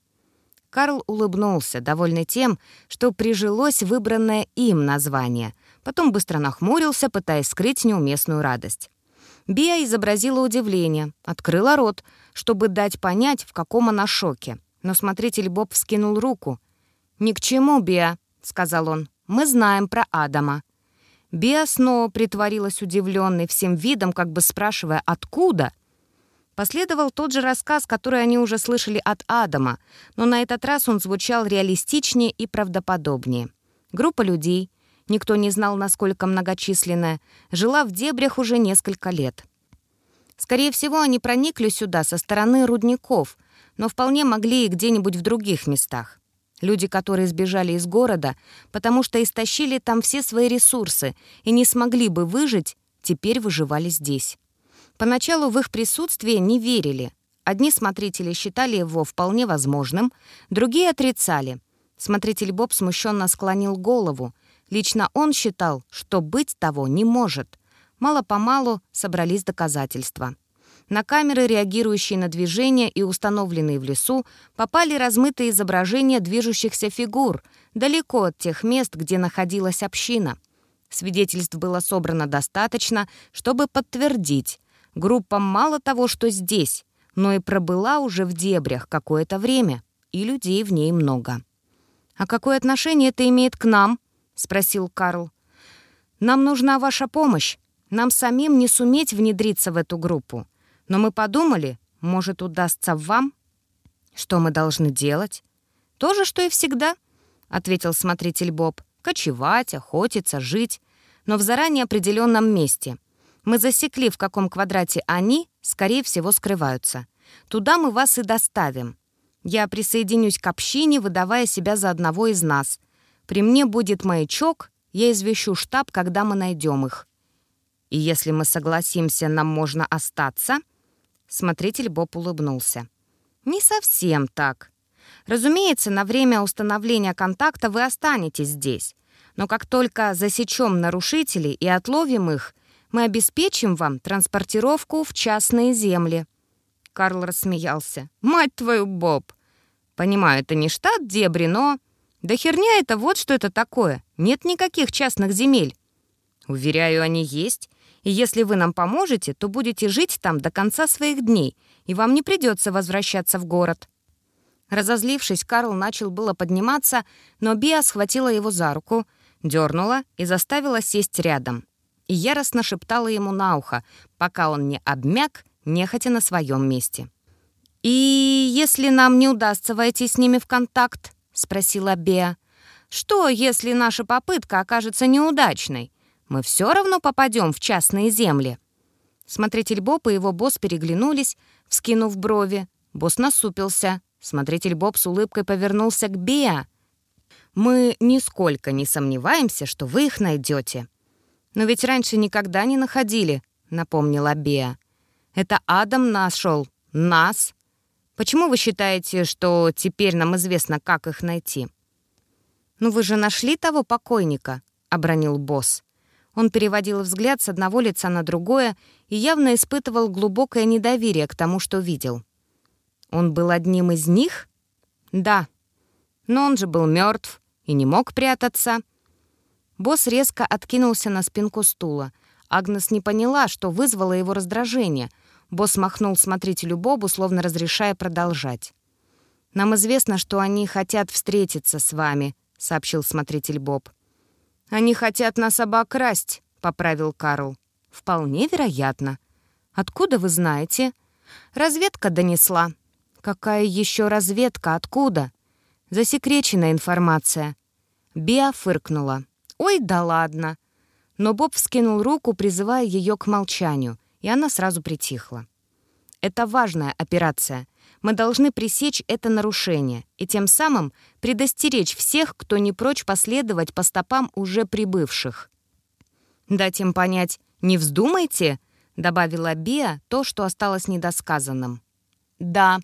Карл улыбнулся, довольный тем, что прижилось выбранное им название. Потом быстро нахмурился, пытаясь скрыть неуместную радость. Биа изобразила удивление, открыла рот, чтобы дать понять, в каком она шоке. Но смотритель Боб вскинул руку. «Ни к чему, Биа», — сказал он. «Мы знаем про Адама». Биа снова притворилась удивленной всем видом, как бы спрашивая «Откуда?». Последовал тот же рассказ, который они уже слышали от Адама, но на этот раз он звучал реалистичнее и правдоподобнее. Группа людей, никто не знал, насколько многочисленная, жила в дебрях уже несколько лет. Скорее всего, они проникли сюда со стороны рудников, но вполне могли и где-нибудь в других местах. Люди, которые сбежали из города, потому что истощили там все свои ресурсы и не смогли бы выжить, теперь выживали здесь. Поначалу в их присутствие не верили. Одни смотрители считали его вполне возможным, другие отрицали. Смотритель Боб смущенно склонил голову. Лично он считал, что быть того не может. Мало-помалу собрались доказательства. На камеры, реагирующие на движения и установленные в лесу, попали размытые изображения движущихся фигур, далеко от тех мест, где находилась община. Свидетельств было собрано достаточно, чтобы подтвердить. Группа мало того, что здесь, но и пробыла уже в дебрях какое-то время, и людей в ней много. «А какое отношение это имеет к нам?» — спросил Карл. «Нам нужна ваша помощь. Нам самим не суметь внедриться в эту группу. Но мы подумали, может, удастся вам? Что мы должны делать? То же, что и всегда, ответил смотритель Боб. Кочевать, охотиться, жить, но в заранее определенном месте. Мы засекли, в каком квадрате они, скорее всего, скрываются. Туда мы вас и доставим. Я присоединюсь к общине, выдавая себя за одного из нас. При мне будет маячок, я извещу штаб, когда мы найдем их. И если мы согласимся, нам можно остаться — Смотритель Боб улыбнулся. «Не совсем так. Разумеется, на время установления контакта вы останетесь здесь. Но как только засечем нарушителей и отловим их, мы обеспечим вам транспортировку в частные земли». Карл рассмеялся. «Мать твою, Боб! Понимаю, это не штат Дебри, но... Да херня это вот что это такое. Нет никаких частных земель». «Уверяю, они есть. И если вы нам поможете, то будете жить там до конца своих дней, и вам не придется возвращаться в город». Разозлившись, Карл начал было подниматься, но Биа схватила его за руку, дернула и заставила сесть рядом. И яростно шептала ему на ухо, пока он не обмяк, нехотя на своем месте. «И если нам не удастся войти с ними в контакт?» — спросила Беа. «Что, если наша попытка окажется неудачной? мы все равно попадем в частные земли». Смотритель Боб и его босс переглянулись, вскинув брови. Босс насупился. Смотритель Боб с улыбкой повернулся к Беа. «Мы нисколько не сомневаемся, что вы их найдете. «Но ведь раньше никогда не находили», — напомнила Беа. «Это Адам нашел нас. Почему вы считаете, что теперь нам известно, как их найти?» «Ну вы же нашли того покойника», — обронил босс. Он переводил взгляд с одного лица на другое и явно испытывал глубокое недоверие к тому, что видел. Он был одним из них? Да. Но он же был мертв и не мог прятаться. Босс резко откинулся на спинку стула. Агнес не поняла, что вызвало его раздражение. Босс махнул смотрителю Бобу, словно разрешая продолжать. «Нам известно, что они хотят встретиться с вами», — сообщил смотритель Боб. «Они хотят нас обокрасть», — поправил Карл. «Вполне вероятно». «Откуда вы знаете?» «Разведка донесла». «Какая еще разведка? Откуда?» «Засекреченная информация». Биа фыркнула. «Ой, да ладно». Но Боб вскинул руку, призывая ее к молчанию, и она сразу притихла. «Это важная операция. Мы должны пресечь это нарушение и тем самым предостеречь всех, кто не прочь последовать по стопам уже прибывших. «Дать им понять, не вздумайте», — добавила Биа то, что осталось недосказанным. «Да».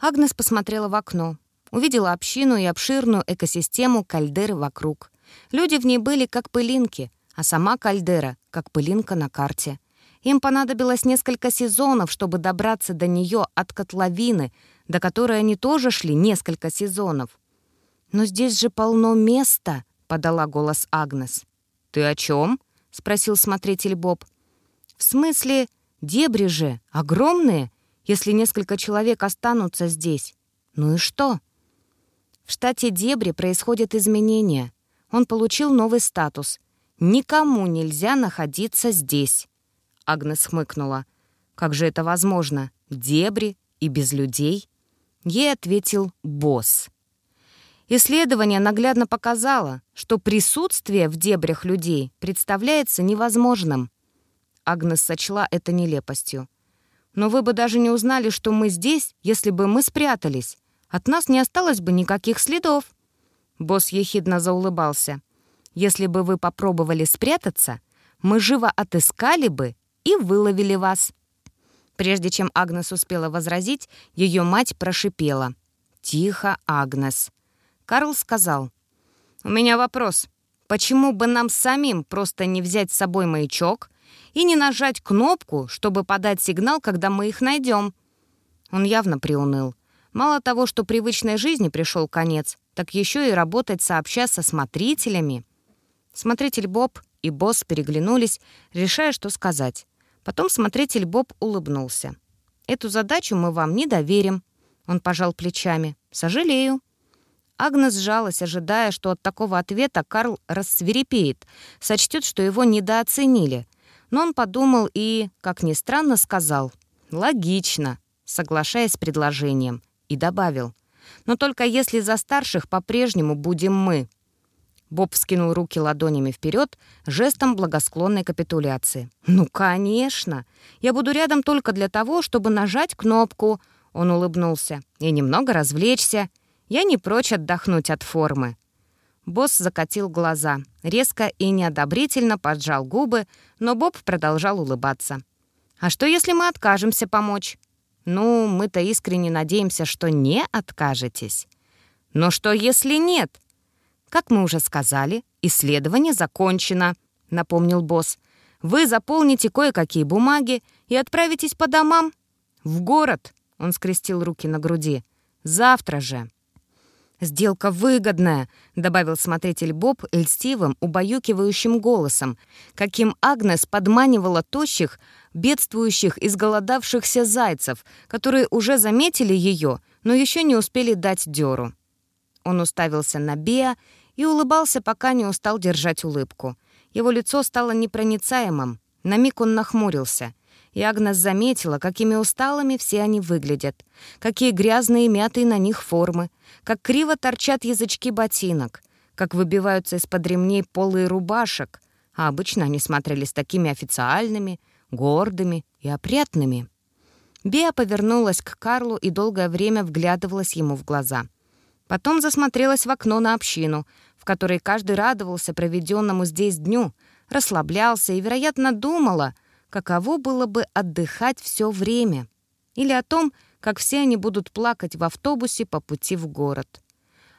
Агнес посмотрела в окно, увидела общину и обширную экосистему кальдеры вокруг. Люди в ней были как пылинки, а сама кальдера — как пылинка на карте. Им понадобилось несколько сезонов, чтобы добраться до нее от котловины, до которой они тоже шли несколько сезонов. «Но здесь же полно места», — подала голос Агнес. «Ты о чем? спросил смотритель Боб. «В смысле, дебри же огромные, если несколько человек останутся здесь. Ну и что?» В штате Дебри происходят изменения. Он получил новый статус. Никому нельзя находиться здесь. Агнес хмыкнула. Как же это возможно? Дебри и без людей? Ей ответил босс. Исследование наглядно показало, что присутствие в дебрях людей представляется невозможным. Агнес сочла это нелепостью. «Но вы бы даже не узнали, что мы здесь, если бы мы спрятались. От нас не осталось бы никаких следов». Босс ехидно заулыбался. «Если бы вы попробовали спрятаться, мы живо отыскали бы и выловили вас». Прежде чем Агнес успела возразить, ее мать прошипела. «Тихо, Агнес». Карл сказал. «У меня вопрос. Почему бы нам самим просто не взять с собой маячок и не нажать кнопку, чтобы подать сигнал, когда мы их найдем?» Он явно приуныл. Мало того, что привычной жизни пришел конец, так еще и работать сообща со смотрителями. Смотритель Боб и босс переглянулись, решая, что сказать. Потом смотритель Боб улыбнулся. «Эту задачу мы вам не доверим». Он пожал плечами. «Сожалею». Агнес сжалась, ожидая, что от такого ответа Карл рассверепеет, сочтет, что его недооценили. Но он подумал и, как ни странно, сказал «Логично», соглашаясь с предложением, и добавил «Но только если за старших по-прежнему будем мы». Боб вскинул руки ладонями вперед, жестом благосклонной капитуляции. «Ну, конечно! Я буду рядом только для того, чтобы нажать кнопку», — он улыбнулся, «и немного развлечься. Я не прочь отдохнуть от формы». Босс закатил глаза, резко и неодобрительно поджал губы, но Боб продолжал улыбаться. «А что, если мы откажемся помочь?» «Ну, мы-то искренне надеемся, что не откажетесь». «Но что, если нет?» «Как мы уже сказали, исследование закончено», — напомнил босс. «Вы заполните кое-какие бумаги и отправитесь по домам». «В город», — он скрестил руки на груди. «Завтра же». «Сделка выгодная», — добавил смотритель Боб льстивым, убаюкивающим голосом, каким Агнес подманивала тощих, бедствующих, изголодавшихся зайцев, которые уже заметили ее, но еще не успели дать дёру. Он уставился на Беа и улыбался, пока не устал держать улыбку. Его лицо стало непроницаемым. На миг он нахмурился. И Агнес заметила, какими усталыми все они выглядят, какие грязные мятые на них формы, как криво торчат язычки ботинок, как выбиваются из-под ремней полые рубашек, а обычно они смотрелись такими официальными, гордыми и опрятными. Беа повернулась к Карлу и долгое время вглядывалась ему в глаза. Потом засмотрелась в окно на общину, в которой каждый радовался проведенному здесь дню, расслаблялся и, вероятно, думала, каково было бы отдыхать все время. Или о том, как все они будут плакать в автобусе по пути в город.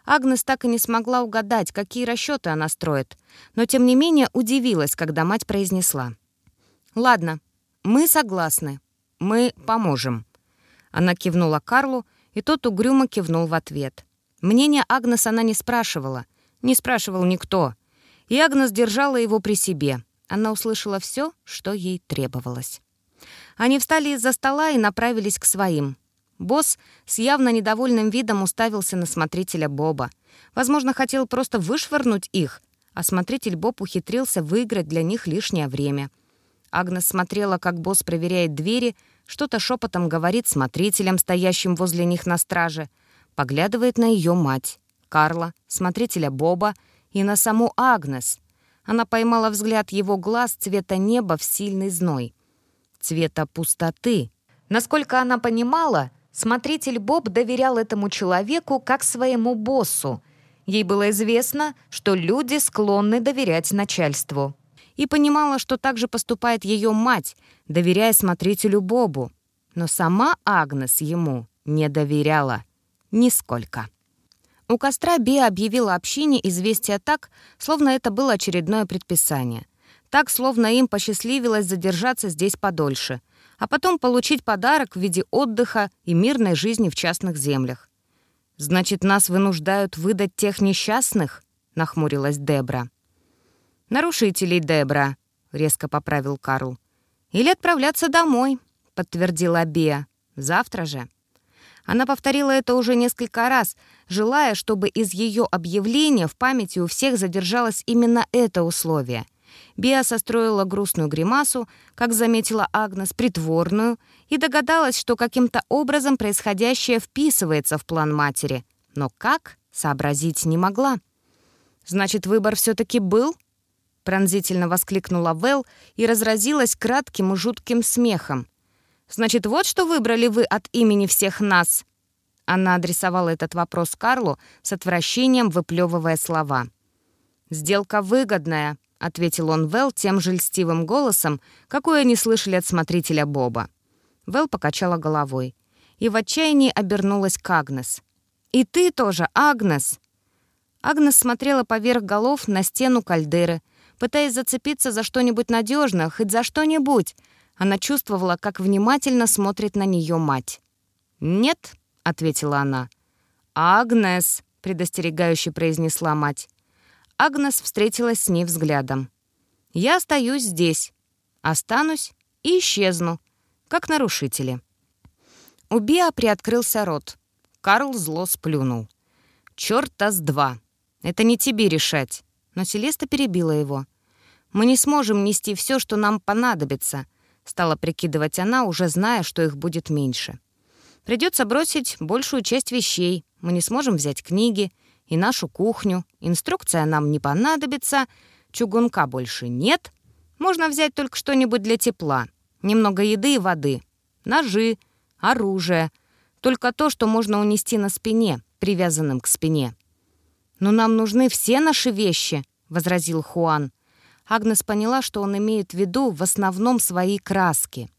Агнес так и не смогла угадать, какие расчеты она строит, но тем не менее удивилась, когда мать произнесла. «Ладно, мы согласны. Мы поможем». Она кивнула Карлу, и тот угрюмо кивнул в ответ. Мнение Агнес она не спрашивала, не спрашивал никто. И Агнес держала его при себе. Она услышала все, что ей требовалось. Они встали из-за стола и направились к своим. Босс с явно недовольным видом уставился на смотрителя Боба. Возможно, хотел просто вышвырнуть их, а смотритель Боб ухитрился выиграть для них лишнее время. Агнес смотрела, как босс проверяет двери, что-то шепотом говорит смотрителям, стоящим возле них на страже, поглядывает на ее мать. Карла, смотрителя Боба и на саму Агнес. Она поймала взгляд его глаз цвета неба в сильный зной. Цвета пустоты. Насколько она понимала, смотритель Боб доверял этому человеку как своему боссу. Ей было известно, что люди склонны доверять начальству. И понимала, что так же поступает ее мать, доверяя смотрителю Бобу. Но сама Агнес ему не доверяла. Нисколько. У костра Биа объявила общине известие так, словно это было очередное предписание. Так, словно им посчастливилось задержаться здесь подольше, а потом получить подарок в виде отдыха и мирной жизни в частных землях. «Значит, нас вынуждают выдать тех несчастных?» — нахмурилась Дебра. «Нарушителей, Дебра», — резко поправил Карл. «Или отправляться домой», — подтвердила Беа. «Завтра же». Она повторила это уже несколько раз, желая, чтобы из ее объявления в памяти у всех задержалось именно это условие. Биа состроила грустную гримасу, как заметила Агнес, притворную, и догадалась, что каким-то образом происходящее вписывается в план матери. Но как, сообразить не могла. «Значит, выбор все-таки был?» Пронзительно воскликнула Вэл и разразилась кратким и жутким смехом. «Значит, вот что выбрали вы от имени всех нас?» Она адресовала этот вопрос Карлу с отвращением, выплевывая слова. «Сделка выгодная», — ответил он Вэл тем же льстивым голосом, какой они слышали от смотрителя Боба. Вэл покачала головой и в отчаянии обернулась к Агнес. «И ты тоже, Агнес!» Агнес смотрела поверх голов на стену кальдеры, пытаясь зацепиться за что-нибудь надежное, хоть за что-нибудь. Она чувствовала, как внимательно смотрит на нее мать. «Нет», — ответила она. «Агнес», — предостерегающе произнесла мать. Агнес встретилась с ней взглядом. «Я остаюсь здесь. Останусь и исчезну, как нарушители». У Биа приоткрылся рот. Карл зло сплюнул. «Чёрта с два! Это не тебе решать!» Но Селеста перебила его. «Мы не сможем нести все, что нам понадобится», стала прикидывать она, уже зная, что их будет меньше. «Придется бросить большую часть вещей. Мы не сможем взять книги, и нашу кухню. Инструкция нам не понадобится, чугунка больше нет. Можно взять только что-нибудь для тепла. Немного еды и воды. Ножи, оружие. Только то, что можно унести на спине, привязанным к спине. «Но нам нужны все наши вещи», — возразил Хуан. Агнес поняла, что он имеет в виду в основном свои краски.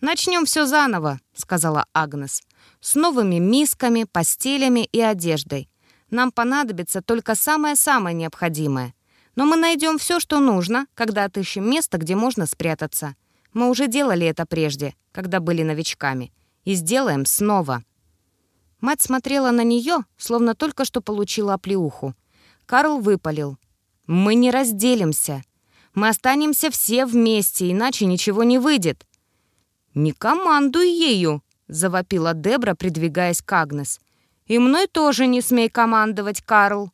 «Начнем все заново», — сказала Агнес. «С новыми мисками, постелями и одеждой. Нам понадобится только самое-самое необходимое. Но мы найдем все, что нужно, когда отыщем место, где можно спрятаться. Мы уже делали это прежде, когда были новичками. И сделаем снова». Мать смотрела на нее, словно только что получила оплеуху. Карл выпалил. «Мы не разделимся. Мы останемся все вместе, иначе ничего не выйдет». «Не командуй ею!» — завопила Дебра, придвигаясь к Агнес. И мной тоже не смей командовать, Карл.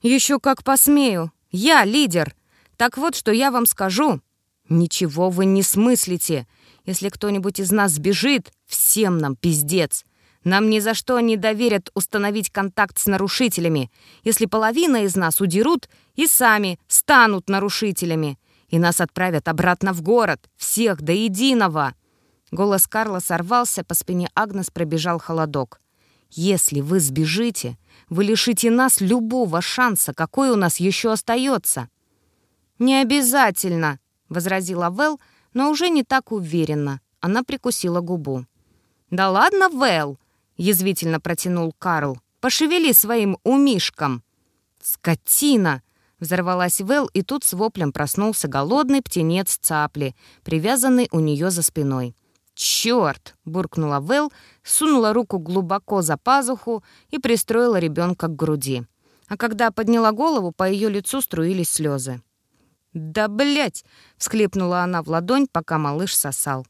Еще как посмею. Я лидер. Так вот, что я вам скажу. Ничего вы не смыслите. Если кто-нибудь из нас сбежит, всем нам пиздец. Нам ни за что не доверят установить контакт с нарушителями, если половина из нас удерут и сами станут нарушителями. И нас отправят обратно в город, всех до единого. Голос Карла сорвался, по спине Агнес пробежал холодок. Если вы сбежите, вы лишите нас любого шанса, какой у нас еще остается». «Не обязательно», — возразила Вэл, но уже не так уверенно. Она прикусила губу. «Да ладно, Вэл!» — язвительно протянул Карл. «Пошевели своим умишком!» «Скотина!» — взорвалась Вэл, и тут с воплем проснулся голодный птенец цапли, привязанный у нее за спиной. «Черт!» — буркнула Вэл, сунула руку глубоко за пазуху и пристроила ребенка к груди. А когда подняла голову, по ее лицу струились слезы. «Да блять!» — всхлипнула она в ладонь, пока малыш сосал.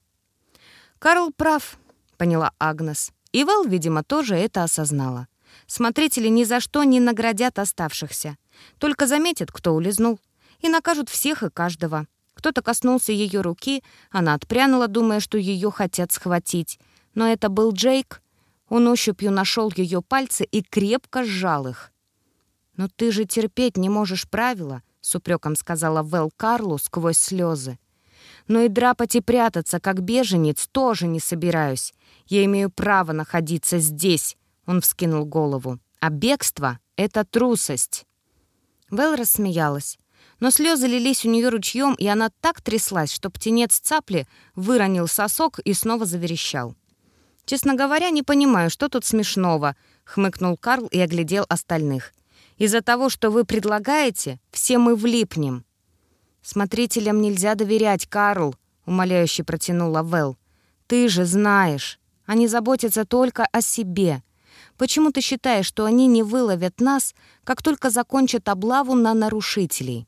«Карл прав», — поняла Агнес. И Вэл, видимо, тоже это осознала. Смотрители ни за что не наградят оставшихся. Только заметят, кто улизнул. И накажут всех и каждого. Кто-то коснулся ее руки, она отпрянула, думая, что ее хотят схватить. Но это был Джейк. Он ощупью нашел ее пальцы и крепко сжал их. «Но ты же терпеть не можешь правила», — с упреком сказала Вэл Карлу сквозь слезы. «Но и драпать и прятаться, как беженец, тоже не собираюсь. Я имею право находиться здесь», — он вскинул голову. «А бегство — это трусость». Вэл рассмеялась но слезы лились у нее ручьем, и она так тряслась, что птенец цапли выронил сосок и снова заверещал. «Честно говоря, не понимаю, что тут смешного», — хмыкнул Карл и оглядел остальных. «Из-за того, что вы предлагаете, все мы влипнем». «Смотрителям нельзя доверять, Карл», — умоляюще протянула Вэл. «Ты же знаешь, они заботятся только о себе. Почему ты считаешь, что они не выловят нас, как только закончат облаву на нарушителей?»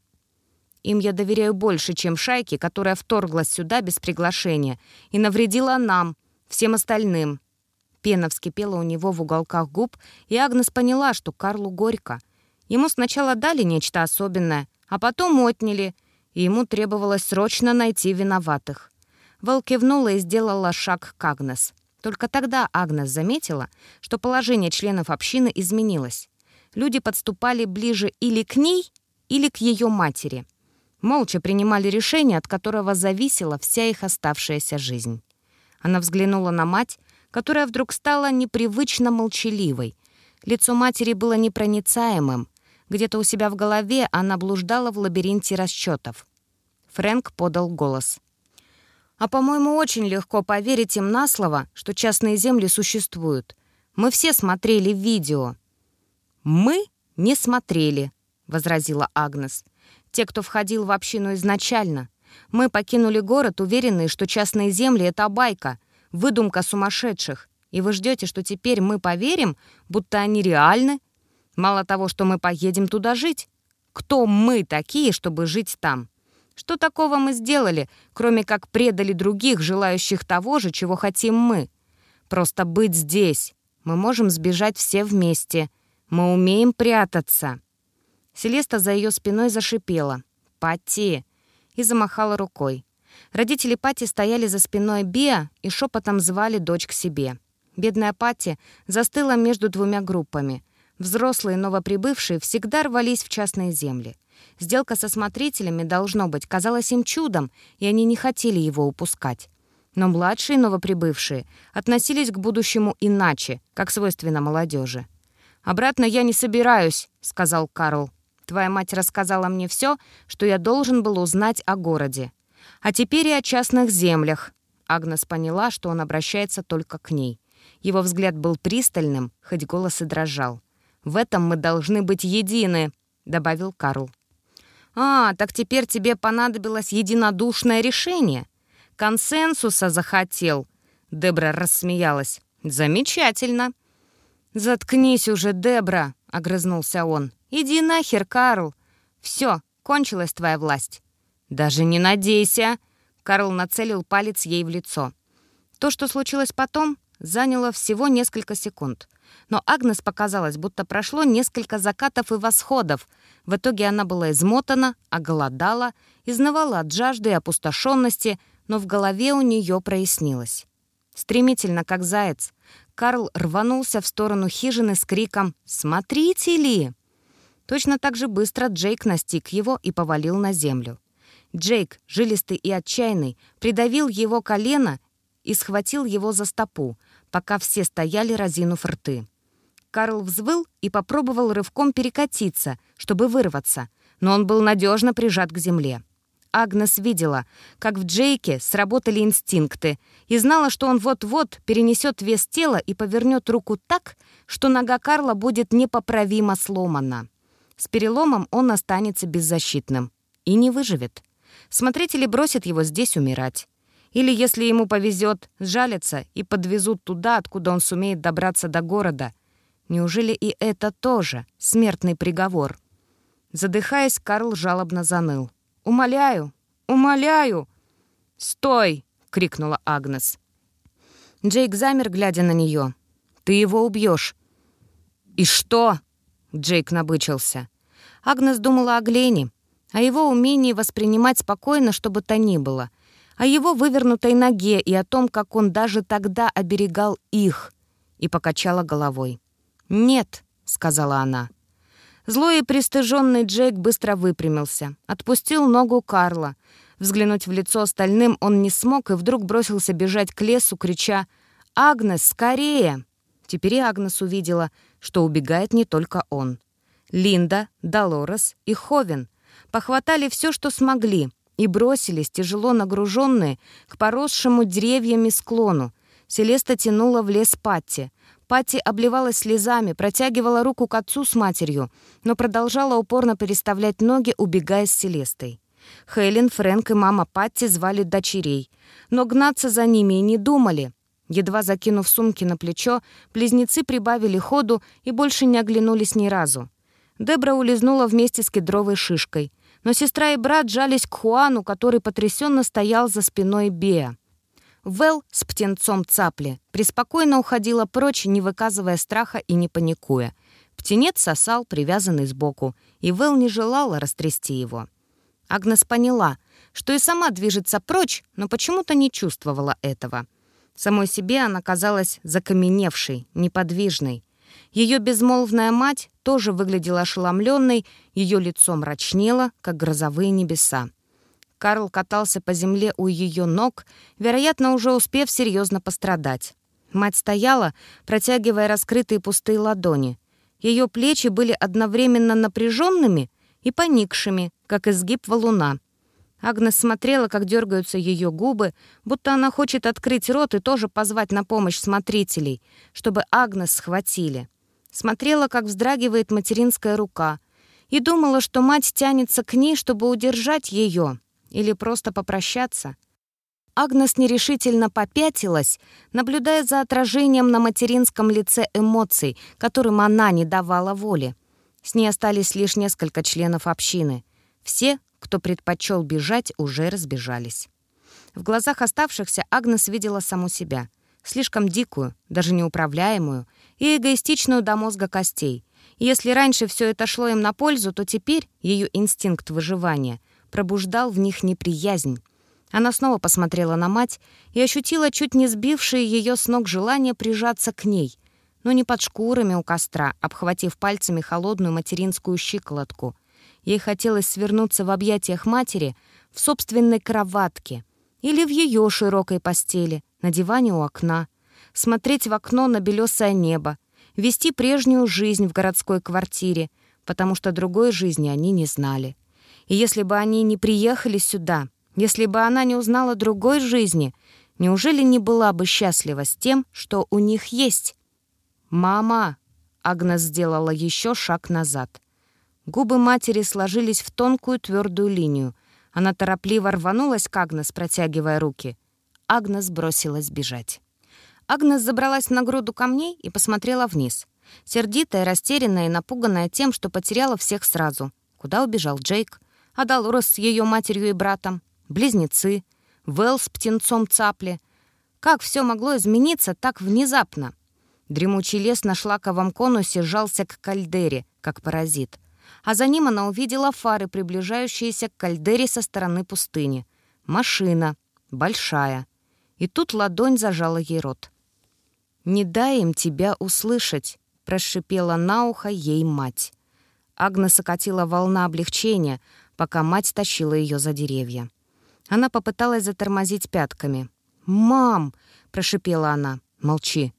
Им я доверяю больше, чем шайке, которая вторглась сюда без приглашения и навредила нам, всем остальным. Пена вскипела у него в уголках губ, и Агнес поняла, что Карлу горько. Ему сначала дали нечто особенное, а потом отняли, ему требовалось срочно найти виноватых. Вэл кивнула и сделала шаг к Агнес. Только тогда Агнес заметила, что положение членов общины изменилось. Люди подступали ближе или к ней, или к ее матери. Молча принимали решение, от которого зависела вся их оставшаяся жизнь. Она взглянула на мать, которая вдруг стала непривычно молчаливой. Лицо матери было непроницаемым. Где-то у себя в голове она блуждала в лабиринте расчетов. Фрэнк подал голос. «А, по-моему, очень легко поверить им на слово, что частные земли существуют. Мы все смотрели видео». «Мы не смотрели», — возразила Агнес. «Те, кто входил в общину изначально. Мы покинули город, уверенные, что частные земли — это байка, выдумка сумасшедших. И вы ждете, что теперь мы поверим, будто они реальны? Мало того, что мы поедем туда жить. Кто мы такие, чтобы жить там? Что такого мы сделали, кроме как предали других, желающих того же, чего хотим мы? Просто быть здесь. Мы можем сбежать все вместе. Мы умеем прятаться». Селеста за ее спиной зашипела. «Пати!» и замахала рукой. Родители Пати стояли за спиной Биа и шепотом звали дочь к себе. Бедная Пати застыла между двумя группами. Взрослые новоприбывшие всегда рвались в частные земли. Сделка со смотрителями, должно быть, казалась им чудом, и они не хотели его упускать. Но младшие новоприбывшие относились к будущему иначе, как свойственно молодежи. «Обратно я не собираюсь», — сказал Карл. Твоя мать рассказала мне все, что я должен был узнать о городе. А теперь и о частных землях». Агнес поняла, что он обращается только к ней. Его взгляд был пристальным, хоть голос и дрожал. «В этом мы должны быть едины», — добавил Карл. «А, так теперь тебе понадобилось единодушное решение. Консенсуса захотел», — Дебра рассмеялась. «Замечательно». «Заткнись уже, Дебра», — огрызнулся он. «Иди нахер, Карл! Все, кончилась твоя власть». «Даже не надейся!» Карл нацелил палец ей в лицо. То, что случилось потом, заняло всего несколько секунд. Но Агнес показалось, будто прошло несколько закатов и восходов. В итоге она была измотана, оголодала, изнывала от жажды и опустошенности, но в голове у нее прояснилось. Стремительно, как заяц, Карл рванулся в сторону хижины с криком «Смотрите ли!». Точно так же быстро Джейк настиг его и повалил на землю. Джейк, жилистый и отчаянный, придавил его колено и схватил его за стопу, пока все стояли, разинув рты. Карл взвыл и попробовал рывком перекатиться, чтобы вырваться, но он был надежно прижат к земле. Агнес видела, как в Джейке сработали инстинкты, и знала, что он вот-вот перенесет вес тела и повернет руку так, что нога Карла будет непоправимо сломана. С переломом он останется беззащитным и не выживет. Смотрители бросят его здесь умирать. Или, если ему повезет, сжалятся и подвезут туда, откуда он сумеет добраться до города. Неужели и это тоже смертный приговор? Задыхаясь, Карл жалобно заныл. «Умоляю! Умоляю!» «Стой!» — крикнула Агнес. Джейк замер, глядя на нее. «Ты его убьешь. «И что?» Джейк набычился. Агнес думала о Глене, о его умении воспринимать спокойно, что бы то ни было, о его вывернутой ноге и о том, как он даже тогда оберегал их, и покачала головой. «Нет», — сказала она. Злой и пристыженный Джейк быстро выпрямился, отпустил ногу Карла. Взглянуть в лицо остальным он не смог и вдруг бросился бежать к лесу, крича «Агнес, скорее!». Теперь и Агнес увидела, что убегает не только он. Линда, Долорес и Ховен похватали все, что смогли, и бросились, тяжело нагруженные, к поросшему деревьями склону. Селеста тянула в лес Патти. Патти обливалась слезами, протягивала руку к отцу с матерью, но продолжала упорно переставлять ноги, убегая с Селестой. Хелен, Фрэнк и мама Патти звали дочерей, но гнаться за ними и не думали. Едва закинув сумки на плечо, близнецы прибавили ходу и больше не оглянулись ни разу. Дебра улизнула вместе с кедровой шишкой, но сестра и брат жались к Хуану, который потрясенно стоял за спиной Беа. Вэл с птенцом цапли преспокойно уходила прочь, не выказывая страха и не паникуя. Птенец сосал, привязанный сбоку, и Вэл не желала растрясти его. Агнес поняла, что и сама движется прочь, но почему-то не чувствовала этого. Самой себе она казалась закаменевшей, неподвижной. Ее безмолвная мать тоже выглядела ошеломленной, ее лицо мрачнело, как грозовые небеса. Карл катался по земле у ее ног, вероятно, уже успев серьезно пострадать. Мать стояла, протягивая раскрытые пустые ладони. Ее плечи были одновременно напряженными и поникшими, как изгиб валуна. Агнес смотрела, как дергаются ее губы, будто она хочет открыть рот и тоже позвать на помощь смотрителей, чтобы Агнес схватили. Смотрела, как вздрагивает материнская рука, и думала, что мать тянется к ней, чтобы удержать ее или просто попрощаться. Агнес нерешительно попятилась, наблюдая за отражением на материнском лице эмоций, которым она не давала воли. С ней остались лишь несколько членов общины. Все, кто предпочел бежать, уже разбежались. В глазах оставшихся Агнес видела саму себя. Слишком дикую, даже неуправляемую и эгоистичную до мозга костей. Если раньше все это шло им на пользу, то теперь ее инстинкт выживания пробуждал в них неприязнь. Она снова посмотрела на мать и ощутила чуть не сбившее ее с ног желание прижаться к ней, но не под шкурами у костра, обхватив пальцами холодную материнскую щиколотку — Ей хотелось свернуться в объятиях матери в собственной кроватке или в ее широкой постели, на диване у окна, смотреть в окно на белесое небо, вести прежнюю жизнь в городской квартире, потому что другой жизни они не знали. И если бы они не приехали сюда, если бы она не узнала другой жизни, неужели не была бы счастлива с тем, что у них есть? «Мама!» — Агнес сделала еще шаг назад. Губы матери сложились в тонкую твердую линию. Она торопливо рванулась к Агнес, протягивая руки. Агнес бросилась бежать. Агнес забралась на груду камней и посмотрела вниз. Сердитая, растерянная и напуганная тем, что потеряла всех сразу. Куда убежал Джейк? А Долорес с ее матерью и братом? Близнецы? Вэл с птенцом цапли? Как все могло измениться так внезапно? Дремучий лес на шлаковом конусе сжался к кальдере, как паразит а за ним она увидела фары, приближающиеся к кальдере со стороны пустыни. Машина. Большая. И тут ладонь зажала ей рот. «Не дай им тебя услышать», — прошипела на ухо ей мать. Агнес окатила волна облегчения, пока мать тащила ее за деревья. Она попыталась затормозить пятками. «Мам!» — прошипела она. «Молчи».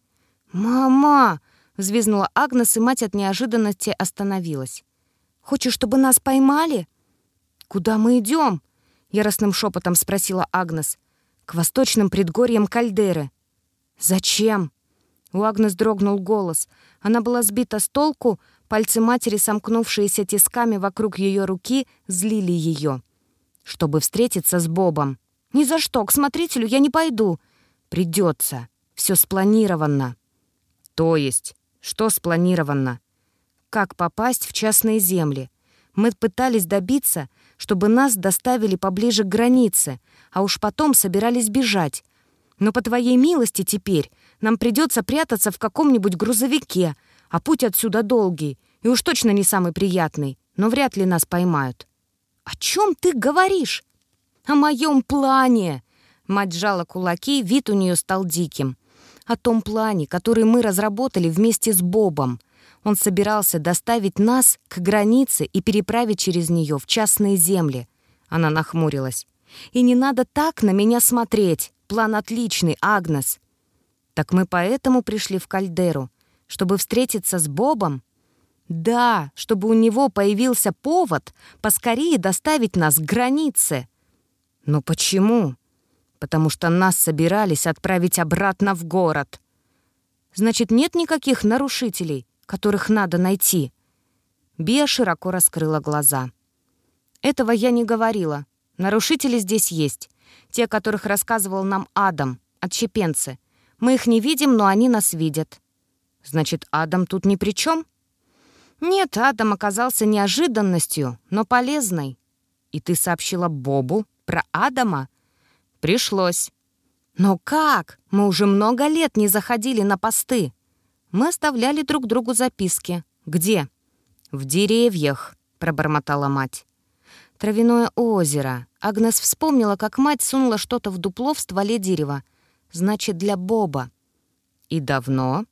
«Мама!» — взвизнула Агнес, и мать от неожиданности остановилась. Хочешь, чтобы нас поймали?» «Куда мы идем?» — яростным шепотом спросила Агнес. «К восточным предгорьям Кальдеры». «Зачем?» У Агнес дрогнул голос. Она была сбита с толку, пальцы матери, сомкнувшиеся тисками вокруг ее руки, злили ее. «Чтобы встретиться с Бобом». «Ни за что, к смотрителю я не пойду». «Придется. Все спланировано». «То есть? Что спланировано?» Как попасть в частные земли. Мы пытались добиться, чтобы нас доставили поближе к границе, а уж потом собирались бежать. Но по твоей милости теперь нам придется прятаться в каком-нибудь грузовике, а путь отсюда долгий и уж точно не самый приятный, но вряд ли нас поймают». «О чем ты говоришь?» «О моем плане!» Мать сжала кулаки, вид у нее стал диким. «О том плане, который мы разработали вместе с Бобом. Он собирался доставить нас к границе и переправить через нее в частные земли. Она нахмурилась. «И не надо так на меня смотреть. План отличный, Агнес». «Так мы поэтому пришли в Кальдеру, чтобы встретиться с Бобом?» «Да, чтобы у него появился повод поскорее доставить нас к границе». «Но почему?» «Потому что нас собирались отправить обратно в город». «Значит, нет никаких нарушителей?» Которых надо найти». Бия широко раскрыла глаза. «Этого я не говорила. Нарушители здесь есть. Те, которых рассказывал нам Адам, отщепенцы. Мы их не видим, но они нас видят». «Значит, Адам тут ни при чем? «Нет, Адам оказался неожиданностью, но полезной». «И ты сообщила Бобу про Адама?» «Пришлось». «Но как? Мы уже много лет не заходили на посты». Мы оставляли друг другу записки. «Где?» «В деревьях», — пробормотала мать. «Травяное озеро». Агнес вспомнила, как мать сунула что-то в дупло в стволе дерева. «Значит, для Боба». «И давно?»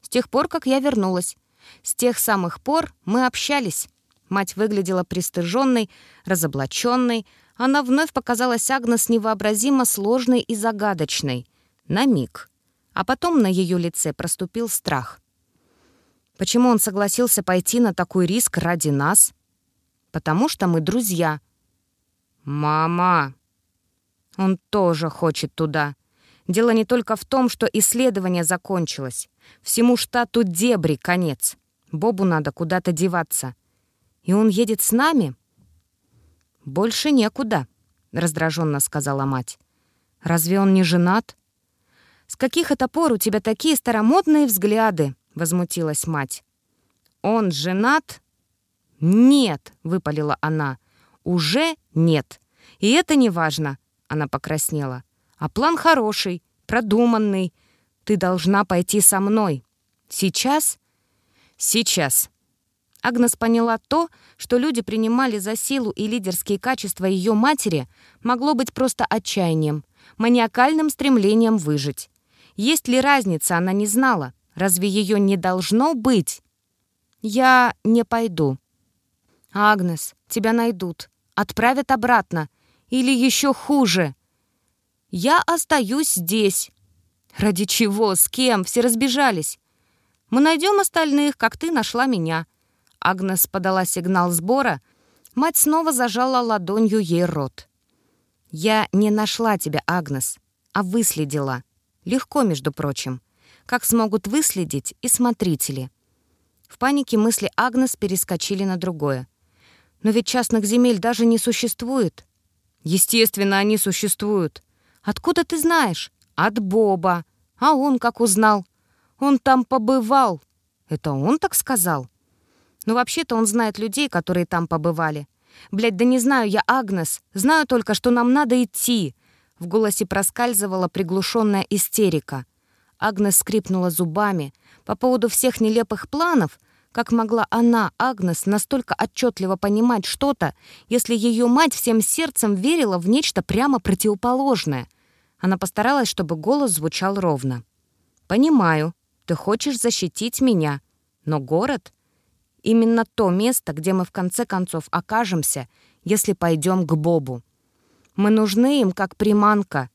«С тех пор, как я вернулась. С тех самых пор мы общались». Мать выглядела пристыженной, разоблаченной. Она вновь показалась Агнес невообразимо сложной и загадочной. На миг. А потом на ее лице проступил страх. Почему он согласился пойти на такой риск ради нас? Потому что мы друзья. «Мама!» Он тоже хочет туда. Дело не только в том, что исследование закончилось. Всему штату дебри конец. Бобу надо куда-то деваться. И он едет с нами? Больше некуда, раздраженно сказала мать. Разве он не женат? С каких это пор у тебя такие старомодные взгляды? возмутилась мать. Он женат? Нет, выпалила она. Уже нет. И это не важно, она покраснела. А план хороший, продуманный. Ты должна пойти со мной. Сейчас? Сейчас. Агнес поняла то, что люди принимали за силу и лидерские качества ее матери, могло быть просто отчаянием, маниакальным стремлением выжить. Есть ли разница, она не знала. Разве ее не должно быть? Я не пойду. Агнес, тебя найдут. Отправят обратно. Или еще хуже. Я остаюсь здесь. Ради чего? С кем? Все разбежались. Мы найдем остальных, как ты нашла меня. Агнес подала сигнал сбора, мать снова зажала ладонью ей рот. «Я не нашла тебя, Агнес, а выследила. Легко, между прочим. Как смогут выследить и смотрители». В панике мысли Агнес перескочили на другое. «Но ведь частных земель даже не существует». «Естественно, они существуют. Откуда ты знаешь?» «От Боба. А он как узнал?» «Он там побывал». «Это он так сказал?» Но вообще-то он знает людей, которые там побывали. Блядь, да не знаю я, Агнес. Знаю только, что нам надо идти. В голосе проскальзывала приглушенная истерика. Агнес скрипнула зубами. По поводу всех нелепых планов, как могла она, Агнес, настолько отчетливо понимать что-то, если ее мать всем сердцем верила в нечто прямо противоположное? Она постаралась, чтобы голос звучал ровно. «Понимаю, ты хочешь защитить меня, но город Именно то место, где мы в конце концов окажемся, если пойдем к Бобу. Мы нужны им как приманка.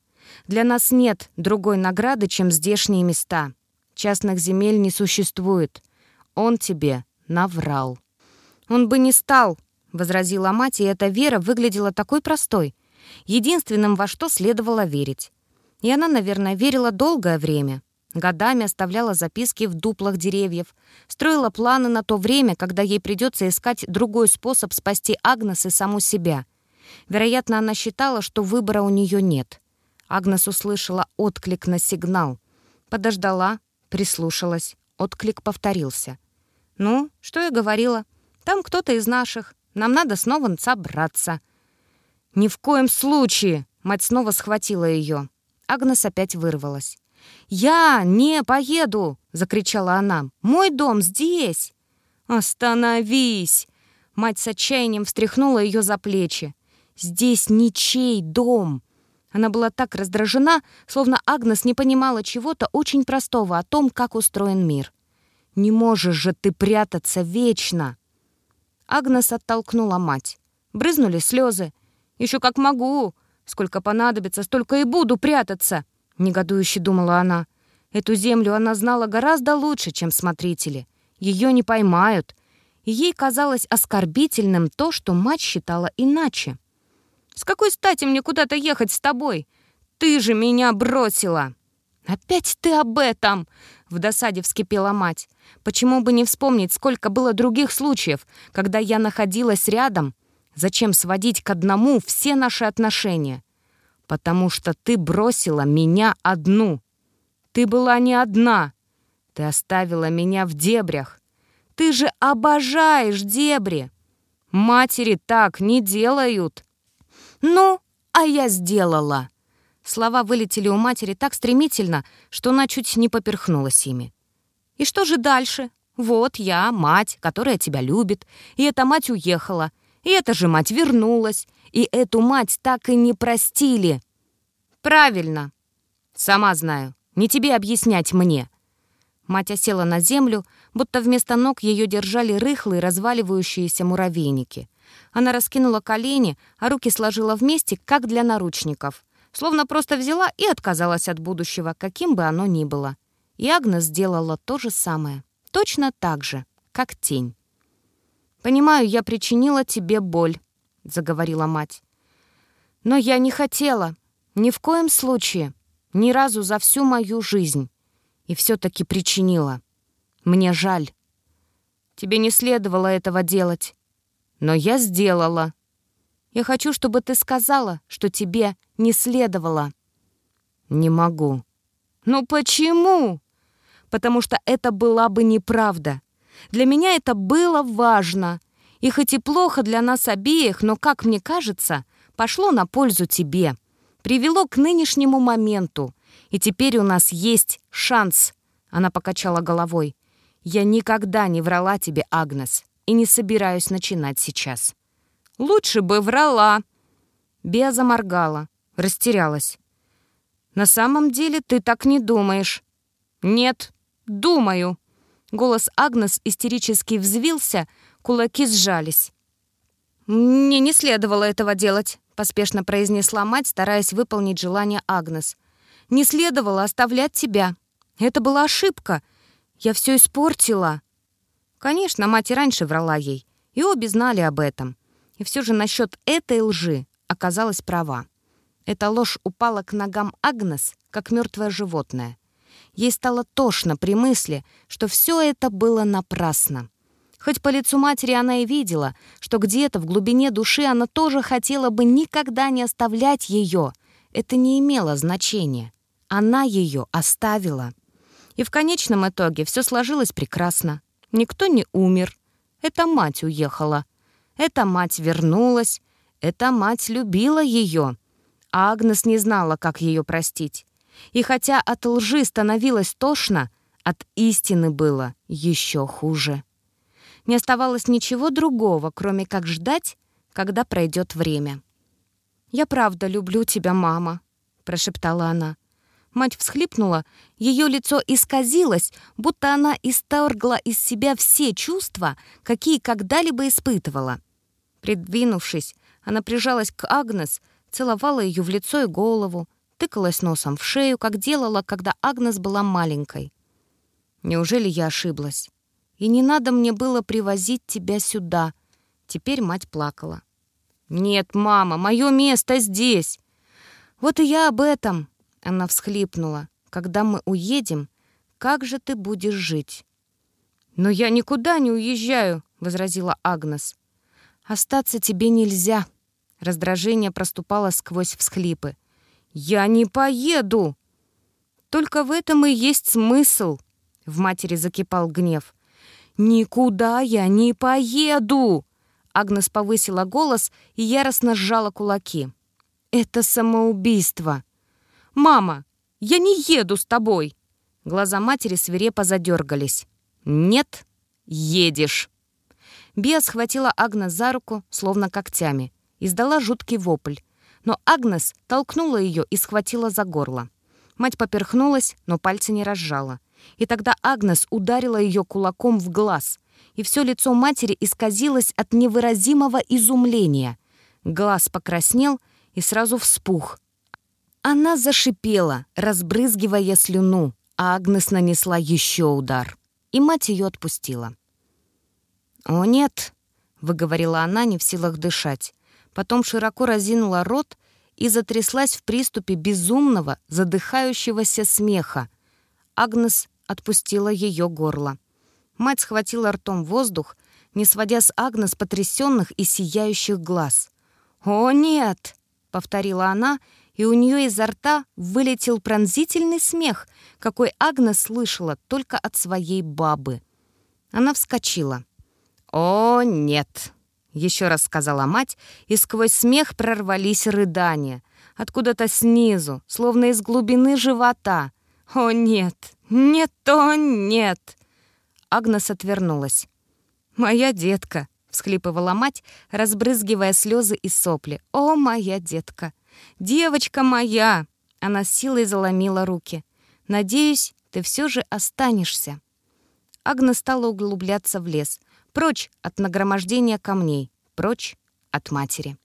Для нас нет другой награды, чем здешние места. Частных земель не существует. Он тебе наврал. Он бы не стал, — возразила мать, и эта вера выглядела такой простой. Единственным, во что следовало верить. И она, наверное, верила долгое время. Годами оставляла записки в дуплах деревьев, строила планы на то время, когда ей придется искать другой способ спасти Агнес и саму себя. Вероятно, она считала, что выбора у нее нет. Агнес услышала отклик на сигнал. Подождала, прислушалась. Отклик повторился. «Ну, что я говорила? Там кто-то из наших. Нам надо снова собраться». «Ни в коем случае!» Мать снова схватила ее. Агнес опять вырвалась. «Я не поеду!» — закричала она. «Мой дом здесь!» «Остановись!» Мать с отчаянием встряхнула ее за плечи. «Здесь ничей дом!» Она была так раздражена, словно Агнес не понимала чего-то очень простого о том, как устроен мир. «Не можешь же ты прятаться вечно!» Агнес оттолкнула мать. Брызнули слезы. «Еще как могу! Сколько понадобится, столько и буду прятаться!» негодующе думала она. Эту землю она знала гораздо лучше, чем смотрители. Ее не поймают. Ей казалось оскорбительным то, что мать считала иначе. «С какой стати мне куда-то ехать с тобой? Ты же меня бросила!» «Опять ты об этом!» — в досаде вскипела мать. «Почему бы не вспомнить, сколько было других случаев, когда я находилась рядом? Зачем сводить к одному все наши отношения? потому что ты бросила меня одну. Ты была не одна. Ты оставила меня в дебрях. Ты же обожаешь дебри. Матери так не делают. Ну, а я сделала. Слова вылетели у матери так стремительно, что она чуть не поперхнулась ими. «И что же дальше? Вот я, мать, которая тебя любит, и эта мать уехала, и эта же мать вернулась, и эту мать так и не простили». «Правильно. Сама знаю. Не тебе объяснять мне». Мать осела на землю, будто вместо ног ее держали рыхлые разваливающиеся муравейники. Она раскинула колени, а руки сложила вместе, как для наручников словно просто взяла и отказалась от будущего, каким бы оно ни было. И Агнес сделала то же самое, точно так же, как тень. «Понимаю, я причинила тебе боль», — заговорила мать. «Но я не хотела, ни в коем случае, ни разу за всю мою жизнь. И все-таки причинила. Мне жаль. Тебе не следовало этого делать. Но я сделала. Я хочу, чтобы ты сказала, что тебе не следовало». «Не могу». «Ну почему?» «Потому что это была бы неправда. Для меня это было важно. И хоть и плохо для нас обеих, но, как мне кажется, пошло на пользу тебе. Привело к нынешнему моменту. И теперь у нас есть шанс». Она покачала головой. «Я никогда не врала тебе, Агнес, и не собираюсь начинать сейчас». Лучше бы врала». Беа заморгала, растерялась. «На самом деле ты так не думаешь». «Нет, думаю». Голос Агнес истерически взвился, кулаки сжались. «Мне не следовало этого делать», — поспешно произнесла мать, стараясь выполнить желание Агнес. «Не следовало оставлять тебя. Это была ошибка. Я все испортила». Конечно, мать и раньше врала ей, и обе знали об этом. И все же насчет этой лжи оказалась права. Эта ложь упала к ногам Агнес, как мертвое животное. Ей стало тошно при мысли, что все это было напрасно. Хоть по лицу матери она и видела, что где-то в глубине души она тоже хотела бы никогда не оставлять ее, это не имело значения. Она ее оставила. И в конечном итоге все сложилось прекрасно. Никто не умер. Это мать уехала. Эта мать вернулась, эта мать любила ее. А Агнес не знала, как ее простить. И хотя от лжи становилось тошно, от истины было еще хуже. Не оставалось ничего другого, кроме как ждать, когда пройдет время. «Я правда люблю тебя, мама», — прошептала она. Мать всхлипнула, ее лицо исказилось, будто она исторгла из себя все чувства, какие когда-либо испытывала. Придвинувшись, она прижалась к Агнес, целовала ее в лицо и голову, тыкалась носом в шею, как делала, когда Агнес была маленькой. Неужели я ошиблась? И не надо мне было привозить тебя сюда. Теперь мать плакала. «Нет, мама, мое место здесь!» «Вот и я об этом!» — она всхлипнула. «Когда мы уедем, как же ты будешь жить?» «Но я никуда не уезжаю!» — возразила Агнес. «Остаться тебе нельзя». Раздражение проступало сквозь всхлипы. «Я не поеду!» «Только в этом и есть смысл!» В матери закипал гнев. «Никуда я не поеду!» Агнес повысила голос и яростно сжала кулаки. «Это самоубийство!» «Мама, я не еду с тобой!» Глаза матери свирепо задергались. «Нет, едешь!» Биа схватила Агнес за руку, словно когтями, издала жуткий вопль. Но Агнес толкнула ее и схватила за горло. Мать поперхнулась, но пальцы не разжала. И тогда Агнес ударила ее кулаком в глаз, и все лицо матери исказилось от невыразимого изумления. Глаз покраснел и сразу вспух. Она зашипела, разбрызгивая слюну, а Агнес нанесла еще удар. И мать ее отпустила. «О, нет!» — выговорила она, не в силах дышать. Потом широко разинула рот и затряслась в приступе безумного, задыхающегося смеха. Агнес отпустила ее горло. Мать схватила ртом воздух, не сводя с Агнес потрясенных и сияющих глаз. «О, нет!» — повторила она, и у нее изо рта вылетел пронзительный смех, какой Агнес слышала только от своей бабы. Она вскочила. «О, нет!» — еще раз сказала мать, и сквозь смех прорвались рыдания. Откуда-то снизу, словно из глубины живота. «О, нет! Нет, то нет!» Агнес отвернулась. «Моя детка!» — всхлипывала мать, разбрызгивая слезы и сопли. «О, моя детка! Девочка моя!» Она с силой заломила руки. «Надеюсь, ты все же останешься». Агна стала углубляться в лес, прочь от нагромождения камней, прочь от матери.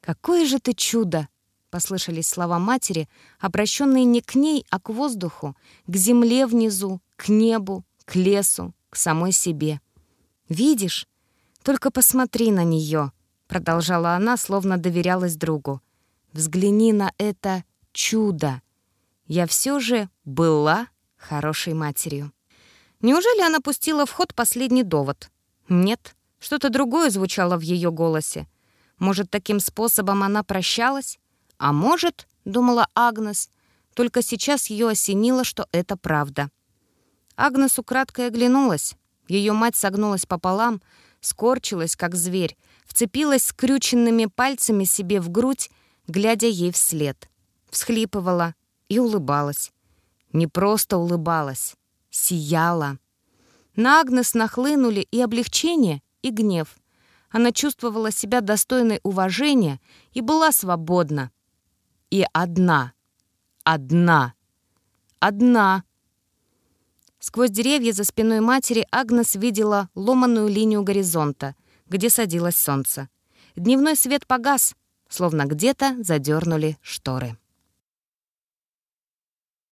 «Какое же ты чудо!» — послышались слова матери, обращенные не к ней, а к воздуху, к земле внизу, к небу, к лесу, к самой себе. «Видишь? Только посмотри на нее», — продолжала она, словно доверялась другу. «Взгляни на это чудо. Я все же была хорошей матерью». Неужели она пустила в ход последний довод? Нет, что-то другое звучало в ее голосе. Может, таким способом она прощалась? А может, думала Агнес, только сейчас ее осенило, что это правда. Агнес украдкой оглянулась. Ее мать согнулась пополам, скорчилась, как зверь, вцепилась скрюченными пальцами себе в грудь, глядя ей вслед. Всхлипывала и улыбалась. Не просто улыбалась, сияла. На Агнес нахлынули и облегчение, и гнев. Она чувствовала себя достойной уважения и была свободна. И одна. Одна. Одна. Сквозь деревья за спиной матери Агнес видела ломаную линию горизонта, где садилось солнце. Дневной свет погас, словно где-то задернули шторы.